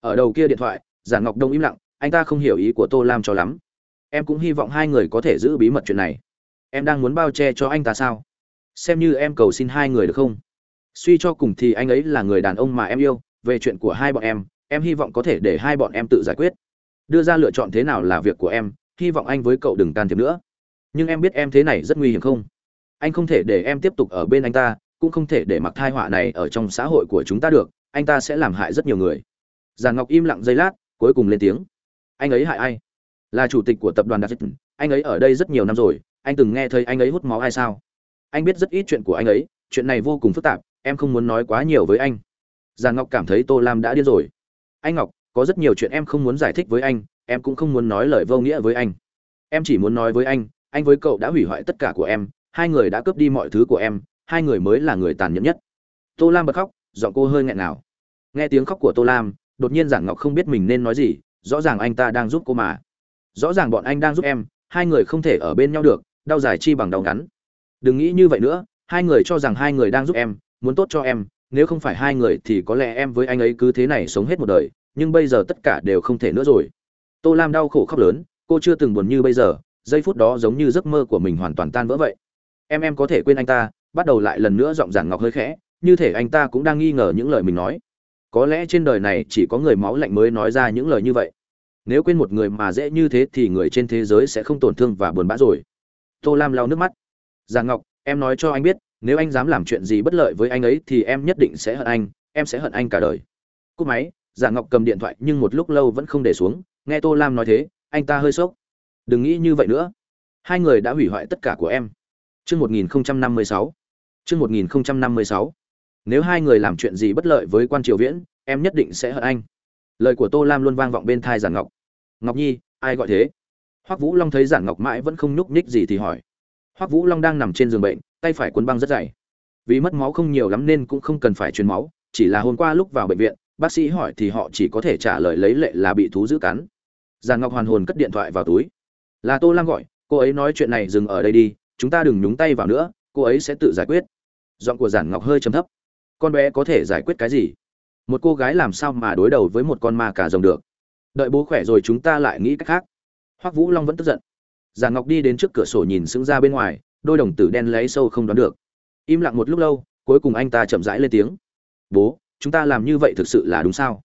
Ở đầu kia điện thoại, giản ngọc đông im lặng anh ta không hiểu ý của tô lam cho lắm. Em cũng hy vọng hai người có thể giữ bí mật chuyện này. Em đang muốn bao che cho anh ta sao? Xem như em cầu xin hai người được không? Suy cho cùng thì anh ấy là người đàn ông mà em yêu. Về chuyện của hai bọn em em hy vọng có thể để hai bọn em tự giải quyết. Đưa ra lựa chọn thế nào là việc của em, hy vọng anh với cậu đừng can thiệp nữa. Nhưng em biết em thế này rất nguy hiểm không? Anh không thể để em tiếp tục ở bên anh ta, cũng không thể để mặc thai họa này ở trong xã hội của chúng ta được. Anh ta sẽ làm hại rất nhiều người. Giàn ngọc im lặng giây lát, cuối cùng lên tiếng anh ấy hại ai? Là chủ tịch của tập đoàn đặc anh ấy ở đây rất nhiều năm rồi, anh từng nghe thấy anh ấy hút máu ai sao? Anh biết rất ít chuyện của anh ấy, chuyện này vô cùng phức tạp, em không muốn nói quá nhiều với anh. Giàn ngọc cảm thấy tô lam đã điên rồi. Anh ngọc, có rất nhiều chuyện em không muốn giải thích với anh, em cũng không muốn nói lời vô nghĩa với anh. Em chỉ muốn nói với anh anh với cậu đã hủy hoại tất cả của em, hai người đã cướp đi mọi thứ của em, hai người mới là người tàn nhẫn nhất. Tô lam bật khóc, giọng cô hơi nghẹn nào. Nghe tiếng khóc của tô lam, đột nhiên giản ngọc không biết mình nên nói gì rõ ràng anh ta đang giúp cô mà. Rõ ràng bọn anh đang giúp em, hai người không thể ở bên nhau được, đau dài chi bằng đau ngắn. Đừng nghĩ như vậy nữa, hai người cho rằng hai người đang giúp em, muốn tốt cho em, nếu không phải hai người thì có lẽ em với anh ấy cứ thế này sống hết một đời, nhưng bây giờ tất cả đều không thể nữa rồi. Tô lam đau khổ khóc lớn, cô chưa từng buồn như bây giờ, giây phút đó giống như giấc mơ của mình hoàn toàn tan vỡ vậy. Em em có thể quên anh ta, bắt đầu lại lần nữa giọng giản ngọc hơi khẽ, như thể anh ta cũng đang nghi ngờ những lời mình nói có lẽ trên đời này chỉ có người máu lạnh mới nói ra những lời như vậy. Nếu quên một người mà dễ như thế thì người trên thế giới sẽ không tổn thương và buồn bã rồi. Tô lam lau nước mắt. Già ngọc, em nói cho anh biết, nếu anh dám làm chuyện gì bất lợi với anh ấy thì em nhất định sẽ hận anh, em sẽ hận anh cả đời. Cúc máy, già ngọc cầm điện thoại nhưng một lúc lâu vẫn không để xuống, nghe tô lam nói thế, anh ta hơi sốc. Đừng nghĩ như vậy nữa. Hai người đã hủy hoại tất cả của em. Trước 1056. Trước 1056 nếu hai người làm chuyện gì bất lợi với quan triều viễn, em nhất định sẽ hận anh. Lời của tô lam luôn vang vọng bên thai giản ngọc. Ngọc nhi, ai gọi thế? Hoắc vũ long thấy giản ngọc mãi vẫn không nhúc nhích gì thì hỏi. Hoắc vũ long đang nằm trên giường bệnh, tay phải cuốn băng rất dày. Vì mất máu không nhiều lắm nên cũng không cần phải truyền máu, chỉ là hôm qua lúc vào bệnh viện, bác sĩ hỏi thì họ chỉ có thể trả lời lấy lệ là bị thú giữ cắn. Giàn ngọc hoàn hồn cất điện thoại vào túi. Là tô lam gọi, cô ấy nói chuyện này dừng ở đây đi, chúng ta đừng nhúng tay vào nữa, cô ấy sẽ tự giải quyết. Giọng của giản ngọc hơi trầm thấp con bé có thể giải quyết cái gì? Một cô gái làm sao mà đối đầu với một con ma cả rồng được? Đợi bố khỏe rồi chúng ta lại nghĩ cách khác. Hoắc vũ long vẫn tức giận. Giản ngọc đi đến trước cửa sổ nhìn sững ra bên ngoài, đôi đồng tử đen lấy sâu không đoán được. Im lặng một lúc lâu, cuối cùng anh ta chậm rãi lên tiếng. Bố, chúng ta làm như vậy thực sự là đúng sao?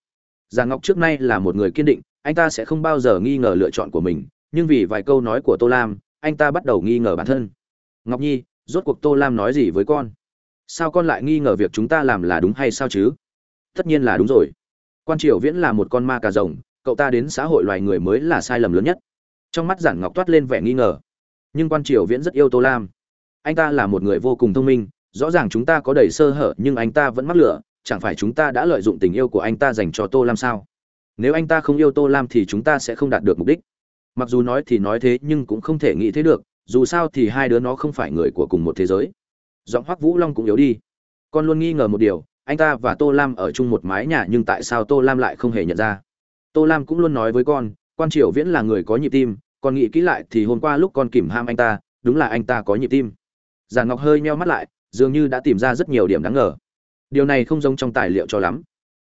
Già ngọc trước nay là một người kiên định, anh ta sẽ không bao giờ nghi ngờ lựa chọn của mình, nhưng vì vài câu nói của tô lam, anh ta bắt đầu nghi ngờ bản thân. Ngọc nhi, rốt cuộc tô lam nói gì với con? Sao con lại nghi ngờ việc chúng ta làm là đúng hay sao chứ? Tất nhiên là đúng rồi. Quan triều viễn là một con ma cà rồng, cậu ta đến xã hội loài người mới là sai lầm lớn nhất. Trong mắt giản ngọc toát lên vẻ nghi ngờ. Nhưng quan triều viễn rất yêu tô lam. Anh ta là một người vô cùng thông minh, rõ ràng chúng ta có đầy sơ hở nhưng anh ta vẫn mắc lửa, chẳng phải chúng ta đã lợi dụng tình yêu của anh ta dành cho tô lam sao? Nếu anh ta không yêu tô lam thì chúng ta sẽ không đạt được mục đích. Mặc dù nói thì nói thế nhưng cũng không thể nghĩ thế được, dù sao thì hai đứa nó không phải người của cùng một thế giới giọng hoắc vũ long cũng yếu đi. Con luôn nghi ngờ một điều, anh ta và tô lam ở chung một mái nhà nhưng tại sao tô lam lại không hề nhận ra? Tô lam cũng luôn nói với con, quan triều viễn là người có nhịp tim con nghĩ kỹ lại thì hôm qua lúc con kìm ham anh ta, đúng là anh ta có nhịp tim. Giản ngọc hơi meo mắt lại, dường như đã tìm ra rất nhiều điểm đáng ngờ. Điều này không giống trong tài liệu cho lắm.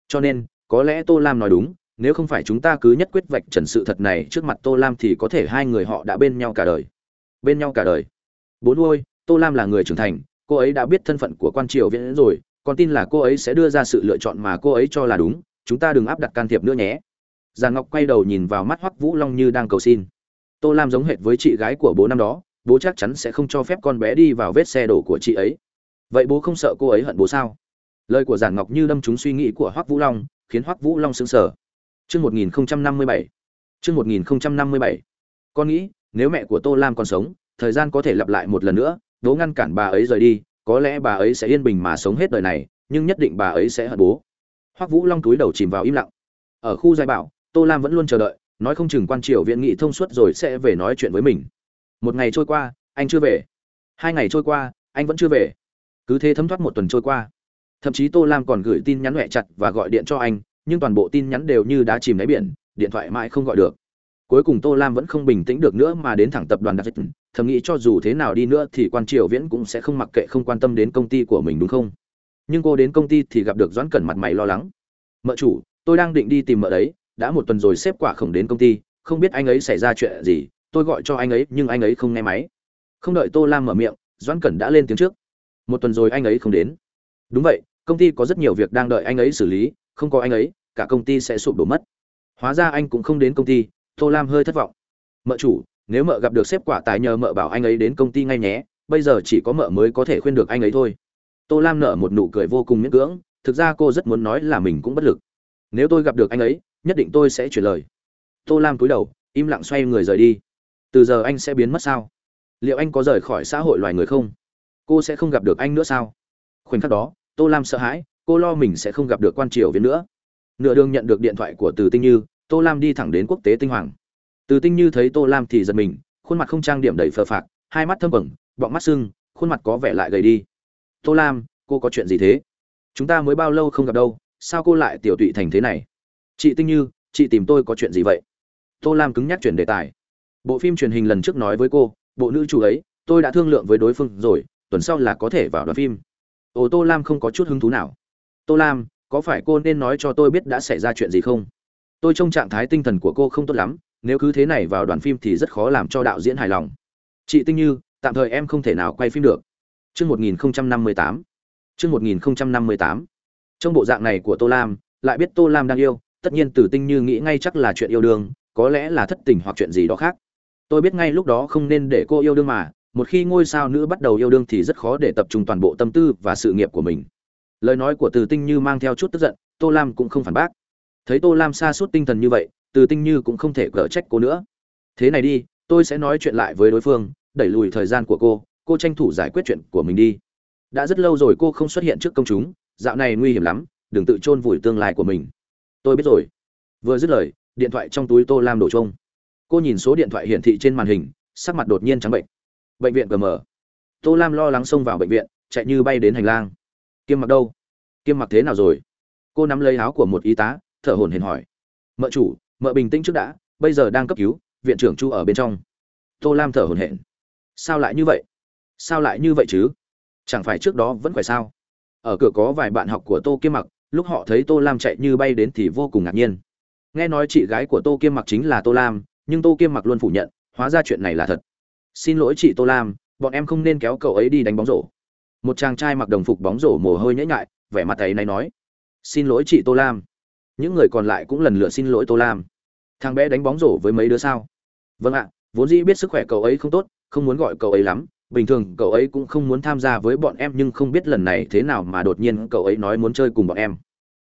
Cho nên, có lẽ tô lam nói đúng, nếu không phải chúng ta cứ nhất quyết vạch trần sự thật này trước mặt tô lam thì có thể hai người họ đã bên nhau cả đời. Bên nhau cả đời. Bốn ôi tô lam là người trưởng thành cô ấy đã biết thân phận của quan triều viễn rồi con tin là cô ấy sẽ đưa ra sự lựa chọn mà cô ấy cho là đúng, chúng ta đừng áp đặt can thiệp nữa nhé. Già ngọc quay đầu nhìn vào mắt hoắc vũ long như đang cầu xin. Tô lam giống hệt với chị gái của bố năm đó, bố chắc chắn sẽ không cho phép con bé đi vào vết xe đổ của chị ấy. Vậy bố không sợ cô ấy hận bố sao? Lời của giản ngọc như đâm trúng suy nghĩ của hoắc vũ long, khiến hoắc vũ long sững sờ. Chương một nghìn năm mươi bảy. Chương một nghìn năm mươi bảy. Con nghĩ, nếu mẹ của tô lam còn sống, thời gian có thể lặp lại một lần nữa bố ngăn cản bà ấy rời đi, có lẽ bà ấy sẽ yên bình mà sống hết đời này, nhưng nhất định bà ấy sẽ hận bố. Hoắc vũ long túi đầu chìm vào im lặng. Ở khu giai bảo, tô lam vẫn luôn chờ đợi, nói không chừng quan triều viện nghị thông suốt rồi sẽ về nói chuyện với mình. Một ngày trôi qua, anh chưa về. Hai ngày trôi qua, anh vẫn chưa về. Cứ thế thấm thoát một tuần trôi qua. Thậm chí tô lam còn gửi tin nhắn huệ chặt và gọi điện cho anh, nhưng toàn bộ tin nhắn đều như đá chìm đáy biển, điện thoại mãi không gọi được cuối cùng tô lam vẫn không bình tĩnh được nữa mà đến thẳng tập đoàn đặc dịch. Thầm nghĩ cho dù thế nào đi nữa thì quan triều viễn cũng sẽ không mặc kệ không quan tâm đến công ty của mình đúng không? Nhưng cô đến công ty thì gặp được doãn cẩn mặt mày lo lắng. Mợ chủ, tôi đang định đi tìm mợ đấy, đã một tuần rồi xếp quả khổng đến công ty, không biết anh ấy xảy ra chuyện gì, tôi gọi cho anh ấy nhưng anh ấy không nghe máy. Không đợi tô lam mở miệng, doãn cẩn đã lên tiếng trước. Một tuần rồi anh ấy không đến. Đúng vậy, công ty có rất nhiều việc đang đợi anh ấy xử lý, không có anh ấy, cả công ty sẽ sụp đổ mất. Hóa ra anh cũng không đến công ty tô lam hơi thất vọng. Mợ chủ, nếu mợ gặp được xếp quả tài nhờ mợ bảo anh ấy đến công ty ngay nhé, bây giờ chỉ có mợ mới có thể khuyên được anh ấy thôi. Tô lam nở một nụ cười vô cùng miễn cưỡng, thực ra cô rất muốn nói là mình cũng bất lực. Nếu tôi gặp được anh ấy, nhất định tôi sẽ chuyển lời. Tô lam cúi đầu, im lặng xoay người rời đi. Từ giờ anh sẽ biến mất sao? Liệu anh có rời khỏi xã hội loài người không? Cô sẽ không gặp được anh nữa sao? Khoảnh khắc đó, tô lam sợ hãi, cô lo mình sẽ không gặp được quan triều viễn nữa. Nửa đường nhận được điện thoại của từ tinh như tô lam đi thẳng đến quốc tế tinh hoàng. Từ tinh như thấy tô lam thì giật mình, khuôn mặt không trang điểm đầy phờ phạc, hai mắt thâm bẩn bọng mắt sưng, khuôn mặt có vẻ lại gầy đi. Tô lam, cô có chuyện gì thế? Chúng ta mới bao lâu không gặp đâu, sao cô lại tiểu tụy thành thế này? Chị tinh như, chị tìm tôi có chuyện gì vậy? Tô lam cứng nhắc chuyển đề tài. Bộ phim truyền hình lần trước nói với cô, bộ nữ chủ ấy, tôi đã thương lượng với đối phương rồi, tuần sau là có thể vào đoàn phim. Ồ, tô lam không có chút hứng thú nào. Tô lam, có phải cô nên nói cho tôi biết đã xảy ra chuyện gì không? Tôi trông trạng thái tinh thần của cô không tốt lắm, nếu cứ thế này vào đoàn phim thì rất khó làm cho đạo diễn hài lòng. Chị tinh như, tạm thời em không thể nào quay phim được. Chương một nghìn năm mươi tám. Chương một nghìn năm mươi tám. Trong bộ dạng này của tô lam, lại biết tô lam đang yêu, tất nhiên tử tinh như nghĩ ngay chắc là chuyện yêu đương, có lẽ là thất tình hoặc chuyện gì đó khác. Tôi biết ngay lúc đó không nên để cô yêu đương mà, một khi ngôi sao nữ bắt đầu yêu đương thì rất khó để tập trung toàn bộ tâm tư và sự nghiệp của mình. Lời nói của từ tinh như mang theo chút tức giận, tô lam cũng không phản bác thấy tô lam sa suốt tinh thần như vậy, từ tinh như cũng không thể cở trách cô nữa. Thế này đi, tôi sẽ nói chuyện lại với đối phương, đẩy lùi thời gian của cô cô tranh thủ giải quyết chuyện của mình đi. Đã rất lâu rồi cô không xuất hiện trước công chúng, dạo này nguy hiểm lắm, đừng tự chôn vùi tương lai của mình. Tôi biết rồi. Vừa dứt lời, điện thoại trong túi tô lam đổ trông cô nhìn số điện thoại hiển thị trên màn hình, sắc mặt đột nhiên trắng bệnh. Bệnh viện gm tô lam lo lắng xông vào bệnh viện, chạy như bay đến hành lang. Kiêm mặc đâu? Kiêm mặc thế nào rồi? Cô nắm lấy áo của một y tá thở hổn hển hỏi. Mợ chủ, mợ bình tĩnh trước đã, bây giờ đang cấp cứu, viện trưởng chu ở bên trong. Tô lam thở hổn hển. Sao lại như vậy? Sao lại như vậy chứ? Chẳng phải trước đó vẫn khỏe sao? Ở cửa có vài bạn học của tô kiêm mặc, lúc họ thấy tô lam chạy như bay đến thì vô cùng ngạc nhiên. Nghe nói chị gái của tô kiêm mặc chính là tô lam, nhưng tô kiêm mặc luôn phủ nhận, hóa ra chuyện này là thật. Xin lỗi chị tô lam, bọn em không nên kéo cậu ấy đi đánh bóng rổ. Một chàng trai mặc đồng phục bóng rổ mồ hôi nhễ ngại vẻ mặt ấy này nói. Xin lỗi chị tô lam những người còn lại cũng lần lượt xin lỗi tô lam. Thằng bé đánh bóng rổ với mấy đứa sao? Vâng ạ, vốn dĩ biết sức khỏe cậu ấy không tốt, không muốn gọi cậu ấy lắm, bình thường cậu ấy cũng không muốn tham gia với bọn em, nhưng không biết lần này thế nào mà đột nhiên cậu ấy nói muốn chơi cùng bọn em.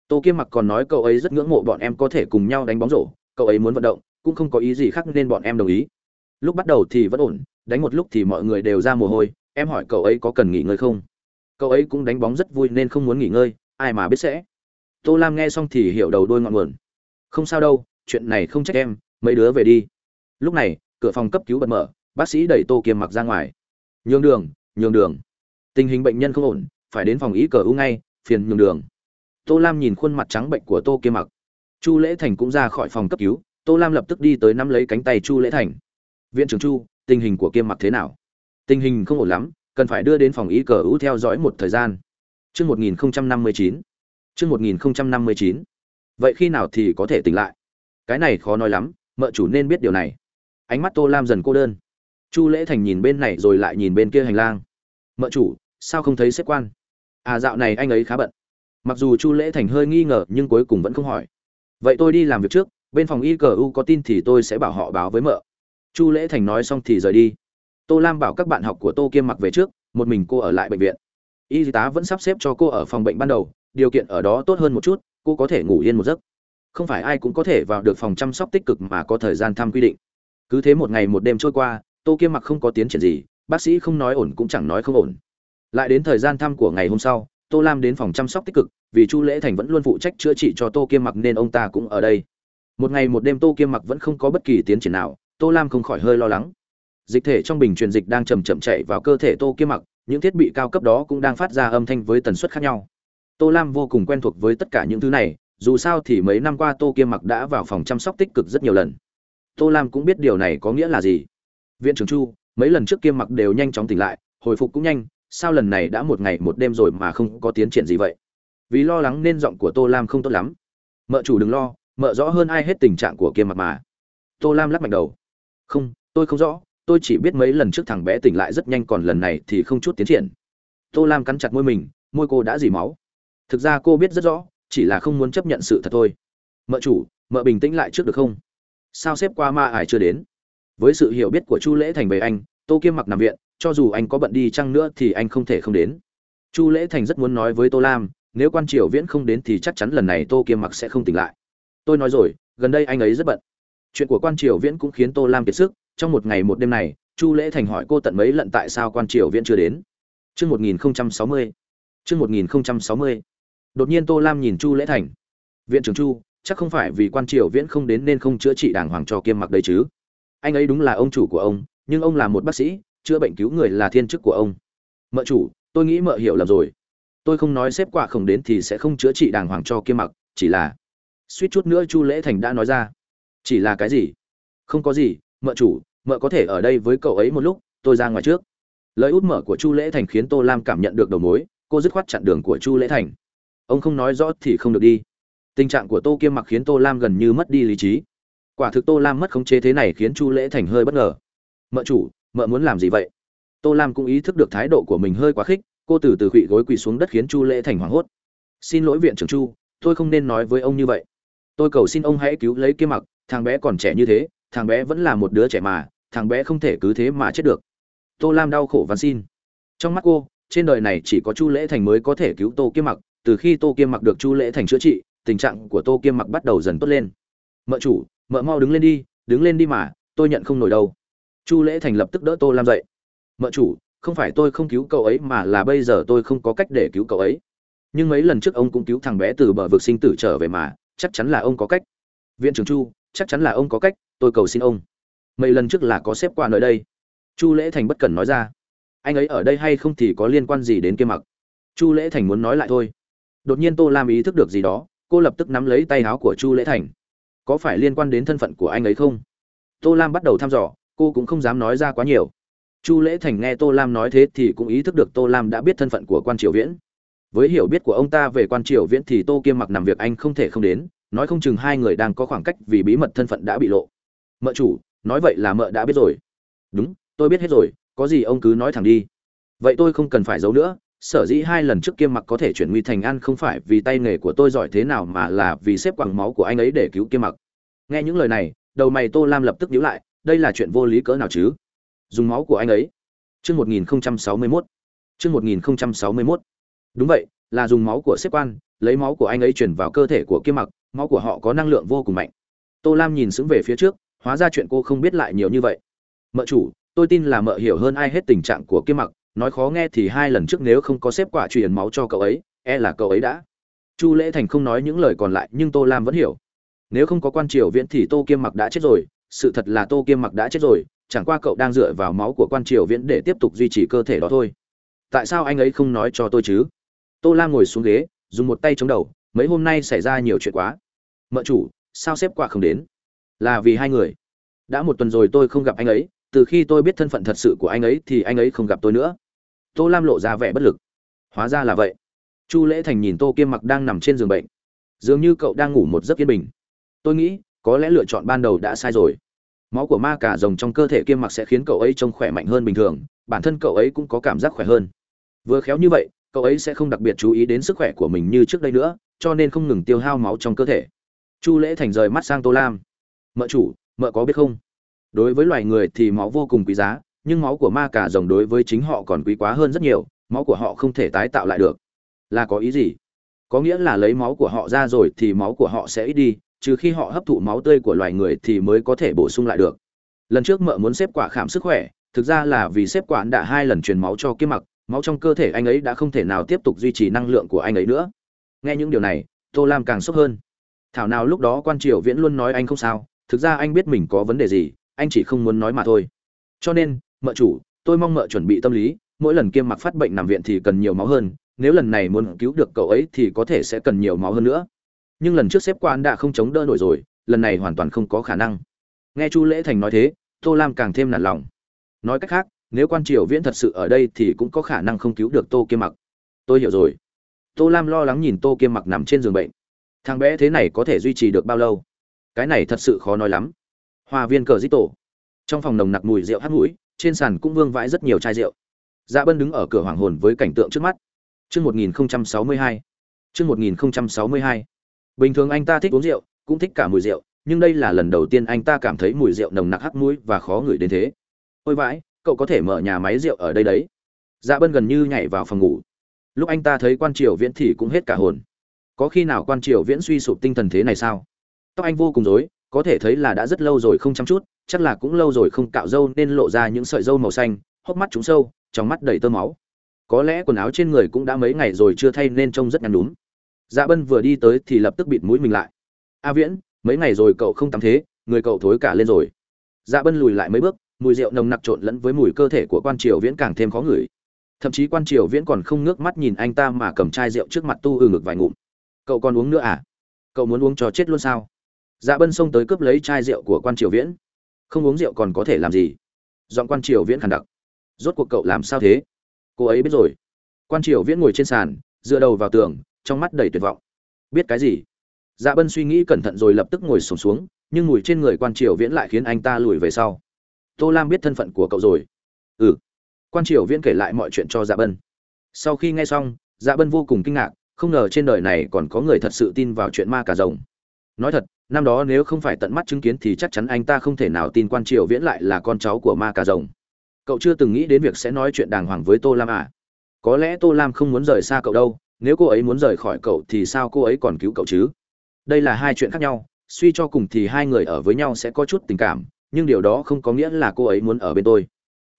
Tô kiêm mặc còn nói cậu ấy rất ngưỡng mộ bọn em có thể cùng nhau đánh bóng rổ, cậu ấy muốn vận động, cũng không có ý gì khác nên bọn em đồng ý. Lúc bắt đầu thì vẫn ổn, đánh một lúc thì mọi người đều ra mồ hôi, em hỏi cậu ấy có cần nghỉ ngơi không? Cậu ấy cũng đánh bóng rất vui nên không muốn nghỉ ngơi, ai mà biết sẽ tô lam nghe xong thì hiểu đầu đôi ngọn nguồn. Không sao đâu, chuyện này không trách em, mấy đứa về đi. Lúc này, cửa phòng cấp cứu bật mở, bác sĩ đẩy tô kiêm mặc ra ngoài. Nhường đường nhường đường. Tình hình bệnh nhân không ổn, phải đến phòng ý cờ u ngay, phiền nhường đường. Tô lam nhìn khuôn mặt trắng bệnh của tô kiêm mặc. Chu lễ thành cũng ra khỏi phòng cấp cứu, tô lam lập tức đi tới nắm lấy cánh tay chu lễ thành. Viện trưởng chu, tình hình của kiêm mặc thế nào? Tình hình không ổn lắm, cần phải đưa đến phòng ý cờ u theo dõi một thời gian. Trước 1059. Trước 1059. Vậy khi nào thì có thể tỉnh lại? Cái này khó nói lắm, mợ chủ nên biết điều này. Ánh mắt Tô Lam dần cô đơn. Chu Lễ Thành nhìn bên này rồi lại nhìn bên kia hành lang. Mợ chủ, sao không thấy xếp quan? À dạo này anh ấy khá bận. Mặc dù Chu Lễ Thành hơi nghi ngờ nhưng cuối cùng vẫn không hỏi. Vậy tôi đi làm việc trước, bên phòng y cờ u có tin thì tôi sẽ bảo họ báo với mợ. Chu Lễ Thành nói xong thì rời đi. Tô Lam bảo các bạn học của Tô Kiêm mặc về trước, một mình cô ở lại bệnh viện y tá vẫn sắp xếp cho cô ở phòng bệnh ban đầu điều kiện ở đó tốt hơn một chút, cô có thể ngủ yên một giấc. Không phải ai cũng có thể vào được phòng chăm sóc tích cực mà có thời gian thăm quy định. Cứ thế một ngày một đêm trôi qua, tô kiêm mặc không có tiến triển gì, bác sĩ không nói ổn cũng chẳng nói không ổn. Lại đến thời gian thăm của ngày hôm sau, tô lam đến phòng chăm sóc tích cực, vì chu lễ thành vẫn luôn phụ trách chữa trị cho tô kiêm mặc nên ông ta cũng ở đây. Một ngày một đêm tô kiêm mặc vẫn không có bất kỳ tiến triển nào, tô lam không khỏi hơi lo lắng. Dịch thể trong bình truyền dịch đang chầm chậm chạy vào cơ thể tô kiêm mặc, những thiết bị cao cấp đó cũng đang phát ra âm thanh với tần suất khác nhau tô lam vô cùng quen thuộc với tất cả những thứ này, dù sao thì mấy năm qua tô kiêm mặc đã vào phòng chăm sóc tích cực rất nhiều lần. Tô lam cũng biết điều này có nghĩa là gì. Viện trưởng chu, mấy lần trước kiêm mặc đều nhanh chóng tỉnh lại, hồi phục cũng nhanh, sao lần này đã một ngày một đêm rồi mà không có tiến triển gì vậy? Vì lo lắng nên giọng của tô lam không tốt lắm. Mợ chủ đừng lo, mợ rõ hơn ai hết tình trạng của kiêm mặc mà. Tô lam lắc mạnh đầu. Không, tôi không rõ, tôi chỉ biết mấy lần trước thằng bé tỉnh lại rất nhanh còn lần này thì không chút tiến triển. Tô lam cắn chặt môi mình, môi cô đã dì máu thực ra cô biết rất rõ, chỉ là không muốn chấp nhận sự thật thôi. Mợ chủ, mợ bình tĩnh lại trước được không? Sao xếp qua ma ải chưa đến? Với sự hiểu biết của chu lễ thành về anh, tô kiêm mặc nằm viện, cho dù anh có bận đi chăng nữa thì anh không thể không đến. Chu lễ thành rất muốn nói với tô lam, nếu quan triều viễn không đến thì chắc chắn lần này tô kiêm mặc sẽ không tỉnh lại. Tôi nói rồi, gần đây anh ấy rất bận. Chuyện của quan triều viễn cũng khiến tô lam kiệt sức. Trong một ngày một đêm này, chu lễ thành hỏi cô tận mấy lần tại sao quan triều viễn chưa đến. Trước 1060. sáu mươi đột nhiên tô lam nhìn chu lễ thành. Viện trưởng chu, chắc không phải vì quan triều viễn không đến nên không chữa trị đàng hoàng cho kiêm mặc đấy chứ? Anh ấy đúng là ông chủ của ông, nhưng ông là một bác sĩ, chữa bệnh cứu người là thiên chức của ông. Mợ chủ, tôi nghĩ mợ hiểu lầm rồi. Tôi không nói xếp quả không đến thì sẽ không chữa trị đàng hoàng cho kiêm mặc, chỉ là suýt chút nữa chu lễ thành đã nói ra. Chỉ là cái gì? Không có gì, mợ chủ, mợ có thể ở đây với cậu ấy một lúc, tôi ra ngoài trước. Lời út mở của chu lễ thành khiến tô lam cảm nhận được đầu mối, cô dứt khoát chặn đường của chu lễ thành ông không nói rõ thì không được đi. Tình trạng của tô kiêm mặc khiến tô lam gần như mất đi lý trí. Quả thực tô lam mất khống chế thế này khiến chu lễ thành hơi bất ngờ. Mợ chủ, mợ muốn làm gì vậy? Tô lam cũng ý thức được thái độ của mình hơi quá khích, cô từ từ khụy gối quỳ xuống đất khiến chu lễ thành hoảng hốt. Xin lỗi viện trưởng chu, tôi không nên nói với ông như vậy. Tôi cầu xin ông hãy cứu lấy kiêm mặc, thằng bé còn trẻ như thế, thằng bé vẫn là một đứa trẻ mà, thằng bé không thể cứ thế mà chết được. Tô lam đau khổ van xin. Trong mắt cô, trên đời này chỉ có chu lễ thành mới có thể cứu tô kiêm mặc từ khi tô kiêm mặc được chu lễ thành chữa trị, tình trạng của tô kiêm mặc bắt đầu dần tốt lên. Mợ chủ, mợ mau đứng lên đi, đứng lên đi mà, tôi nhận không nổi đâu. Chu lễ thành lập tức đỡ tô lam dậy. Mợ chủ, không phải tôi không cứu cậu ấy mà là bây giờ tôi không có cách để cứu cậu ấy. Nhưng mấy lần trước ông cũng cứu thằng bé từ bờ vực sinh tử trở về mà, chắc chắn là ông có cách. Viện trưởng chu, chắc chắn là ông có cách, tôi cầu xin ông. Mấy lần trước là có xếp qua nơi đây. Chu lễ thành bất cần nói ra. Anh ấy ở đây hay không thì có liên quan gì đến kia mặc? Chu lễ thành muốn nói lại thôi đột nhiên tô lam ý thức được gì đó, cô lập tức nắm lấy tay áo của chu lễ thành. Có phải liên quan đến thân phận của anh ấy không? Tô lam bắt đầu thăm dò, cô cũng không dám nói ra quá nhiều. Chu lễ thành nghe tô lam nói thế thì cũng ý thức được tô lam đã biết thân phận của quan triều viễn. Với hiểu biết của ông ta về quan triều viễn thì tô kiêm mặc nằm việc anh không thể không đến, nói không chừng hai người đang có khoảng cách vì bí mật thân phận đã bị lộ. Mợ chủ, nói vậy là mợ đã biết rồi. Đúng, tôi biết hết rồi, có gì ông cứ nói thẳng đi. Vậy tôi không cần phải giấu nữa sở dĩ hai lần trước kia mặc có thể chuyển nguy thành an không phải vì tay nghề của tôi giỏi thế nào mà là vì xếp quẳng máu của anh ấy để cứu kia mặc. Nghe những lời này, đầu mày tô lam lập tức nhíu lại, đây là chuyện vô lý cỡ nào chứ? Dùng máu của anh ấy. Chương một nghìn sáu mươi mốt. Chương một nghìn sáu mươi mốt. Đúng vậy, là dùng máu của xếp quan, lấy máu của anh ấy chuyển vào cơ thể của kia mặc, máu của họ có năng lượng vô cùng mạnh. Tô lam nhìn sững về phía trước, hóa ra chuyện cô không biết lại nhiều như vậy. Mợ chủ, tôi tin là mợ hiểu hơn ai hết tình trạng của kia mặc nói khó nghe thì hai lần trước nếu không có xếp quả truyền máu cho cậu ấy e là cậu ấy đã. Chu lễ thành không nói những lời còn lại, nhưng tô lam vẫn hiểu. Nếu không có quan triều viễn thì tô kiêm mặc đã chết rồi, sự thật là tô kiêm mặc đã chết rồi, chẳng qua cậu đang dựa vào máu của quan triều viễn để tiếp tục duy trì cơ thể đó thôi. Tại sao anh ấy không nói cho tôi chứ? Tô lam ngồi xuống ghế, dùng một tay chống đầu, mấy hôm nay xảy ra nhiều chuyện quá. Mợ chủ, sao xếp quả không đến? Là vì hai người. Đã một tuần rồi tôi không gặp anh ấy, từ khi tôi biết thân phận thật sự của anh ấy thì anh ấy không gặp tôi nữa tô lam lộ ra vẻ bất lực. Hóa ra là vậy. Chu lễ thành nhìn tô kiêm mặc đang nằm trên giường bệnh. Dường như cậu đang ngủ một giấc yên bình. Tôi nghĩ, có lẽ lựa chọn ban đầu đã sai rồi. Máu của ma cả rồng trong cơ thể kiêm mặc sẽ khiến cậu ấy trông khỏe mạnh hơn bình thường, bản thân cậu ấy cũng có cảm giác khỏe hơn. Vừa khéo như vậy, cậu ấy sẽ không đặc biệt chú ý đến sức khỏe của mình như trước đây nữa, cho nên không ngừng tiêu hao máu trong cơ thể. Chu lễ thành rời mắt sang tô lam. Mợ chủ, mợ có biết không? Đối với loài người thì máu vô cùng quý giá nhưng máu của ma cà rồng đối với chính họ còn quý quá hơn rất nhiều, máu của họ không thể tái tạo lại được. Là có ý gì? Có nghĩa là lấy máu của họ ra rồi thì máu của họ sẽ ít đi, trừ khi họ hấp thụ máu tươi của loài người thì mới có thể bổ sung lại được. Lần trước mợ muốn xếp quả khảm sức khỏe, thực ra là vì xếp quả đã hai lần truyền máu cho kiếm mặc, máu trong cơ thể anh ấy đã không thể nào tiếp tục duy trì năng lượng của anh ấy nữa. Nghe những điều này, tô lam càng sốc hơn. Thảo nào lúc đó quan triều viễn luôn nói anh không sao, thực ra anh biết mình có vấn đề gì, anh chỉ không muốn nói mà thôi. Cho nên mợ chủ, tôi mong mợ chuẩn bị tâm lý, mỗi lần kiêm mặc phát bệnh nằm viện thì cần nhiều máu hơn, nếu lần này muốn cứu được cậu ấy thì có thể sẽ cần nhiều máu hơn nữa. Nhưng lần trước xếp quan đã không chống đỡ nổi rồi, lần này hoàn toàn không có khả năng. Nghe chu lễ thành nói thế, tô lam càng thêm nản lòng. Nói cách khác, nếu quan triều viễn thật sự ở đây thì cũng có khả năng không cứu được tô kiêm mặc. Tôi hiểu rồi. Tô lam lo lắng nhìn tô kiêm mặc nằm trên giường bệnh. Thằng bé thế này có thể duy trì được bao lâu? Cái này thật sự khó nói lắm. Hoa viên cờ dít tổ trong phòng nồng nặc mùi rượu hắt mũi trên sàn cũng vương vãi rất nhiều chai rượu. Dạ bân đứng ở cửa hoàng hồn với cảnh tượng trước mắt. Chương một nghìn sáu mươi hai. Chương một nghìn sáu mươi hai. Bình thường anh ta thích uống rượu, cũng thích cả mùi rượu, nhưng đây là lần đầu tiên anh ta cảm thấy mùi rượu nồng nặc hắc mũi và khó ngửi đến thế. Ôi vãi, cậu có thể mở nhà máy rượu ở đây đấy. Dạ bân gần như nhảy vào phòng ngủ. Lúc anh ta thấy quan triều viễn thì cũng hết cả hồn. Có khi nào quan triều viễn suy sụp tinh thần thế này sao? Tóc anh vô cùng rối có thể thấy là đã rất lâu rồi không chăm chút, chắc là cũng lâu rồi không cạo râu nên lộ ra những sợi râu màu xanh, hốc mắt trúng sâu, trong mắt đầy tơ máu. Có lẽ quần áo trên người cũng đã mấy ngày rồi chưa thay nên trông rất nhăn đúng dạ bân vừa đi tới thì lập tức bịt mũi mình lại. A viễn, mấy ngày rồi cậu không tắm thế, người cậu thối cả lên rồi. Dạ bân lùi lại mấy bước, mùi rượu nồng nặc trộn lẫn với mùi cơ thể của quan triều viễn càng thêm khó ngửi. Thậm chí quan triều viễn còn không ngước mắt nhìn anh ta mà cầm chai rượu trước mặt tu ừ ngực vài ngụm. Cậu còn uống nữa à? Cậu muốn uống cho chết luôn sao? Dạ bân xông tới cướp lấy chai rượu của quan triều viễn. Không uống rượu còn có thể làm gì? Dọn quan triều viễn khàn đặc. Rốt cuộc cậu làm sao thế? Cô ấy biết rồi. Quan triều viễn ngồi trên sàn dựa đầu vào tường trong mắt đầy tuyệt vọng. Biết cái gì? Dạ bân suy nghĩ cẩn thận rồi lập tức ngồi sổm xuống, xuống nhưng mùi trên người quan triều viễn lại khiến anh ta lùi về sau. Tô lam biết thân phận của cậu rồi. Ừ. Quan triều viễn kể lại mọi chuyện cho dạ bân. Sau khi nghe xong dạ bân vô cùng kinh ngạc không ngờ trên đời này còn có người thật sự tin vào chuyện ma cà rồng. Nói thật năm đó nếu không phải tận mắt chứng kiến thì chắc chắn anh ta không thể nào tin quan triều viễn lại là con cháu của ma cà rồng. Cậu chưa từng nghĩ đến việc sẽ nói chuyện đàng hoàng với tô lam à? Có lẽ tô lam không muốn rời xa cậu đâu, nếu cô ấy muốn rời khỏi cậu thì sao cô ấy còn cứu cậu chứ? Đây là hai chuyện khác nhau, suy cho cùng thì hai người ở với nhau sẽ có chút tình cảm, nhưng điều đó không có nghĩa là cô ấy muốn ở bên tôi.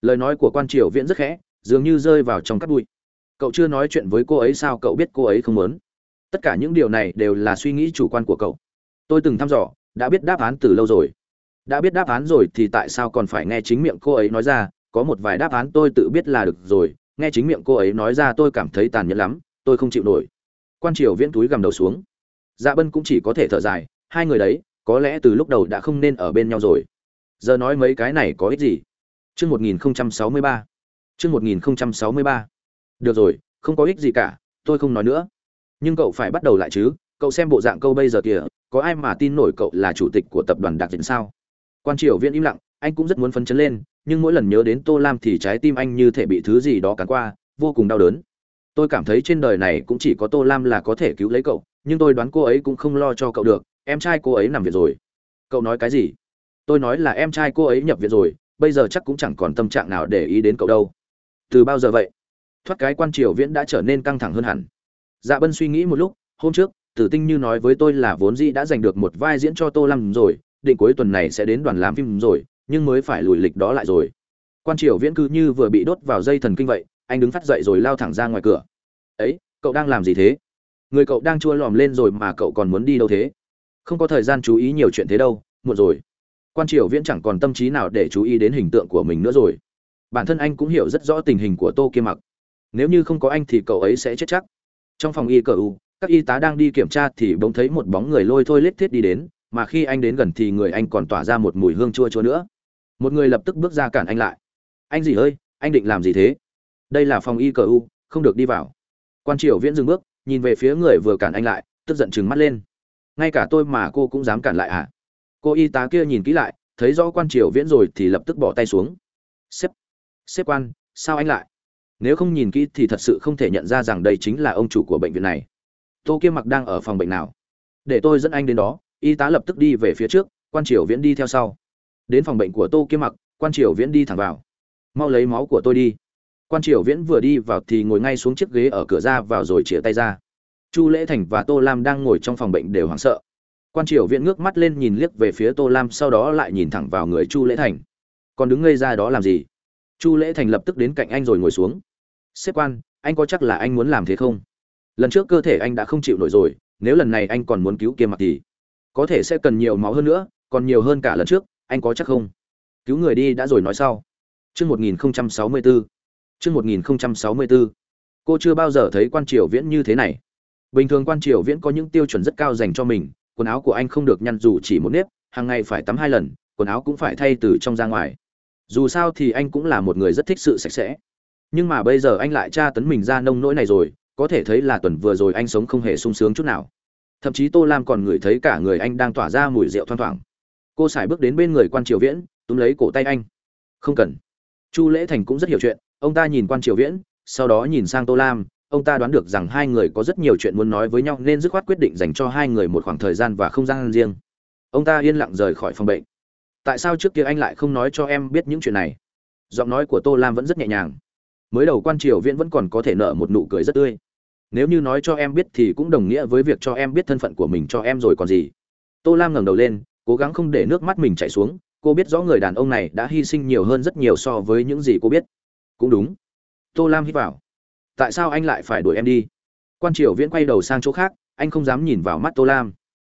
Lời nói của quan triều viễn rất khẽ, dường như rơi vào trong cát bụi. Cậu chưa nói chuyện với cô ấy sao cậu biết cô ấy không muốn? Tất cả những điều này đều là suy nghĩ chủ quan của cậu tôi từng thăm dò, đã biết đáp án từ lâu rồi. Đã biết đáp án rồi thì tại sao còn phải nghe chính miệng cô ấy nói ra? Có một vài đáp án tôi tự biết là được rồi. Nghe chính miệng cô ấy nói ra tôi cảm thấy tàn nhẫn lắm, tôi không chịu nổi. Quan triều viễn túi gầm đầu xuống. Dạ bân cũng chỉ có thể thở dài, hai người đấy, có lẽ từ lúc đầu đã không nên ở bên nhau rồi. Giờ nói mấy cái này có ích gì? Chương một nghìn sáu mươi ba. Chương một nghìn sáu mươi ba. Được rồi, không có ích gì cả, tôi không nói nữa. Nhưng cậu phải bắt đầu lại chứ cậu xem bộ dạng câu bây giờ kìa, có ai mà tin nổi cậu là chủ tịch của tập đoàn đặc viện sao? Quan triều viễn im lặng, anh cũng rất muốn phấn chấn lên, nhưng mỗi lần nhớ đến tô lam thì trái tim anh như thể bị thứ gì đó cắn qua, vô cùng đau đớn. Tôi cảm thấy trên đời này cũng chỉ có tô lam là có thể cứu lấy cậu, nhưng tôi đoán cô ấy cũng không lo cho cậu được, em trai cô ấy nằm viện rồi. Cậu nói cái gì? Tôi nói là em trai cô ấy nhập viện rồi, bây giờ chắc cũng chẳng còn tâm trạng nào để ý đến cậu đâu. Từ bao giờ vậy? Thoát cái quan triều viễn đã trở nên căng thẳng hơn hẳn. Dạ bân suy nghĩ một lúc, hôm trước tử tinh như nói với tôi là vốn dĩ đã giành được một vai diễn cho tô lâm rồi, định cuối tuần này sẽ đến đoàn làm phim rồi, nhưng mới phải lùi lịch đó lại rồi. Quan triều viễn cứ như vừa bị đốt vào dây thần kinh vậy, anh đứng phát dậy rồi lao thẳng ra ngoài cửa. Ấy, cậu đang làm gì thế? Người cậu đang chua lòm lên rồi mà cậu còn muốn đi đâu thế? Không có thời gian chú ý nhiều chuyện thế đâu, muộn rồi. Quan triều viễn chẳng còn tâm trí nào để chú ý đến hình tượng của mình nữa rồi. Bản thân anh cũng hiểu rất rõ tình hình của tô Kiêm mặc. Nếu như không có anh thì cậu ấy sẽ chết chắc. Trong phòng y cờ u các y tá đang đi kiểm tra thì bỗng thấy một bóng người lôi thôi lết thiết đi đến, mà khi anh đến gần thì người anh còn tỏa ra một mùi hương chua chua nữa. Một người lập tức bước ra cản anh lại. Anh gì ơi, anh định làm gì thế? Đây là phòng y cờ u, không được đi vào. Quan triều viễn dừng bước, nhìn về phía người vừa cản anh lại, tức giận chừng mắt lên. Ngay cả tôi mà cô cũng dám cản lại à cô y tá kia nhìn kỹ lại, thấy rõ quan triều viễn rồi thì lập tức bỏ tay xuống. Sếp sếp quan, sao anh lại? Nếu không nhìn kỹ thì thật sự không thể nhận ra rằng đây chính là ông chủ của bệnh viện này tô kiêm mặc đang ở phòng bệnh nào? Để tôi dẫn anh đến đó, y tá lập tức đi về phía trước, quan triều viễn đi theo sau. Đến phòng bệnh của tô kiêm mặc, quan triều viễn đi thẳng vào. Mau lấy máu của tôi đi. Quan triều viễn vừa đi vào thì ngồi ngay xuống chiếc ghế ở cửa ra vào rồi chĩa tay ra. Chu lễ thành và tô lam đang ngồi trong phòng bệnh đều hoảng sợ. Quan triều viễn ngước mắt lên nhìn liếc về phía tô lam, sau đó lại nhìn thẳng vào người chu lễ thành. Còn đứng ngây ra đó làm gì? Chu lễ thành lập tức đến cạnh anh rồi ngồi xuống. Xếp quan, anh có chắc là anh muốn làm thế không? Lần trước cơ thể anh đã không chịu nổi rồi nếu lần này anh còn muốn cứu kia mặt thì có thể sẽ cần nhiều máu hơn nữa còn nhiều hơn cả lần trước anh có chắc không cứu người đi đã rồi nói sau Chương 1064. Chương 1064. Cô chưa bao giờ thấy quan triều viễn như thế này. Bình thường quan triều viễn có những tiêu chuẩn rất cao dành cho mình, quần áo của anh không được nhăn dù chỉ một nếp, hàng ngày phải tắm hai lần, quần áo cũng phải thay từ trong ra ngoài. Dù sao thì anh cũng là một người rất thích sự sạch sẽ. Nhưng mà bây giờ anh lại tra tấn mình ra nông nỗi này rồi, có thể thấy là tuần vừa rồi anh sống không hề sung sướng chút nào. Thậm chí Tô Lam còn ngửi thấy cả người anh đang tỏa ra mùi rượu thoang thoảng. Cô xài bước đến bên người quan triều viễn, túm lấy cổ tay anh. "Không cần." chu lễ thành cũng rất hiểu chuyện ông ta nhìn quan triều viễn sau đó nhìn sang tô lam ông ta đoán được rằng hai người có rất nhiều chuyện muốn nói với nhau nên dứt khoát quyết định dành cho hai người một khoảng thời gian và không gian riêng ông ta yên lặng rời khỏi phòng bệnh tại sao trước kia anh lại không nói cho em biết những chuyện này giọng nói của tô lam vẫn rất nhẹ nhàng mới đầu quan triều viễn vẫn còn có thể nở một nụ cười rất tươi nếu như nói cho em biết thì cũng đồng nghĩa với việc cho em biết thân phận của mình cho em rồi còn gì. Tô lam ngẩng đầu lên, cố gắng không để nước mắt mình chảy xuống. Cô biết rõ người đàn ông này đã hy sinh nhiều hơn rất nhiều so với những gì cô biết. Cũng đúng. Tô lam hít vào. Tại sao anh lại phải đuổi em đi? Quan triều viễn quay đầu sang chỗ khác, anh không dám nhìn vào mắt tô lam.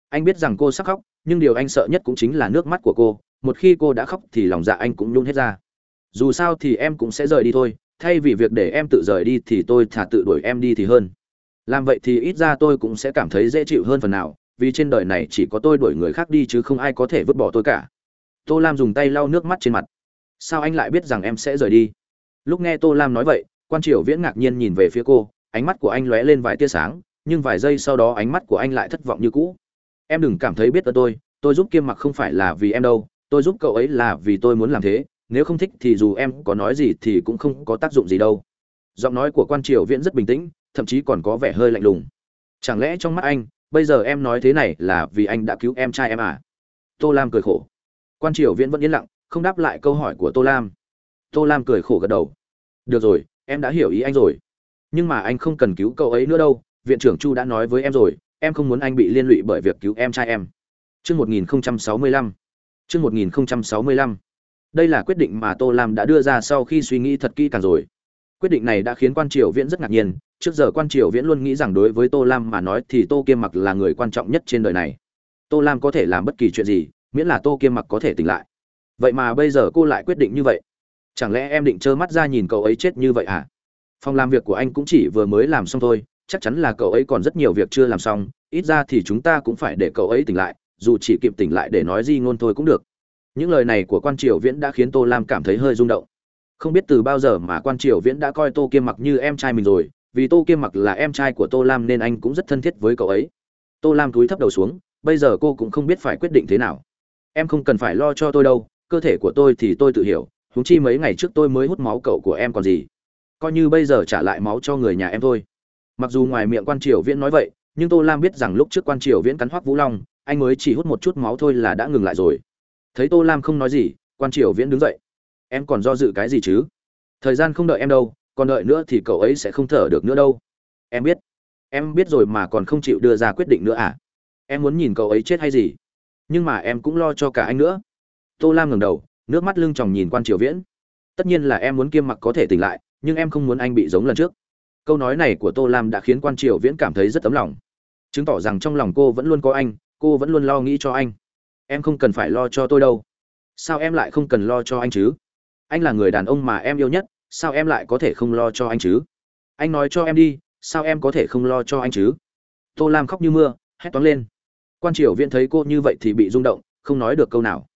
Anh biết rằng cô sắc khóc, nhưng điều anh sợ nhất cũng chính là nước mắt của cô. Một khi cô đã khóc thì lòng dạ anh cũng nhung hết ra. Dù sao thì em cũng sẽ rời đi thôi. Thay vì việc để em tự rời đi thì tôi thả tự đuổi em đi thì hơn làm vậy thì ít ra tôi cũng sẽ cảm thấy dễ chịu hơn phần nào, vì trên đời này chỉ có tôi đuổi người khác đi chứ không ai có thể vứt bỏ tôi cả. Tô lam dùng tay lau nước mắt trên mặt. Sao anh lại biết rằng em sẽ rời đi? Lúc nghe tô lam nói vậy, quan triều viễn ngạc nhiên nhìn về phía cô, ánh mắt của anh lóe lên vài tia sáng, nhưng vài giây sau đó ánh mắt của anh lại thất vọng như cũ. Em đừng cảm thấy biết ơn tôi tôi giúp kiêm mặc không phải là vì em đâu, tôi giúp cậu ấy là vì tôi muốn làm thế, nếu không thích thì dù em có nói gì thì cũng không có tác dụng gì đâu. Giọng nói của quan triều viễn rất bình tĩnh thậm chí còn có vẻ hơi lạnh lùng. Chẳng lẽ trong mắt anh bây giờ em nói thế này là vì anh đã cứu em trai em à? Tô lam cười khổ. Quan triều viễn vẫn yên lặng không đáp lại câu hỏi của tô lam. Tô lam cười khổ gật đầu. Được rồi em đã hiểu ý anh rồi. Nhưng mà anh không cần cứu cậu ấy nữa đâu viện trưởng chu đã nói với em rồi em không muốn anh bị liên lụy bởi việc cứu em trai em. Chương 1065. Chương 1065. Đây là quyết định mà Tô Lam đã đưa ra sau khi suy nghĩ thật kỹ càng rồi. Quyết định này đã khiến Quan Triều Viễn rất ngạc nhiên, trước giờ Quan Triều Viễn luôn nghĩ rằng đối với Tô Lam mà nói thì Tô Kiêm Mặc là người quan trọng nhất trên đời này. Tô Lam có thể làm bất kỳ chuyện gì, miễn là tô kiêm mặc có thể tỉnh lại vậy mà bây giờ cô lại quyết định như vậy chẳng lẽ em định trơ mắt ra nhìn cậu ấy chết như vậy à? phòng làm việc của anh cũng chỉ vừa mới làm xong thôi chắc chắn là cậu ấy còn rất nhiều việc chưa làm xong ít ra thì chúng ta cũng phải để cậu ấy tỉnh lại dù chỉ kịp tỉnh lại để nói gì ngôn thôi cũng được những lời này của quan triều viễn đã khiến tô lam cảm thấy hơi rung động không biết từ bao giờ mà quan triều viễn đã coi tô kiêm mặc như em trai mình rồi vì tô kiêm mặc là em trai của tô lam nên anh cũng rất thân thiết với cậu ấy. Tô lam cúi thấp đầu xuống, bây giờ cô cũng không biết phải quyết định thế nào. Em không cần phải lo cho tôi đâu, cơ thể của tôi thì tôi tự hiểu, huống chi mấy ngày trước tôi mới hút máu cậu của em còn gì. Coi như bây giờ trả lại máu cho người nhà em thôi. Mặc dù ngoài miệng quan triều viễn nói vậy, nhưng tô lam biết rằng lúc trước quan triều viễn cắn hoắc vũ long, anh mới chỉ hút một chút máu thôi là đã ngừng lại rồi. Thấy tô lam không nói gì, quan triều viễn đứng dậy. Em còn do dự cái gì chứ? Thời gian không đợi em đâu còn đợi nữa thì cậu ấy sẽ không thở được nữa đâu. Em biết. Em biết rồi mà còn không chịu đưa ra quyết định nữa à? Em muốn nhìn cậu ấy chết hay gì? Nhưng mà em cũng lo cho cả anh nữa. Tô lam ngẩng đầu, nước mắt lưng tròng nhìn quan triều viễn. Tất nhiên là em muốn kiêm mặc có thể tỉnh lại, nhưng em không muốn anh bị giống lần trước. Câu nói này của tô lam đã khiến quan triều viễn cảm thấy rất tấm lòng. Chứng tỏ rằng trong lòng cô vẫn luôn có anh, cô vẫn luôn lo nghĩ cho anh. Em không cần phải lo cho tôi đâu. Sao em lại không cần lo cho anh chứ? Anh là người đàn ông mà em yêu nhất sao em lại có thể không lo cho anh chứ? Anh nói cho em đi, sao em có thể không lo cho anh chứ? Tô lam khóc như mưa, hét toáng lên. Quan triều viễn thấy cô như vậy thì bị rung động, không nói được câu nào.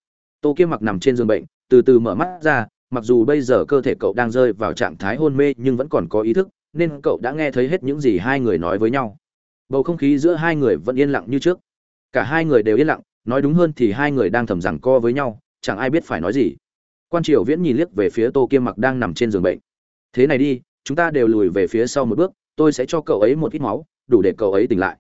Tô kiêm mặc nằm trên giường bệnh, từ từ mở mắt ra, mặc dù bây giờ cơ thể cậu đang rơi vào trạng thái hôn mê nhưng vẫn còn có ý thức, nên cậu đã nghe thấy hết những gì hai người nói với nhau. Bầu không khí giữa hai người vẫn yên lặng như trước. Cả hai người đều yên lặng, nói đúng hơn thì hai người đang thầm rằng co với nhau, chẳng ai biết phải nói gì quan triều viễn nhìn liếc về phía tô kiêm mặc đang nằm trên giường bệnh thế này đi chúng ta đều lùi về phía sau một bước tôi sẽ cho cậu ấy một ít máu đủ để cậu ấy tỉnh lại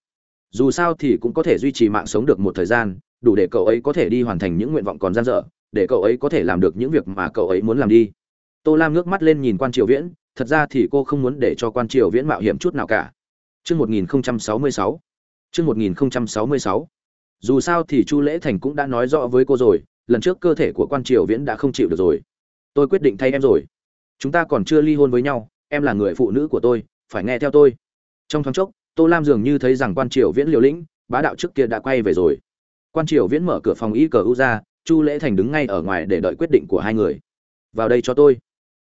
dù sao thì cũng có thể duy trì mạng sống được một thời gian đủ để cậu ấy có thể đi hoàn thành những nguyện vọng còn gian dở để cậu ấy có thể làm được những việc mà cậu ấy muốn làm đi tô lam ngước mắt lên nhìn quan triều viễn thật ra thì cô không muốn để cho quan triều viễn mạo hiểm chút nào cả Trước 1066. Trước 1066. Dù sao thì Chu Lễ Thành cũng đã nói rõ với cô rồi, lần trước cơ thể của quan triều viễn đã không chịu được rồi. Tôi quyết định thay em rồi. Chúng ta còn chưa ly hôn với nhau, em là người phụ nữ của tôi, phải nghe theo tôi. Trong thoáng chốc, Tô Lam dường như thấy rằng quan triều viễn liều lĩnh, bá đạo trước kia đã quay về rồi. Quan triều viễn mở cửa phòng y cờ u ra, Chu Lễ Thành đứng ngay ở ngoài để đợi quyết định của hai người. Vào đây cho tôi.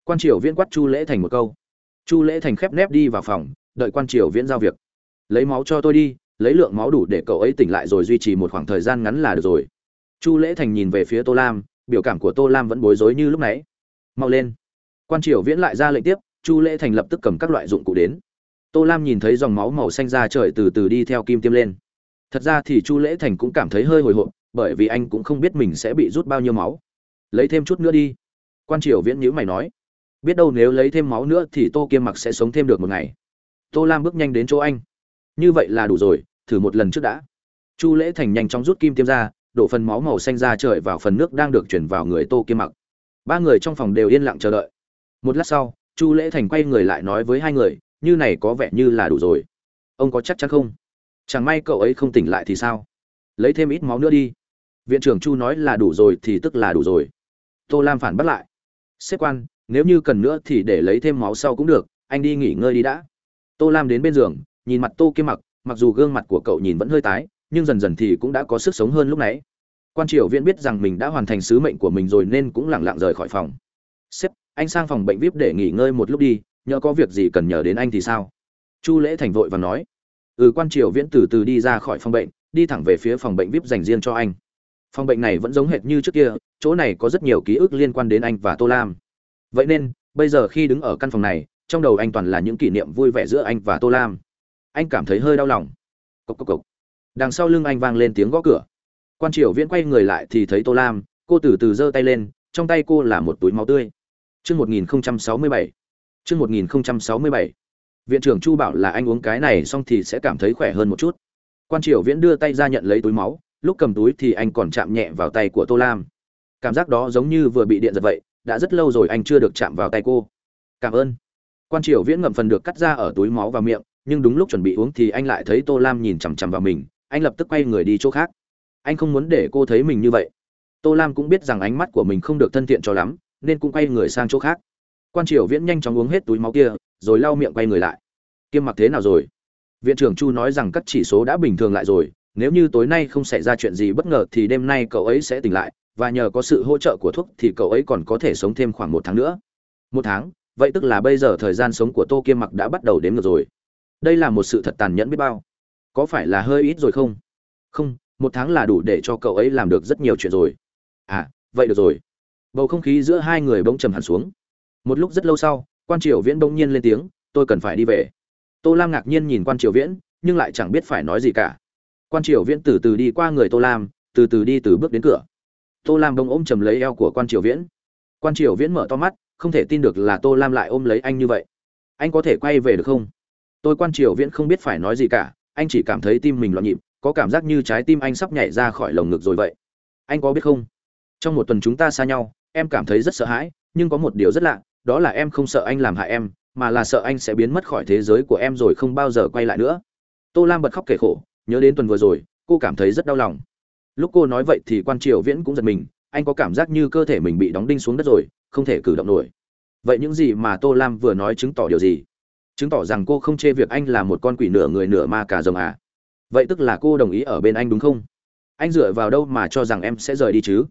Quan triều viễn quát Chu Lễ Thành một câu. Chu Lễ Thành khép nép đi vào phòng, đợi quan triều viễn giao việc lấy máu cho tôi đi lấy lượng máu đủ để cậu ấy tỉnh lại rồi duy trì một khoảng thời gian ngắn là được rồi chu lễ thành nhìn về phía tô lam, biểu cảm của tô lam vẫn bối rối như lúc nãy. Mau lên. Quan triều viễn lại ra lệnh tiếp, chu lễ thành lập tức cầm các loại dụng cụ đến. Tô lam nhìn thấy dòng máu màu xanh ra trời từ từ đi theo kim tiêm lên. Thật ra thì chu lễ thành cũng cảm thấy hơi hồi hộp, bởi vì anh cũng không biết mình sẽ bị rút bao nhiêu máu. Lấy thêm chút nữa đi. Quan triều viễn nhữ mày nói. Biết đâu nếu lấy thêm máu nữa thì tô kiêm mặc sẽ sống thêm được một ngày. Tô lam bước nhanh đến chỗ anh. Như vậy là đủ rồi, thử một lần trước đã. Chu lễ thành nhanh chóng rút kim tiêm ra đổ phần máu màu xanh ra trời vào phần nước đang được chuyển vào người tô kiêm mặc. Ba người trong phòng đều yên lặng chờ đợi. Một lát sau, chu lễ thành quay người lại nói với hai người, như này có vẻ như là đủ rồi. Ông có chắc chắn không? Chẳng may cậu ấy không tỉnh lại thì sao? Lấy thêm ít máu nữa đi. Viện trưởng chu nói là đủ rồi thì tức là đủ rồi. Tô lam phản bắt lại xếp quan, nếu như cần nữa thì để lấy thêm máu sau cũng được, anh đi nghỉ ngơi đi đã. Tô lam đến bên giường, nhìn mặt tô kiêm mặc mặc dù gương mặt của cậu nhìn vẫn hơi tái nhưng dần dần thì cũng đã có sức sống hơn lúc nãy. Quan triều viễn biết rằng mình đã hoàn thành sứ mệnh của mình rồi nên cũng lẳng lặng rời khỏi phòng. Sếp, anh sang phòng bệnh vip để nghỉ ngơi một lúc đi nhớ có việc gì cần nhờ đến anh thì sao? Chu lễ thành vội và nói. Ừ quan triều viễn từ từ đi ra khỏi phòng bệnh, đi thẳng về phía phòng bệnh vip dành riêng cho anh. Phòng bệnh này vẫn giống hệt như trước kia, chỗ này có rất nhiều ký ức liên quan đến anh và tô lam. Vậy nên, bây giờ khi đứng ở căn phòng này, trong đầu anh toàn là những kỷ niệm vui vẻ giữa anh và tô lam. Anh cảm thấy hơi đau lòng. Cục cục cục đằng sau lưng anh vang lên tiếng gõ cửa. Quan triều viễn quay người lại thì thấy tô lam, cô từ từ giơ tay lên, trong tay cô là một túi máu tươi. Chương một nghìn sáu mươi bảy. Chương một nghìn sáu mươi bảy. Viện trưởng chu bảo là anh uống cái này xong thì sẽ cảm thấy khỏe hơn một chút. Quan triều viễn đưa tay ra nhận lấy túi máu, lúc cầm túi thì anh còn chạm nhẹ vào tay của tô lam. Cảm giác đó giống như vừa bị điện giật vậy, đã rất lâu rồi anh chưa được chạm vào tay cô. Cảm ơn. Quan triều viễn ngậm phần được cắt ra ở túi máu và miệng, nhưng đúng lúc chuẩn bị uống thì anh lại thấy tô lam nhìn chằm chằm vào mình anh lập tức quay người đi chỗ khác. Anh không muốn để cô thấy mình như vậy. Tô lam cũng biết rằng ánh mắt của mình không được thân thiện cho lắm, nên cũng quay người sang chỗ khác. Quan triều viễn nhanh chóng uống hết túi máu kia, rồi lau miệng quay người lại. Kiêm mặc thế nào rồi? Viện trưởng chu nói rằng các chỉ số đã bình thường lại rồi, nếu như tối nay không xảy ra chuyện gì bất ngờ thì đêm nay cậu ấy sẽ tỉnh lại, và nhờ có sự hỗ trợ của thuốc thì cậu ấy còn có thể sống thêm khoảng một tháng nữa. Một tháng? Vậy tức là bây giờ thời gian sống của tô kiêm mặc đã bắt đầu đếm ngược rồi. Đây là một sự thật tàn nhẫn biết bao có phải là hơi ít rồi không? Không, một tháng là đủ để cho cậu ấy làm được rất nhiều chuyện rồi. À vậy được rồi. Bầu không khí giữa hai người bỗng trầm hẳn xuống. Một lúc rất lâu sau, quan triều viễn bỗng nhiên lên tiếng, tôi cần phải đi về. Tô lam ngạc nhiên nhìn quan triều viễn, nhưng lại chẳng biết phải nói gì cả. Quan triều viễn từ từ đi qua người tô lam, từ từ đi từ bước đến cửa. Tô lam bỗng ôm chầm lấy eo của quan triều viễn. Quan triều viễn mở to mắt, không thể tin được là tô lam lại ôm lấy anh như vậy. Anh có thể quay về được không? Tôi quan triều viễn không biết phải nói gì cả anh chỉ cảm thấy tim mình loạn nhịp, có cảm giác như trái tim anh sắp nhảy ra khỏi lồng ngực rồi vậy. Anh có biết không? Trong một tuần chúng ta xa nhau, em cảm thấy rất sợ hãi, nhưng có một điều rất lạ, đó là em không sợ anh làm hại em, mà là sợ anh sẽ biến mất khỏi thế giới của em rồi không bao giờ quay lại nữa. Tô lam bật khóc kể khổ, nhớ đến tuần vừa rồi, cô cảm thấy rất đau lòng. Lúc cô nói vậy thì quan triều viễn cũng giật mình, anh có cảm giác như cơ thể mình bị đóng đinh xuống đất rồi, không thể cử động nổi. Vậy những gì mà tô lam vừa nói chứng tỏ điều gì? Chứng tỏ rằng cô không chê việc anh là một con quỷ nửa người nửa ma cả rồng à. Vậy tức là cô đồng ý ở bên anh đúng không? Anh dựa vào đâu mà cho rằng em sẽ rời đi chứ?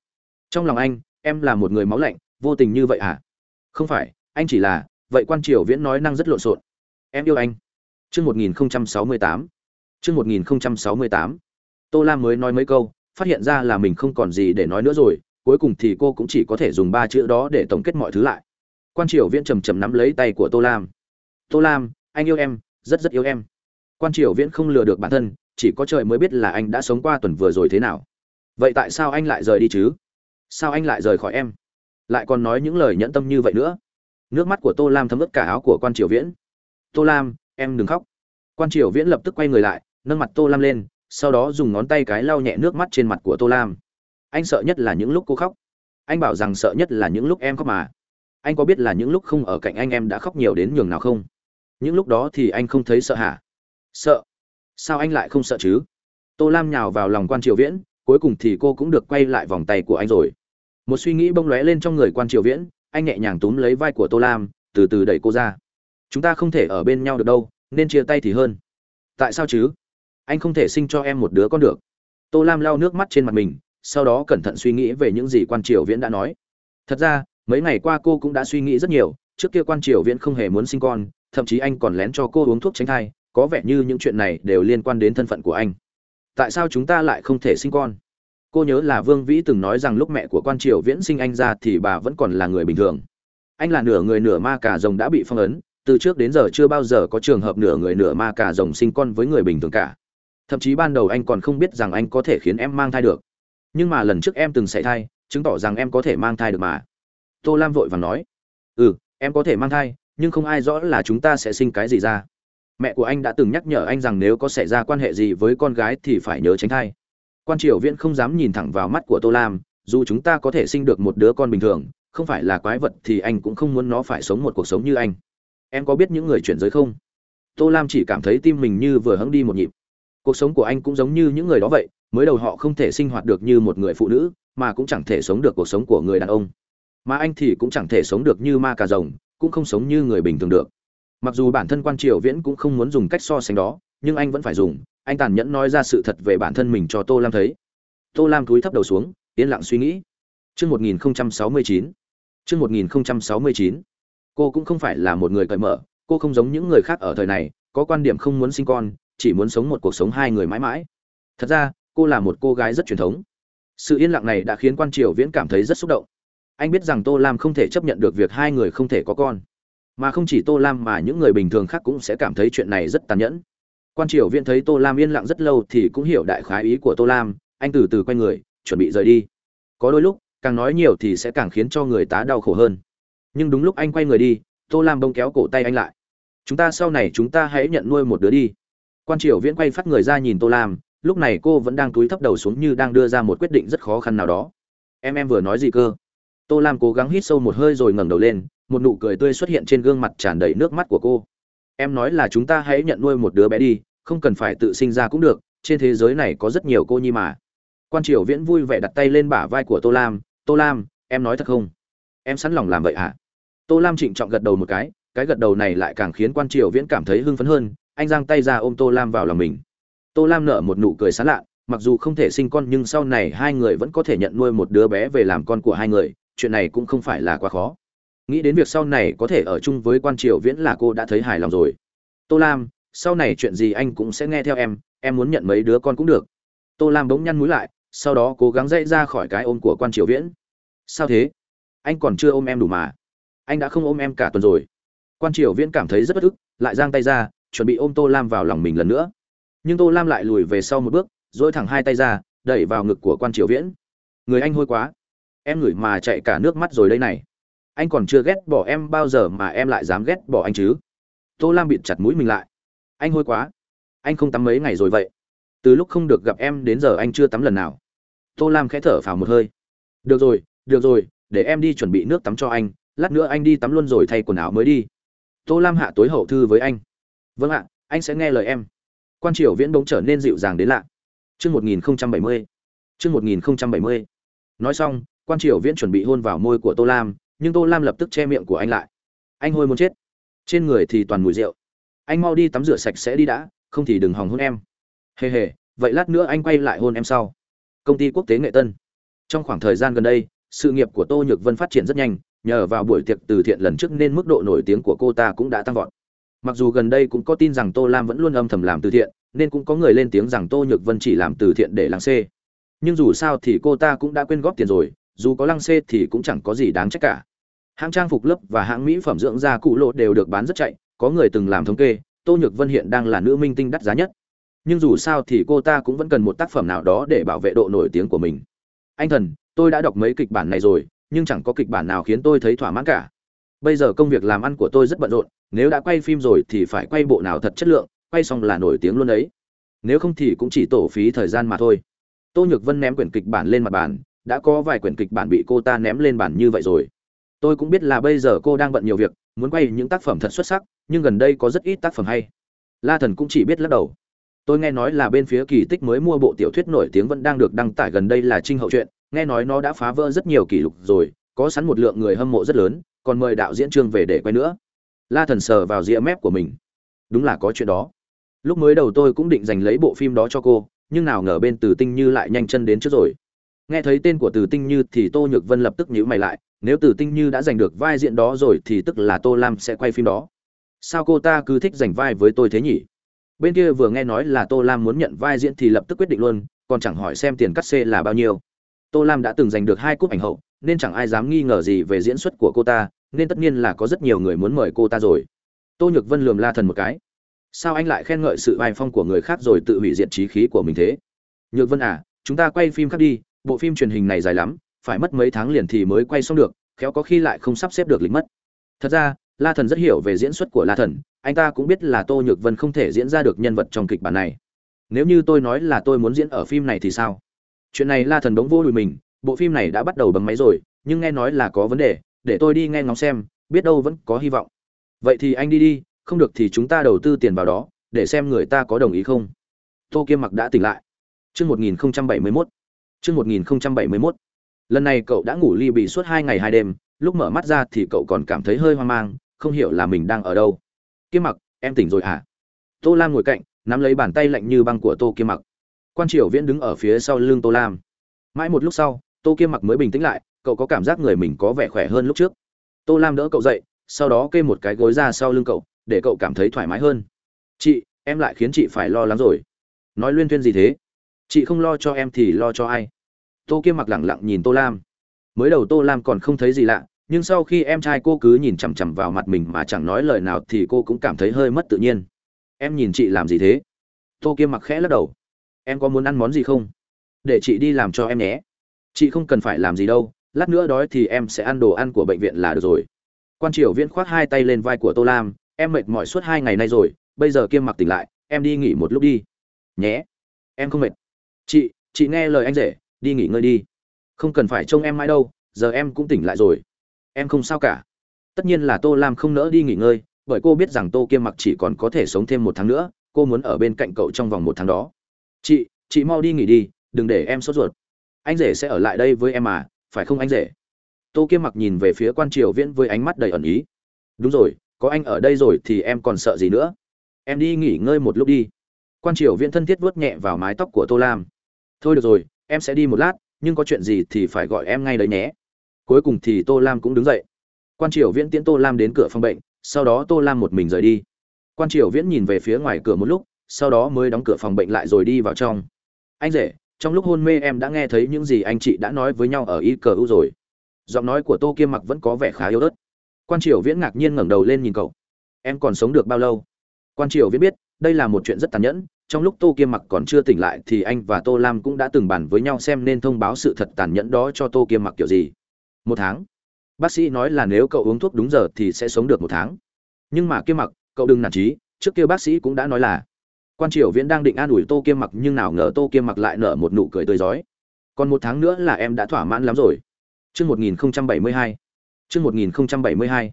Trong lòng anh, em là một người máu lạnh, vô tình như vậy à? Không phải, anh chỉ là, vậy quan triều viễn nói năng rất lộn xộn. Em yêu anh. Chương một nghìn sáu mươi tám. Chương một nghìn sáu mươi tám. Tô lam mới nói mấy câu, phát hiện ra là mình không còn gì để nói nữa rồi, cuối cùng thì cô cũng chỉ có thể dùng ba chữ đó để tổng kết mọi thứ lại. Quan triều viễn trầm trầm nắm lấy tay của tô lam tô lam, anh yêu em, rất rất yêu em. Quan triều viễn không lừa được bản thân, chỉ có trời mới biết là anh đã sống qua tuần vừa rồi thế nào. Vậy tại sao anh lại rời đi chứ? Sao anh lại rời khỏi em? Lại còn nói những lời nhẫn tâm như vậy nữa. Nước mắt của tô lam thấm ướt cả áo của quan triều viễn. Tô lam, em đừng khóc. Quan triều viễn lập tức quay người lại, nâng mặt tô lam lên, sau đó dùng ngón tay cái lau nhẹ nước mắt trên mặt của tô lam. Anh sợ nhất là những lúc cô khóc. Anh bảo rằng sợ nhất là những lúc em khóc mà. Anh có biết là những lúc không ở cạnh anh em đã khóc nhiều đến nhường nào không? Những lúc đó thì anh không thấy sợ hả? Sợ? Sao anh lại không sợ chứ? Tô lam nhào vào lòng quan triều viễn, cuối cùng thì cô cũng được quay lại vòng tay của anh rồi. Một suy nghĩ bông lóe lên trong người quan triều viễn, anh nhẹ nhàng túm lấy vai của tô lam, từ từ đẩy cô ra. Chúng ta không thể ở bên nhau được đâu, nên chia tay thì hơn. Tại sao chứ? Anh không thể sinh cho em một đứa con được. Tô lam lau nước mắt trên mặt mình, sau đó cẩn thận suy nghĩ về những gì quan triều viễn đã nói. Thật ra, mấy ngày qua cô cũng đã suy nghĩ rất nhiều, trước kia quan triều viễn không hề muốn sinh con thậm chí anh còn lén cho cô uống thuốc tránh thai, có vẻ như những chuyện này đều liên quan đến thân phận của anh. Tại sao chúng ta lại không thể sinh con? Cô nhớ là vương vĩ từng nói rằng lúc mẹ của quan triều viễn sinh anh ra thì bà vẫn còn là người bình thường. Anh là nửa người nửa ma cà rồng đã bị phong ấn, từ trước đến giờ chưa bao giờ có trường hợp nửa người nửa ma cà rồng sinh con với người bình thường cả. Thậm chí ban đầu anh còn không biết rằng anh có thể khiến em mang thai được. Nhưng mà lần trước em từng xảy thai, chứng tỏ rằng em có thể mang thai được mà. Tô lam vội vàng nói ừ em có thể mang thai nhưng không ai rõ là chúng ta sẽ sinh cái gì ra. Mẹ của anh đã từng nhắc nhở anh rằng nếu có xảy ra quan hệ gì với con gái thì phải nhớ tránh thai. Quan triều viễn không dám nhìn thẳng vào mắt của tô lam, dù chúng ta có thể sinh được một đứa con bình thường, không phải là quái vật thì anh cũng không muốn nó phải sống một cuộc sống như anh. Em có biết những người chuyển giới không? Tô lam chỉ cảm thấy tim mình như vừa hững đi một nhịp. Cuộc sống của anh cũng giống như những người đó vậy, mới đầu họ không thể sinh hoạt được như một người phụ nữ, mà cũng chẳng thể sống được cuộc sống của người đàn ông. Mà anh thì cũng chẳng thể sống được như ma cà rồng cũng không sống như người bình thường được mặc dù bản thân quan triều viễn cũng không muốn dùng cách so sánh đó nhưng anh vẫn phải dùng anh tàn nhẫn nói ra sự thật về bản thân mình cho tô lam thấy tô lam cúi thấp đầu xuống yên lặng suy nghĩ Trước 1069. Trước 1069. Cô cũng không phải là một người cởi mở, cô không giống những người khác ở thời này, có quan điểm không muốn sinh con, chỉ muốn sống một cuộc sống hai người mãi mãi. Thật ra, cô là một cô gái rất truyền thống. Sự yên lặng này đã khiến quan triều viễn cảm thấy rất xúc động. Anh biết rằng Tô Lam không thể chấp nhận được việc hai người không thể có con. Mà không chỉ tô lam mà những người bình thường khác cũng sẽ cảm thấy chuyện này rất tàn nhẫn. Quan triều viễn thấy tô lam yên lặng rất lâu thì cũng hiểu đại khái ý của tô lam, anh từ từ quay người, chuẩn bị rời đi. Có đôi lúc, càng nói nhiều thì sẽ càng khiến cho người tá đau khổ hơn. Nhưng đúng lúc anh quay người đi, tô lam bông kéo cổ tay anh lại. Chúng ta sau này chúng ta hãy nhận nuôi một đứa đi. Quan triều viễn quay phát người ra nhìn tô lam, lúc này cô vẫn đang túi thấp đầu xuống như đang đưa ra một quyết định rất khó khăn nào đó. Em em vừa nói gì cơ? Tô lam cố gắng hít sâu một hơi rồi ngẩng đầu lên, một nụ cười tươi xuất hiện trên gương mặt tràn đầy nước mắt của cô. Em nói là chúng ta hãy nhận nuôi một đứa bé đi, không cần phải tự sinh ra cũng được, trên thế giới này có rất nhiều cô nhi mà. Quan triều viễn vui vẻ đặt tay lên bả vai của tô lam tô lam, em nói thật không? Em sẵn lòng làm vậy hả? Tô lam trịnh trọng gật đầu một cái cái gật đầu này lại càng khiến quan triều viễn cảm thấy hưng phấn hơn, anh giang tay ra ôm tô lam vào lòng mình. Tô lam nở một nụ cười sán lạ, mặc dù không thể sinh con nhưng sau này hai người vẫn có thể nhận nuôi một đứa bé về làm con của hai người chuyện này cũng không phải là quá khó. Nghĩ đến việc sau này có thể ở chung với quan triều viễn là cô đã thấy hài lòng rồi. Tô lam, sau này chuyện gì anh cũng sẽ nghe theo em em muốn nhận mấy đứa con cũng được. Tô lam bỗng nhăn mũi lại, sau đó cố gắng dậy ra khỏi cái ôm của quan triều viễn. Sao thế? Anh còn chưa ôm em đủ mà. Anh đã không ôm em cả tuần rồi. Quan triều viễn cảm thấy rất bất ức, lại giang tay ra, chuẩn bị ôm tô lam vào lòng mình lần nữa. Nhưng tô lam lại lùi về sau một bước, dỗi thẳng hai tay ra, đẩy vào ngực của quan triều viễn. Người anh hôi quá em ngửi mà chạy cả nước mắt rồi đây này. Anh còn chưa ghét bỏ em bao giờ mà em lại dám ghét bỏ anh chứ? Tô lam bịt chặt mũi mình lại. Anh hôi quá. Anh không tắm mấy ngày rồi vậy. Từ lúc không được gặp em đến giờ anh chưa tắm lần nào. Tô lam khẽ thở phào một hơi. Được rồi được rồi, để em đi chuẩn bị nước tắm cho anh, lát nữa anh đi tắm luôn rồi thay quần áo mới đi. Tô lam hạ tối hậu thư với anh. Vâng ạ, anh sẽ nghe lời em. Quan triều viễn bỗng trở nên dịu dàng đến lạ. Chương một nghìn bảy mươi. Chương một nghìn bảy mươi. Nói xong quan triều viễn chuẩn bị hôn vào môi của tô lam, nhưng tô lam lập tức che miệng của anh lại. Anh hôi muốn chết. Trên người thì toàn mùi rượu. Anh mau đi tắm rửa sạch sẽ đi đã, không thì đừng hòng hôn em. Hề hề, vậy lát nữa anh quay lại hôn em sau. Công ty quốc tế nghệ tân. Trong khoảng thời gian gần đây, sự nghiệp của tô nhược vân phát triển rất nhanh, nhờ vào buổi tiệc từ thiện lần trước nên mức độ nổi tiếng của cô ta cũng đã tăng vọt. Mặc dù gần đây cũng có tin rằng tô lam vẫn luôn âm thầm làm từ thiện, nên cũng có người lên tiếng rằng tô nhược vân chỉ làm từ thiện để làng xê. Nhưng dù sao thì cô ta cũng đã quyên góp tiền rồi dù có lăng xê thì cũng chẳng có gì đáng trách cả. Hãng trang phục lớp và hãng mỹ phẩm dưỡng da cụ lộ đều được bán rất chạy, có người từng làm thống kê, tô nhược vân hiện đang là nữ minh tinh đắt giá nhất. Nhưng dù sao thì cô ta cũng vẫn cần một tác phẩm nào đó để bảo vệ độ nổi tiếng của mình. Anh thần, tôi đã đọc mấy kịch bản này rồi, nhưng chẳng có kịch bản nào khiến tôi thấy thỏa mãn cả. Bây giờ công việc làm ăn của tôi rất bận rộn, nếu đã quay phim rồi thì phải quay bộ nào thật chất lượng, quay xong là nổi tiếng luôn đấy. Nếu không thì cũng chỉ tổ phí thời gian mà thôi. Tô nhược vân ném quyển kịch bản lên mặt bàn đã có vài quyển kịch bản bị cô ta ném lên bản như vậy rồi. Tôi cũng biết là bây giờ cô đang bận nhiều việc, muốn quay những tác phẩm thật xuất sắc, nhưng gần đây có rất ít tác phẩm hay. La thần cũng chỉ biết lắc đầu. Tôi nghe nói là bên phía kỳ tích mới mua bộ tiểu thuyết nổi tiếng vẫn đang được đăng tải gần đây là trinh hậu truyện nghe nói nó đã phá vỡ rất nhiều kỷ lục rồi, có sẵn một lượng người hâm mộ rất lớn, còn mời đạo diễn trương về để quay nữa. La thần sờ vào rìa mép của mình. Đúng là có chuyện đó. Lúc mới đầu tôi cũng định giành lấy bộ phim đó cho cô, nhưng nào ngờ bên từ tinh như lại nhanh chân đến trước rồi nghe thấy tên của từ tinh như thì tô nhược vân lập tức nhíu mày lại, nếu từ tinh như đã giành được vai diễn đó rồi thì tức là tô lam sẽ quay phim đó. Sao cô ta cứ thích giành vai với tôi thế nhỉ? Bên kia vừa nghe nói là tô lam muốn nhận vai diễn thì lập tức quyết định luôn, còn chẳng hỏi xem tiền cắt xê là bao nhiêu. Tô lam đã từng giành được hai cúp ảnh hậu, nên chẳng ai dám nghi ngờ gì về diễn xuất của cô ta, nên tất nhiên là có rất nhiều người muốn mời cô ta rồi. Tô nhược vân lườm la thần một cái. Sao anh lại khen ngợi sự vai phong của người khác rồi tự hủy diệt trí khí của mình thế? Nhược vân à chúng ta quay phim khác đi bộ phim truyền hình này dài lắm, phải mất mấy tháng liền thì mới quay xong được, khéo có khi lại không sắp xếp được lịch mất. Thật ra, la thần rất hiểu về diễn xuất của la thần, anh ta cũng biết là tô nhược vân không thể diễn ra được nhân vật trong kịch bản này. Nếu như tôi nói là tôi muốn diễn ở phim này thì sao? Chuyện này la thần đống vô đùi mình, bộ phim này đã bắt đầu bấm máy rồi, nhưng nghe nói là có vấn đề, để tôi đi nghe ngóng xem, biết đâu vẫn có hy vọng. Vậy thì anh đi đi, không được thì chúng ta đầu tư tiền vào đó, để xem người ta có đồng ý không. Tô kiêm mặc đã tỉnh lại. Chương một nghìn bảy mươi mốt chương một nghìn bảy mươi mốt. Lần này cậu đã ngủ ly bị suốt hai ngày hai đêm, lúc mở mắt ra thì cậu còn cảm thấy hơi hoang mang, không hiểu là mình đang ở đâu. Kiêm mặc, em tỉnh rồi à tô lam ngồi cạnh, nắm lấy bàn tay lạnh như băng của tô kiêm mặc. Quan triều viễn đứng ở phía sau lưng tô lam. Mãi một lúc sau, tô kiêm mặc mới bình tĩnh lại, cậu có cảm giác người mình có vẻ khỏe hơn lúc trước. Tô lam đỡ cậu dậy, sau đó kê một cái gối ra sau lưng cậu, để cậu cảm thấy thoải mái hơn. Chị, em lại khiến chị phải lo lắng rồi. Nói luyên thuyên gì thế? Chị không lo cho em thì lo cho ai tô kiêm mặc lẳng lặng nhìn tô lam. Mới đầu tô lam còn không thấy gì lạ, nhưng sau khi em trai cô cứ nhìn chằm chằm vào mặt mình mà chẳng nói lời nào thì cô cũng cảm thấy hơi mất tự nhiên. Em nhìn chị làm gì thế? Tô kiêm mặc khẽ lắc đầu. Em có muốn ăn món gì không? Để chị đi làm cho em nhé. Chị không cần phải làm gì đâu, lát nữa đói thì em sẽ ăn đồ ăn của bệnh viện là được rồi. Quan triều viễn khoác hai tay lên vai của tô lam, em mệt mỏi suốt hai ngày nay rồi, bây giờ kiêm mặc tỉnh lại, em đi nghỉ một lúc đi. Nhé. Em không mệt. Chị chị nghe lời anh rể đi nghỉ ngơi đi. Không cần phải trông em mãi đâu, giờ em cũng tỉnh lại rồi. Em không sao cả. Tất nhiên là tô lam không nỡ đi nghỉ ngơi, bởi cô biết rằng tô kiêm mặc chỉ còn có thể sống thêm một tháng nữa, cô muốn ở bên cạnh cậu trong vòng một tháng đó. Chị chị mau đi nghỉ đi, đừng để em sốt ruột. Anh rể sẽ ở lại đây với em à phải không anh rể? Tô kiêm mặc nhìn về phía quan triều viễn với ánh mắt đầy ẩn ý. Đúng rồi, có anh ở đây rồi thì em còn sợ gì nữa? Em đi nghỉ ngơi một lúc đi. Quan triều viễn thân thiết vuốt nhẹ vào mái tóc của tô lam. Thôi được rồi em sẽ đi một lát, nhưng có chuyện gì thì phải gọi em ngay đấy nhé. Cuối cùng thì tô lam cũng đứng dậy. Quan triều viễn tiễn tô lam đến cửa phòng bệnh, sau đó tô lam một mình rời đi. Quan triều viễn nhìn về phía ngoài cửa một lúc, sau đó mới đóng cửa phòng bệnh lại rồi đi vào trong. Anh rể, trong lúc hôn mê em đã nghe thấy những gì anh chị đã nói với nhau ở y cờ u rồi. Giọng nói của tô kiêm mặc vẫn có vẻ khá yếu ớt. Quan triều viễn ngạc nhiên ngẩng đầu lên nhìn cậu. Em còn sống được bao lâu? Quan triều viễn biết, đây là một chuyện rất tàn nhẫn trong lúc tô kiêm mặc còn chưa tỉnh lại thì anh và tô lam cũng đã từng bàn với nhau xem nên thông báo sự thật tàn nhẫn đó cho tô kiêm mặc kiểu gì. Một tháng. Bác sĩ nói là nếu cậu uống thuốc đúng giờ thì sẽ sống được một tháng. Nhưng mà kiêm mặc cậu đừng nản trí trước kia bác sĩ cũng đã nói là quan triều viễn đang định an ủi tô kiêm mặc nhưng nào ngờ tô kiêm mặc lại nở một nụ cười tươi rói. Còn một tháng nữa là em đã thỏa mãn lắm rồi. Chương 1072. Chương 1072.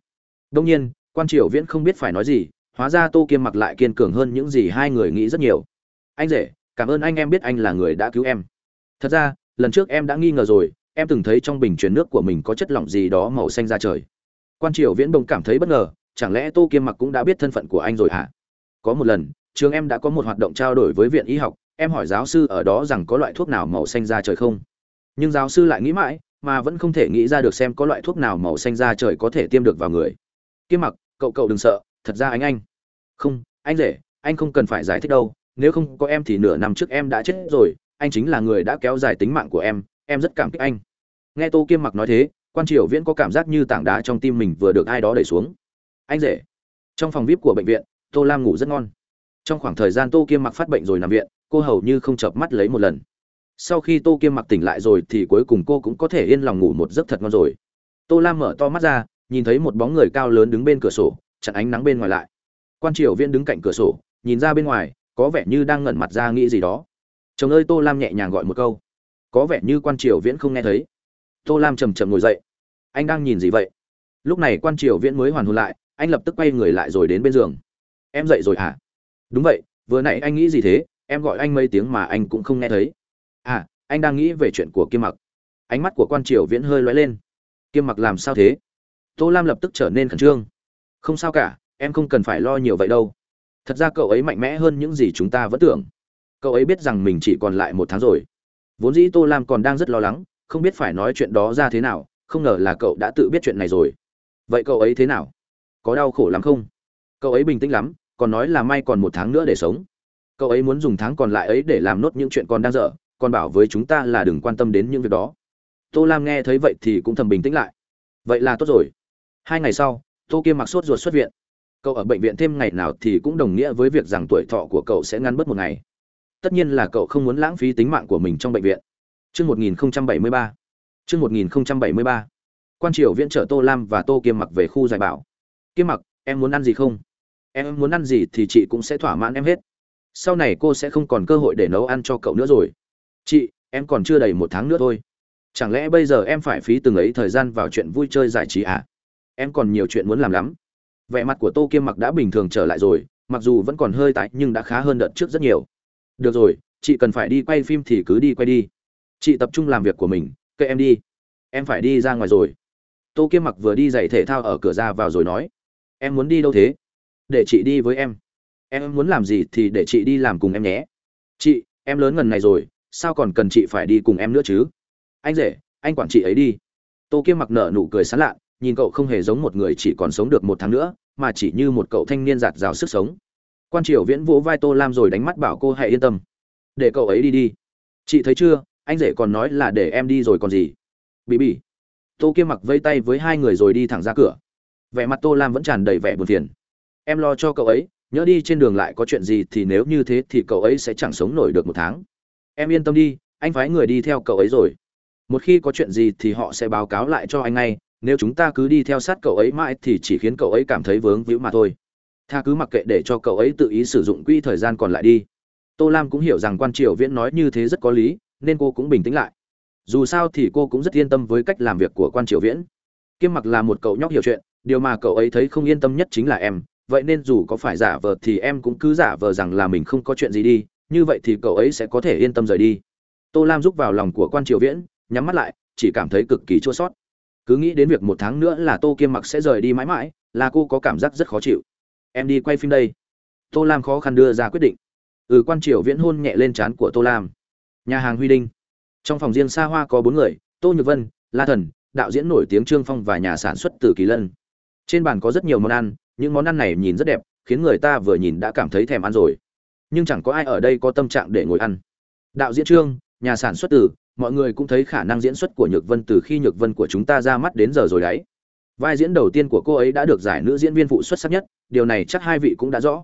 Đương nhiên, Quan Triều Viễn không biết phải nói gì, hóa ra Tô Kiêm mặc lại kiên cường hơn những gì hai người nghĩ rất nhiều. Anh rể, cảm ơn anh em biết anh là người đã cứu em. Thật ra, lần trước em đã nghi ngờ rồi, em từng thấy trong bình truyền nước của mình có chất lỏng gì đó màu xanh ra trời. Quan Triều Viễn bông cảm thấy bất ngờ, chẳng lẽ Tô Kiêm mặc cũng đã biết thân phận của anh rồi hả? Có một lần, trường em đã có một hoạt động trao đổi với viện y học, em hỏi giáo sư ở đó rằng có loại thuốc nào màu xanh ra trời không. Nhưng giáo sư lại nghĩ mãi, mà vẫn không thể nghĩ ra được xem có loại thuốc nào màu xanh da trời có thể tiêm được vào người kiêm mặc cậu cậu đừng sợ thật ra anh anh không, anh rể, anh không cần phải giải thích đâu. Nếu không có em thì nửa năm trước em đã chết rồi. Anh chính là người đã kéo dài tính mạng của em. Em rất cảm kích anh. Nghe tô kiêm mặc nói thế, quan triều viễn có cảm giác như tảng đá trong tim mình vừa được ai đó đẩy xuống. Anh rể, trong phòng vip của bệnh viện, tô lam ngủ rất ngon. Trong khoảng thời gian tô kiêm mặc phát bệnh rồi nằm viện, cô hầu như không chợp mắt lấy một lần. Sau khi tô kiêm mặc tỉnh lại rồi thì cuối cùng cô cũng có thể yên lòng ngủ một giấc thật ngon rồi. Tô lam mở to mắt ra, nhìn thấy một bóng người cao lớn đứng bên cửa sổ, chặn ánh nắng bên ngoài lại quan triều viễn đứng cạnh cửa sổ, nhìn ra bên ngoài, có vẻ như đang ngẩn mặt ra nghĩ gì đó. Chồng ơi, tô lam nhẹ nhàng gọi một câu. Có vẻ như quan triều viễn không nghe thấy. Tô lam chầm chầm ngồi dậy. Anh đang nhìn gì vậy? Lúc này quan triều viễn mới hoàn hồn lại, anh lập tức quay người lại rồi đến bên giường. Em dậy rồi hả? Đúng vậy, vừa nãy anh nghĩ gì thế? Em gọi anh mấy tiếng mà anh cũng không nghe thấy. À anh đang nghĩ về chuyện của kiêm mặc. Ánh mắt của quan triều viễn hơi lóe lên. Kiêm mặc làm sao thế? Tô lam lập tức trở nên khẩn trương. Không sao cả em không cần phải lo nhiều vậy đâu. Thật ra cậu ấy mạnh mẽ hơn những gì chúng ta vẫn tưởng. Cậu ấy biết rằng mình chỉ còn lại một tháng rồi. Vốn dĩ tô lam còn đang rất lo lắng, không biết phải nói chuyện đó ra thế nào, không ngờ là cậu đã tự biết chuyện này rồi. Vậy cậu ấy thế nào? Có đau khổ lắm không? Cậu ấy bình tĩnh lắm, còn nói là may còn một tháng nữa để sống. Cậu ấy muốn dùng tháng còn lại ấy để làm nốt những chuyện còn đang dở, còn bảo với chúng ta là đừng quan tâm đến những việc đó. Tô lam nghe thấy vậy thì cũng thầm bình tĩnh lại. Vậy là tốt rồi. Hai ngày sau, tô kia mặc sốt ruột xuất viện cậu ở bệnh viện thêm ngày nào thì cũng đồng nghĩa với việc rằng tuổi thọ của cậu sẽ ngắn bớt một ngày tất nhiên là cậu không muốn lãng phí tính mạng của mình trong bệnh viện Trước 1073. Trước 1073. Quan triều viện trợ Tô Lam và Tô Kiêm Mặc về khu giải bảo. Kiêm Mặc, em muốn ăn gì không? Em muốn ăn gì thì chị cũng sẽ thỏa mãn em hết. Sau này cô sẽ không còn cơ hội để nấu ăn cho cậu nữa rồi chị em còn chưa đầy một tháng nữa thôi chẳng lẽ bây giờ em phải phí từng ấy thời gian vào chuyện vui chơi giải trí à em còn nhiều chuyện muốn làm lắm vẻ mặt của tô kiêm mặc đã bình thường trở lại rồi, mặc dù vẫn còn hơi tái nhưng đã khá hơn đợt trước rất nhiều. Được rồi, chị cần phải đi quay phim thì cứ đi quay đi. Chị tập trung làm việc của mình, kệ em đi. Em phải đi ra ngoài rồi. Tô kiêm mặc vừa đi giày thể thao ở cửa ra vào rồi nói, em muốn đi đâu thế? Để chị đi với em. Em muốn làm gì thì để chị đi làm cùng em nhé. Chị, em lớn ngần này rồi, sao còn cần chị phải đi cùng em nữa chứ? Anh rể, anh quản chị ấy đi. Tô kiêm mặc nở nụ cười sán lạ nhìn cậu không hề giống một người chỉ còn sống được một tháng nữa, mà chỉ như một cậu thanh niên giạt rào sức sống. Quan triều viễn vỗ vai tô lam rồi đánh mắt bảo cô hãy yên tâm. Để cậu ấy đi đi. Chị thấy chưa, anh rể còn nói là để em đi rồi còn gì. Bị bị tô kiêm mặc vây tay với hai người rồi đi thẳng ra cửa. Vẻ mặt tô lam vẫn tràn đầy vẻ buồn phiền. Em lo cho cậu ấy, nhớ đi trên đường lại có chuyện gì thì nếu như thế thì cậu ấy sẽ chẳng sống nổi được một tháng. Em yên tâm đi, anh phái người đi theo cậu ấy rồi. Một khi có chuyện gì thì họ sẽ báo cáo lại cho anh ngay nếu chúng ta cứ đi theo sát cậu ấy mãi thì chỉ khiến cậu ấy cảm thấy vướng víu mà thôi. Tha cứ mặc kệ để cho cậu ấy tự ý sử dụng quỹ thời gian còn lại đi. Tô lam cũng hiểu rằng quan triều viễn nói như thế rất có lý, nên cô cũng bình tĩnh lại. Dù sao thì cô cũng rất yên tâm với cách làm việc của quan triều viễn. Kiêm mặc là một cậu nhóc hiểu chuyện, điều mà cậu ấy thấy không yên tâm nhất chính là em. Vậy nên dù có phải giả vờ thì em cũng cứ giả vờ rằng là mình không có chuyện gì đi, như vậy thì cậu ấy sẽ có thể yên tâm rời đi. Tô lam rúc vào lòng của quan triều viễn, nhắm mắt lại, chỉ cảm thấy cực kỳ chua sót cứ nghĩ đến việc một tháng nữa là tô kiêm mặc sẽ rời đi mãi mãi, là cô có cảm giác rất khó chịu. Em đi quay phim đây. Tô lam khó khăn đưa ra quyết định. Ừ quan triều viễn hôn nhẹ lên trán của tô lam. Nhà hàng huy đinh. Trong phòng riêng xa hoa có bốn người, tô nhược vân, la thần, đạo diễn nổi tiếng trương phong và nhà sản xuất từ kỳ lân. Trên bàn có rất nhiều món ăn, những món ăn này nhìn rất đẹp, khiến người ta vừa nhìn đã cảm thấy thèm ăn rồi. Nhưng chẳng có ai ở đây có tâm trạng để ngồi ăn. Đạo diễn trương, nhà sản xuất từ mọi người cũng thấy khả năng diễn xuất của nhược vân từ khi nhược vân của chúng ta ra mắt đến giờ rồi đấy. Vai diễn đầu tiên của cô ấy đã được giải nữ diễn viên phụ xuất sắc nhất, điều này chắc hai vị cũng đã rõ.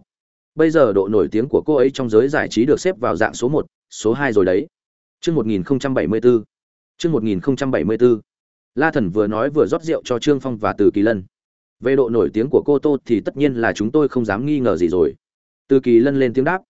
Bây giờ độ nổi tiếng của cô ấy trong giới giải trí được xếp vào dạng số một, số hai rồi đấy. Chương 1074. Chương 1074. la thần vừa nói vừa rót rượu cho trương phong và từ kỳ lân. Về độ nổi tiếng của cô tô thì tất nhiên là chúng tôi không dám nghi ngờ gì rồi. Từ kỳ lân lên tiếng đáp.